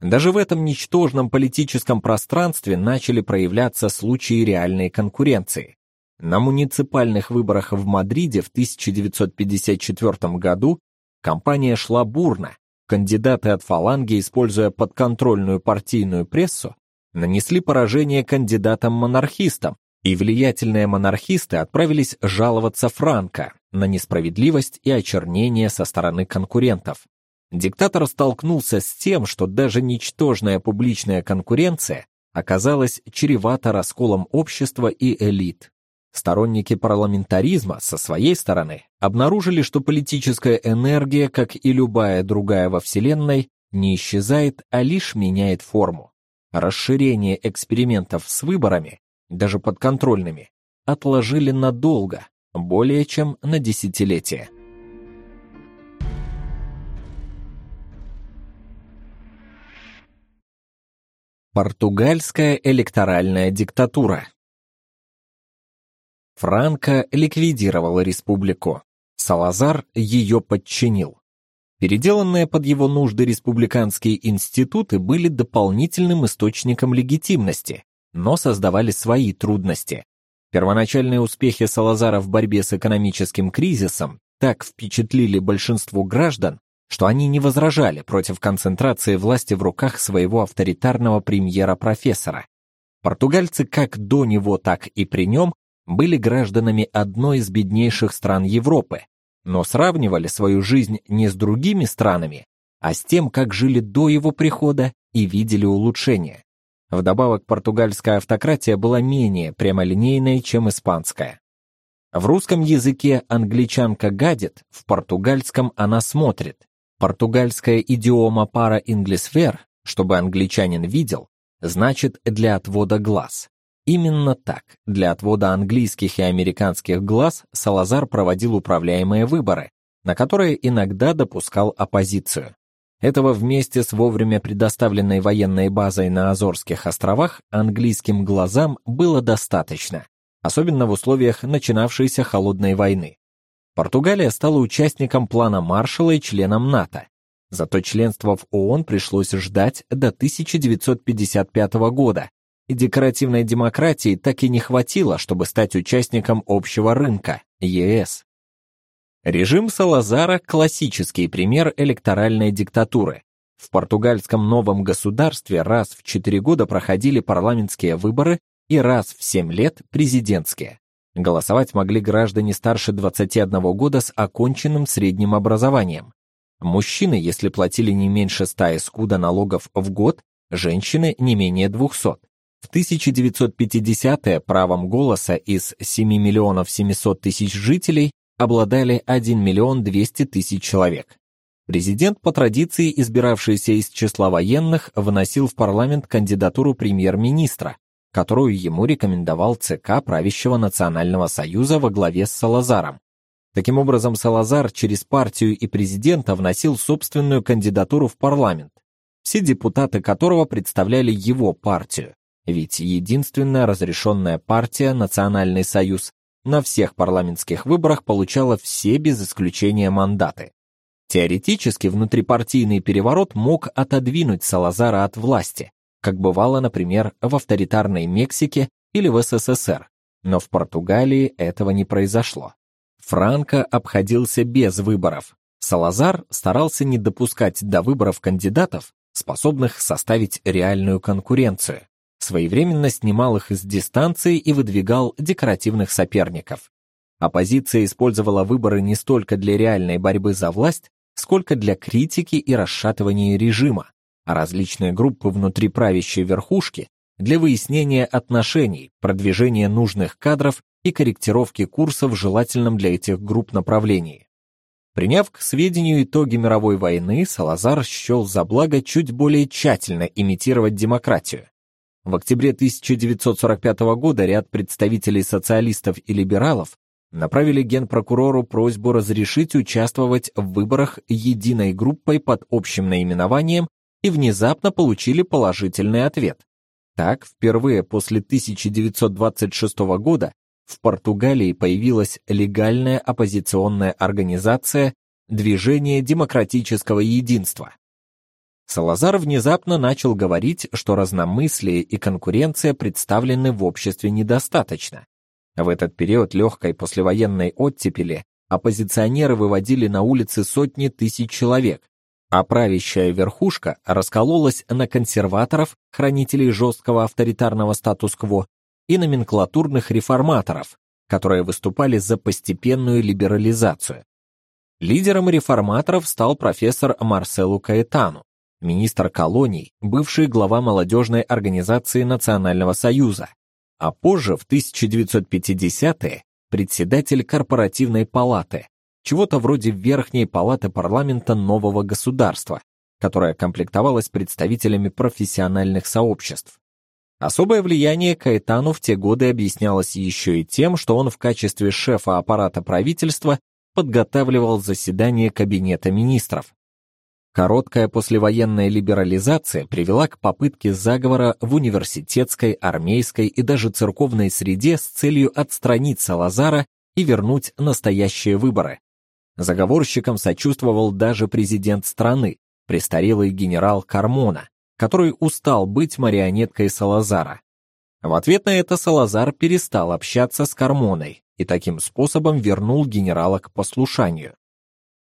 Даже в этом ничтожном политическом пространстве начали проявляться случаи реальной конкуренции. На муниципальных выборах в Мадриде в 1954 году Кампания шла бурно. Кандидаты от фаланги, используя подконтрольную партийную прессу, нанесли поражение кандидатам-монархистам, и влиятельные монархисты отправились жаловаться Франко на несправедливость и очернение со стороны конкурентов. Диктатор столкнулся с тем, что даже ничтожная публичная конкуренция оказалась чревата расколом общества и элит. Сторонники парламентаризма со своей стороны обнаружили, что политическая энергия, как и любая другая во Вселенной, не исчезает, а лишь меняет форму. Расширение экспериментов с выборами, даже подконтрольными, отложили надолго, более чем на десятилетия. Португальская электоральная диктатура Франко ликвидировал республику. Салазар ее подчинил. Переделанные под его нужды республиканские институты были дополнительным источником легитимности, но создавали свои трудности. Первоначальные успехи Салазара в борьбе с экономическим кризисом так впечатлили большинство граждан, что они не возражали против концентрации власти в руках своего авторитарного премьера-профессора. Португальцы как до него, так и при нем были гражданами одной из беднейших стран Европы, но сравнивали свою жизнь не с другими странами, а с тем, как жили до его прихода и видели улучшения. Вдобавок, португальская автократия была менее прямолинейной, чем испанская. В русском языке англичанка гадит, в португальском она смотрит. Португальская идиома пара инглисфер, чтобы англичанин видел, значит для отвода глаз. Именно так, для отвода английских и американских глаз Салазар проводил управляемые выборы, на которые иногда допускал оппозицию. Этого вместе с вовремя предоставленной военной базой на Азорских островах английским глазам было достаточно, особенно в условиях начинавшейся холодной войны. Португалия стала участником плана Маршалла и членом НАТО. Зато членство в ООН пришлось ждать до 1955 года, и декоративной демократии так и не хватило, чтобы стать участником общего рынка ЕС. Режим Салазара классический пример электоральной диктатуры. В португальском новом государстве раз в 4 года проходили парламентские выборы и раз в 7 лет президентские. Голосовать могли граждане старше 21 года с оконченным средним образованием. Мужчины, если платили не меньше 100 эскуда налогов в год, женщины не менее 200. В 1950-е правом голоса из 7 миллионов 700 тысяч жителей обладали 1 миллион 200 тысяч человек. Президент по традиции, избиравшийся из числа военных, вносил в парламент кандидатуру премьер-министра, которую ему рекомендовал ЦК правящего Национального союза во главе с Салазаром. Таким образом, Салазар через партию и президента вносил собственную кандидатуру в парламент, все депутаты которого представляли его партию. Ведь единственная разрешенная партия Национальный союз на всех парламентских выборах получала все без исключения мандаты. Теоретически внутрипартийный переворот мог отодвинуть Салазара от власти, как бывало, например, в авторитарной Мексике или в СССР. Но в Португалии этого не произошло. Франко обходился без выборов. Салазар старался не допускать до выборов кандидатов, способных составить реальную конкуренцию своевременно снимал их с дистанции и выдвигал декоративных соперников. Оппозиция использовала выборы не столько для реальной борьбы за власть, сколько для критики и расшатывания режима, а различные группы внутри правящей верхушки для выяснения отношений, продвижения нужных кадров и корректировки курса в желательном для этих групп направлении. Приняв к сведению итоги мировой войны, Салазар счел за благо чуть более тщательно имитировать демократию. В октябре 1945 года ряд представителей социалистов и либералов направили генпрокурору просьбу разрешить участвовать в выборах единой группой под общим наименованием и внезапно получили положительный ответ. Так, впервые после 1926 года в Португалии появилась легальная оппозиционная организация Движение демократического единства. Салазар внезапно начал говорить, что разномыслие и конкуренция представлены в обществе недостаточно. В этот период легкой послевоенной оттепели оппозиционеры выводили на улицы сотни тысяч человек, а правящая верхушка раскололась на консерваторов, хранителей жесткого авторитарного статус-кво, и номенклатурных реформаторов, которые выступали за постепенную либерализацию. Лидером реформаторов стал профессор Марселу Каэтану, министр колоний, бывший глава молодежной организации Национального союза, а позже, в 1950-е, председатель корпоративной палаты, чего-то вроде Верхней палаты парламента нового государства, которая комплектовалась представителями профессиональных сообществ. Особое влияние Каэтану в те годы объяснялось еще и тем, что он в качестве шефа аппарата правительства подготавливал заседание кабинета министров. Короткая послевоенная либерализация привела к попытке заговора в университетской, армейской и даже церковной среде с целью отстранить Салазара и вернуть настоящие выборы. Заговорщикам сочувствовал даже президент страны, престарелый генерал Кармона, который устал быть марионеткой Салазара. В ответ на это Салазар перестал общаться с Кармоной и таким способом вернул генерала к послушанию.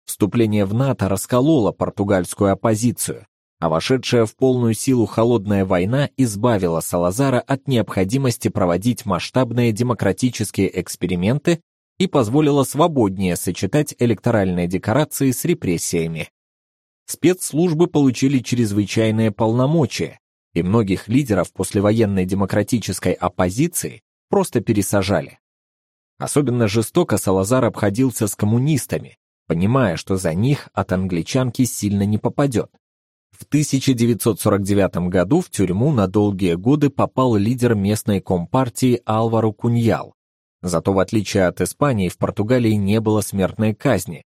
Вступление в НАТО раскололо португальскую оппозицию, а вошедшая в полную силу холодная война избавила Салазара от необходимости проводить масштабные демократические эксперименты и позволила свободнее сочетать электоральные декорации с репрессиями. Спецслужбы получили чрезвычайные полномочия, и многих лидеров послевоенной демократической оппозиции просто пересажали. Особенно жестоко Салазар обходился с коммунистами, понимая, что за них от англичанки сильно не попадет. В 1949 году в тюрьму на долгие годы попал лидер местной компартии Алваро Куньял. Зато в отличие от Испании в Португалии не было смертной казни.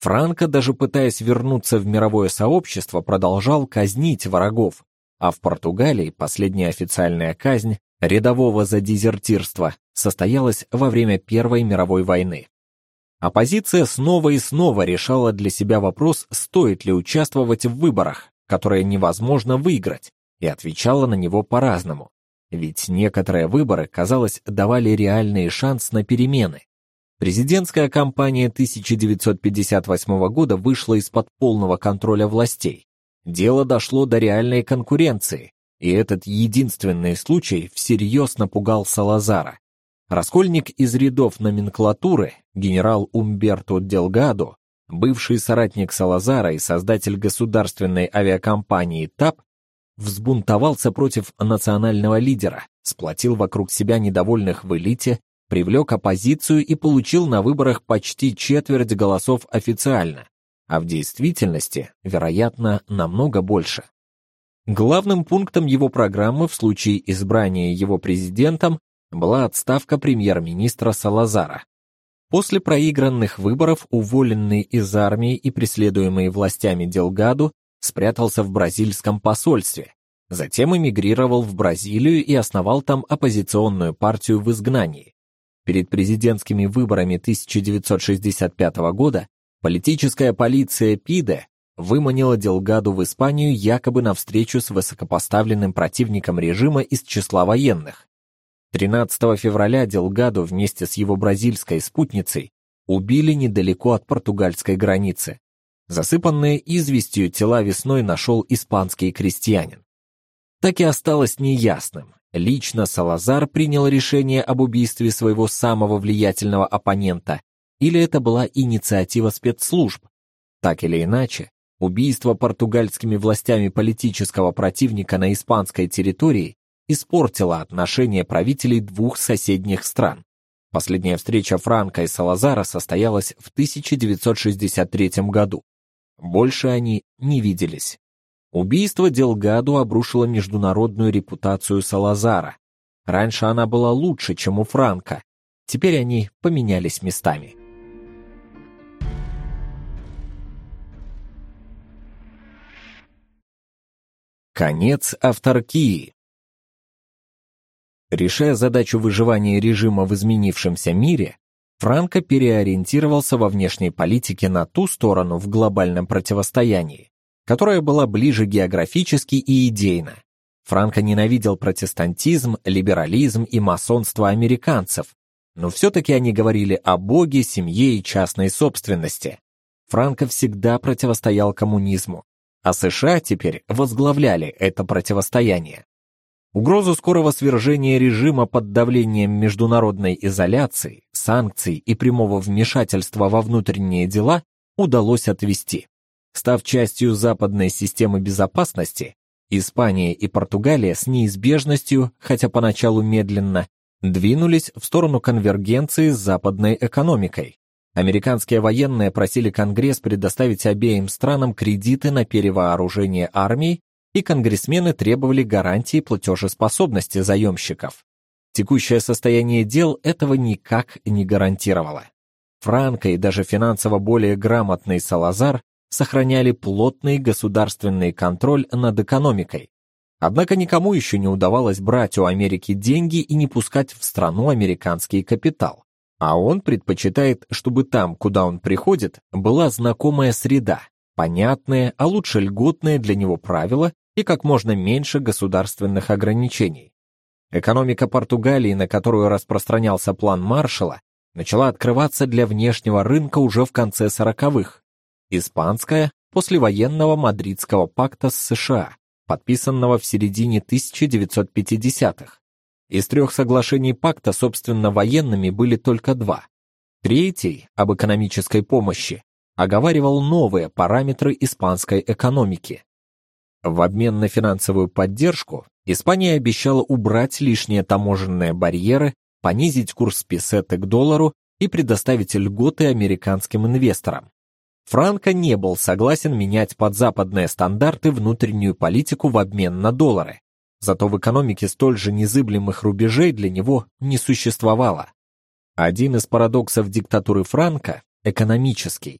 Франко, даже пытаясь вернуться в мировое сообщество, продолжал казнить врагов, а в Португалии последняя официальная казнь рядового за дезертирство состоялась во время Первой мировой войны. Оппозиция снова и снова решала для себя вопрос, стоит ли участвовать в выборах, которые невозможно выиграть, и отвечала на него по-разному. Ведь некоторые выборы, казалось, давали реальный шанс на перемены. Президентская кампания 1958 года вышла из-под полного контроля властей. Дело дошло до реальной конкуренции, и этот единственный случай всерьез напугал Салазара. Раскольник из рядов номенклатуры, генерал Умберто Делгадо, бывший соратник Салазара и создатель государственной авиакомпании ТАП, взбунтовался против национального лидера, сплотил вокруг себя недовольных в элите, привлек оппозицию и получил на выборах почти четверть голосов официально, а в действительности, вероятно, намного больше. Главным пунктом его программы в случае избрания его президентом была отставка премьер-министра Салазара. После проигранных выборов уволенный из армии и преследуемый властями Делгаду спрятался в бразильском посольстве, затем эмигрировал в Бразилию и основал там оппозиционную партию в изгнании. Перед президентскими выборами 1965 года политическая полиция ПИДЕ выманила Делгаду в Испанию якобы на встречу с высокопоставленным противником режима из числа военных. 13 февраля Делгаду вместе с его бразильской спутницей убили недалеко от португальской границы. Засыпанные известью тела весной нашел испанский крестьянин. Так и осталось неясным, лично Салазар принял решение об убийстве своего самого влиятельного оппонента, или это была инициатива спецслужб. Так или иначе, убийство португальскими властями политического противника на испанской территории испортило отношения правителей двух соседних стран. Последняя встреча Франка и Салазара состоялась в 1963 году. Больше они не виделись. Убийство Делгаду обрушило международную репутацию Салазара. Раньше она была лучше, чем у Франка. Теперь они поменялись местами. Конец авторкии. Решая задачу выживания режима в изменившемся мире, Франко переориентировался во внешней политике на ту сторону в глобальном противостоянии, которая была ближе географически и идейно. Франко ненавидел протестантизм, либерализм и масонство американцев, но все-таки они говорили о Боге, семье и частной собственности. Франко всегда противостоял коммунизму, а США теперь возглавляли это противостояние. Угрозу скорого свержения режима под давлением международной изоляции, санкций и прямого вмешательства во внутренние дела удалось отвести. Став частью западной системы безопасности, Испания и Португалия с неизбежностью, хотя поначалу медленно, двинулись в сторону конвергенции с западной экономикой. Американские военные просили Конгресс предоставить обеим странам кредиты на перевооружение армий, и конгрессмены требовали гарантии платежеспособности заемщиков. Текущее состояние дел этого никак не гарантировало. Франко и даже финансово более грамотный Салазар сохраняли плотный государственный контроль над экономикой. Однако никому еще не удавалось брать у Америки деньги и не пускать в страну американский капитал. А он предпочитает, чтобы там, куда он приходит, была знакомая среда, понятные, а лучше льготные для него правила и как можно меньше государственных ограничений. Экономика Португалии, на которую распространялся план Маршалла, начала открываться для внешнего рынка уже в конце сороковых. Испанская – после военного Мадридского пакта с США, подписанного в середине 1950-х. Из трех соглашений пакта, собственно, военными были только два. Третий, об экономической помощи, оговаривал новые параметры испанской экономики. В обмен на финансовую поддержку Испания обещала убрать лишние таможенные барьеры, понизить курс песеты к доллару и предоставить льготы американским инвесторам. Франко не был согласен менять под западные стандарты внутреннюю политику в обмен на доллары. Зато в экономике столь же незыблемых рубежей для него не существовало. Один из парадоксов диктатуры Франко – экономический.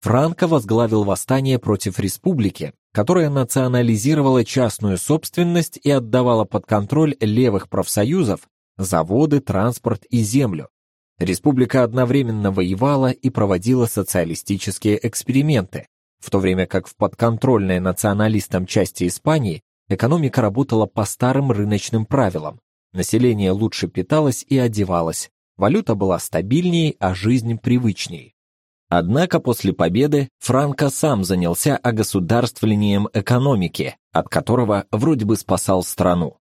Франко возглавил восстание против республики, которая национализировала частную собственность и отдавала под контроль левых профсоюзов заводы, транспорт и землю. Республика одновременно воевала и проводила социалистические эксперименты, в то время как в подконтрольной националистам части Испании экономика работала по старым рыночным правилам. Население лучше питалось и одевалось, валюта была стабильнее, а жизнь привычней. Однако после победы Франко сам занялся огосударствлением экономики, от которого вроде бы спасал страну.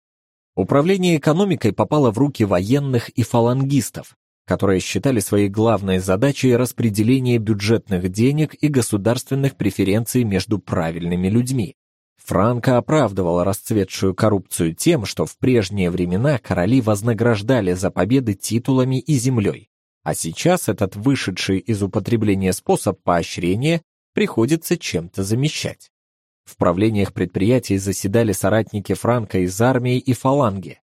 Управление экономикой попало в руки военных и фалангистов, которые считали своей главной задачей распределение бюджетных денег и государственных преференций между правильными людьми. Франко оправдывал расцветшую коррупцию тем, что в прежние времена короли вознаграждали за победы титулами и землей, а сейчас этот вышедший из употребления способ поощрения приходится чем-то замещать. В правлениях предприятий заседали соратники Франка из армии и фаланги.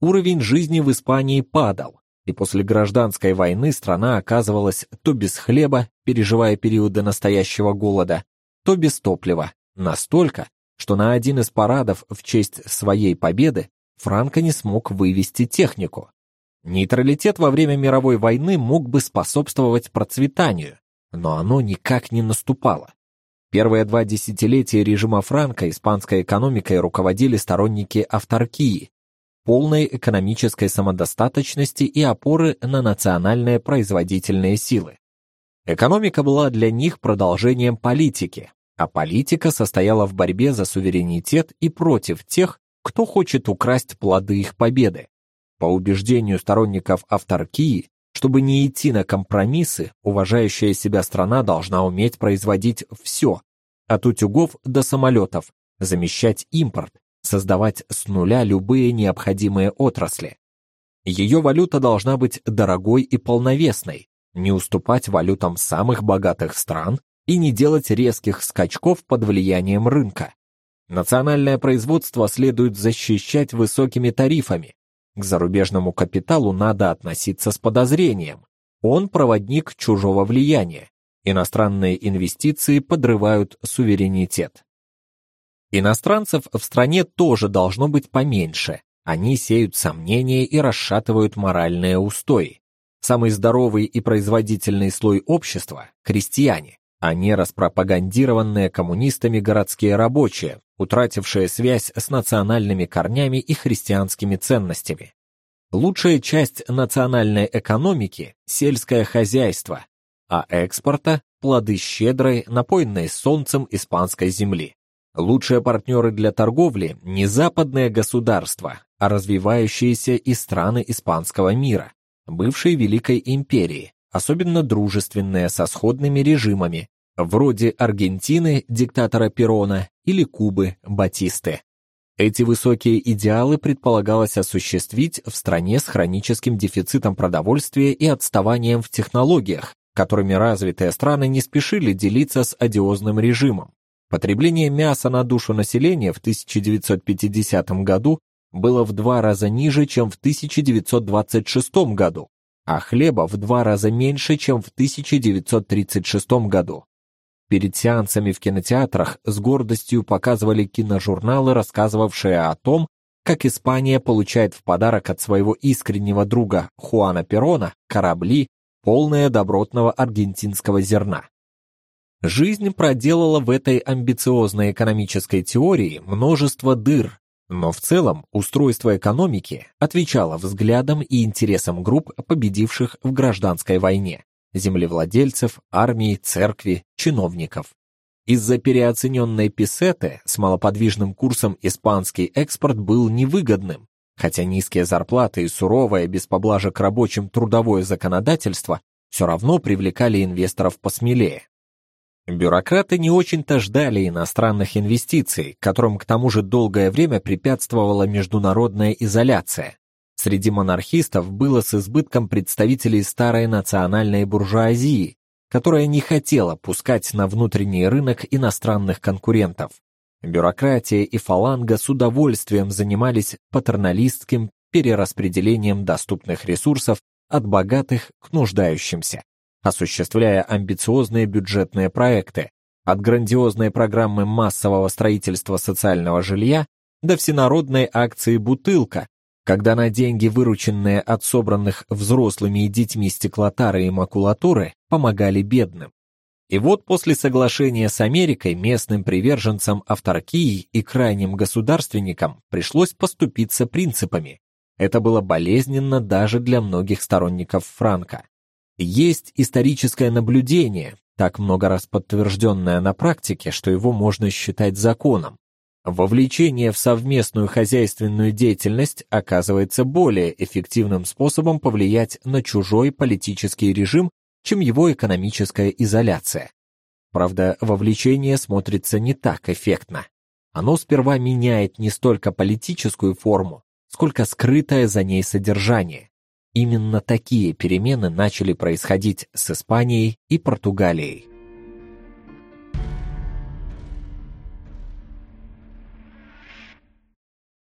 Уровень жизни в Испании падал, и после гражданской войны страна оказывалась то без хлеба, переживая периоды настоящего голода, то без топлива, настолько, что на один из парадов в честь своей победы Франко не смог вывести технику. Нейтралитет во время мировой войны мог бы способствовать процветанию, но оно никак не наступало. Первые два десятилетия режима Франко испанской экономикой руководили сторонники авторкии, полной экономической самодостаточности и опоры на национальные производительные силы. Экономика была для них продолжением политики, а политика состояла в борьбе за суверенитет и против тех, кто хочет украсть плоды их победы. По убеждению сторонников авторкии, чтобы не идти на компромиссы, уважающая себя страна должна уметь производить все, от утюгов до самолетов, замещать импорт, создавать с нуля любые необходимые отрасли. Ее валюта должна быть дорогой и полновесной, не уступать валютам самых богатых стран и не делать резких скачков под влиянием рынка. Национальное производство следует защищать высокими тарифами, к зарубежному капиталу надо относиться с подозрением. Он проводник чужого влияния. Иностранные инвестиции подрывают суверенитет. Иностранцев в стране тоже должно быть поменьше. Они сеют сомнения и расшатывают моральные устои. Самый здоровый и производительный слой общества крестьяне, а не распропагандированные коммунистами городские рабочие, утратившая связь с национальными корнями и христианскими ценностями. Лучшая часть национальной экономики – сельское хозяйство, а экспорта – плоды щедрой, напоенной солнцем испанской земли. Лучшие партнеры для торговли – не западные государства, а развивающиеся и страны испанского мира, бывшей Великой империи, особенно дружественные со сходными режимами, вроде Аргентины диктатора Перона или Кубы Батисты. Эти высокие идеалы предполагалось осуществить в стране с хроническим дефицитом продовольствия и отставанием в технологиях, которыми развитые страны не спешили делиться с одиозным режимом. Потребление мяса на душу населения в 1950 году было в два раза ниже, чем в 1926 году, а хлеба в два раза меньше, чем в 1936 году. Перед сеансами в кинотеатрах с гордостью показывали киножурналы, рассказывавшие о том, как Испания получает в подарок от своего искреннего друга Хуана Перона корабли, полные добротного аргентинского зерна. Жизнь проделала в этой амбициозной экономической теории множество дыр, но в целом устройство экономики отвечало взглядам и интересам групп, победивших в гражданской войне землевладельцев, армии, церкви, чиновников. Из-за переоцененной песеты с малоподвижным курсом испанский экспорт был невыгодным, хотя низкие зарплаты и суровое без поблажек рабочим трудовое законодательство все равно привлекали инвесторов посмелее. Бюрократы не очень-то ждали иностранных инвестиций, которым к тому же долгое время препятствовала международная изоляция. Среди монархистов было с избытком представителей старой национальной буржуазии, которая не хотела пускать на внутренний рынок иностранных конкурентов. Бюрократия и фаланга с удовольствием занимались патерналистским перераспределением доступных ресурсов от богатых к нуждающимся, осуществляя амбициозные бюджетные проекты, от грандиозной программы массового строительства социального жилья до всенародной акции «Бутылка», когда на деньги, вырученные от собранных взрослыми и детьми стеклотары и макулатуры, помогали бедным. И вот после соглашения с Америкой местным приверженцам авторкии и крайним государственникам пришлось поступиться принципами. Это было болезненно даже для многих сторонников Франка. Есть историческое наблюдение, так много раз подтвержденное на практике, что его можно считать законом. Вовлечение в совместную хозяйственную деятельность оказывается более эффективным способом повлиять на чужой политический режим, чем его экономическая изоляция. Правда, вовлечение смотрится не так эффектно. Оно сперва меняет не столько политическую форму, сколько скрытое за ней содержание. Именно такие перемены начали происходить с Испанией и Португалией.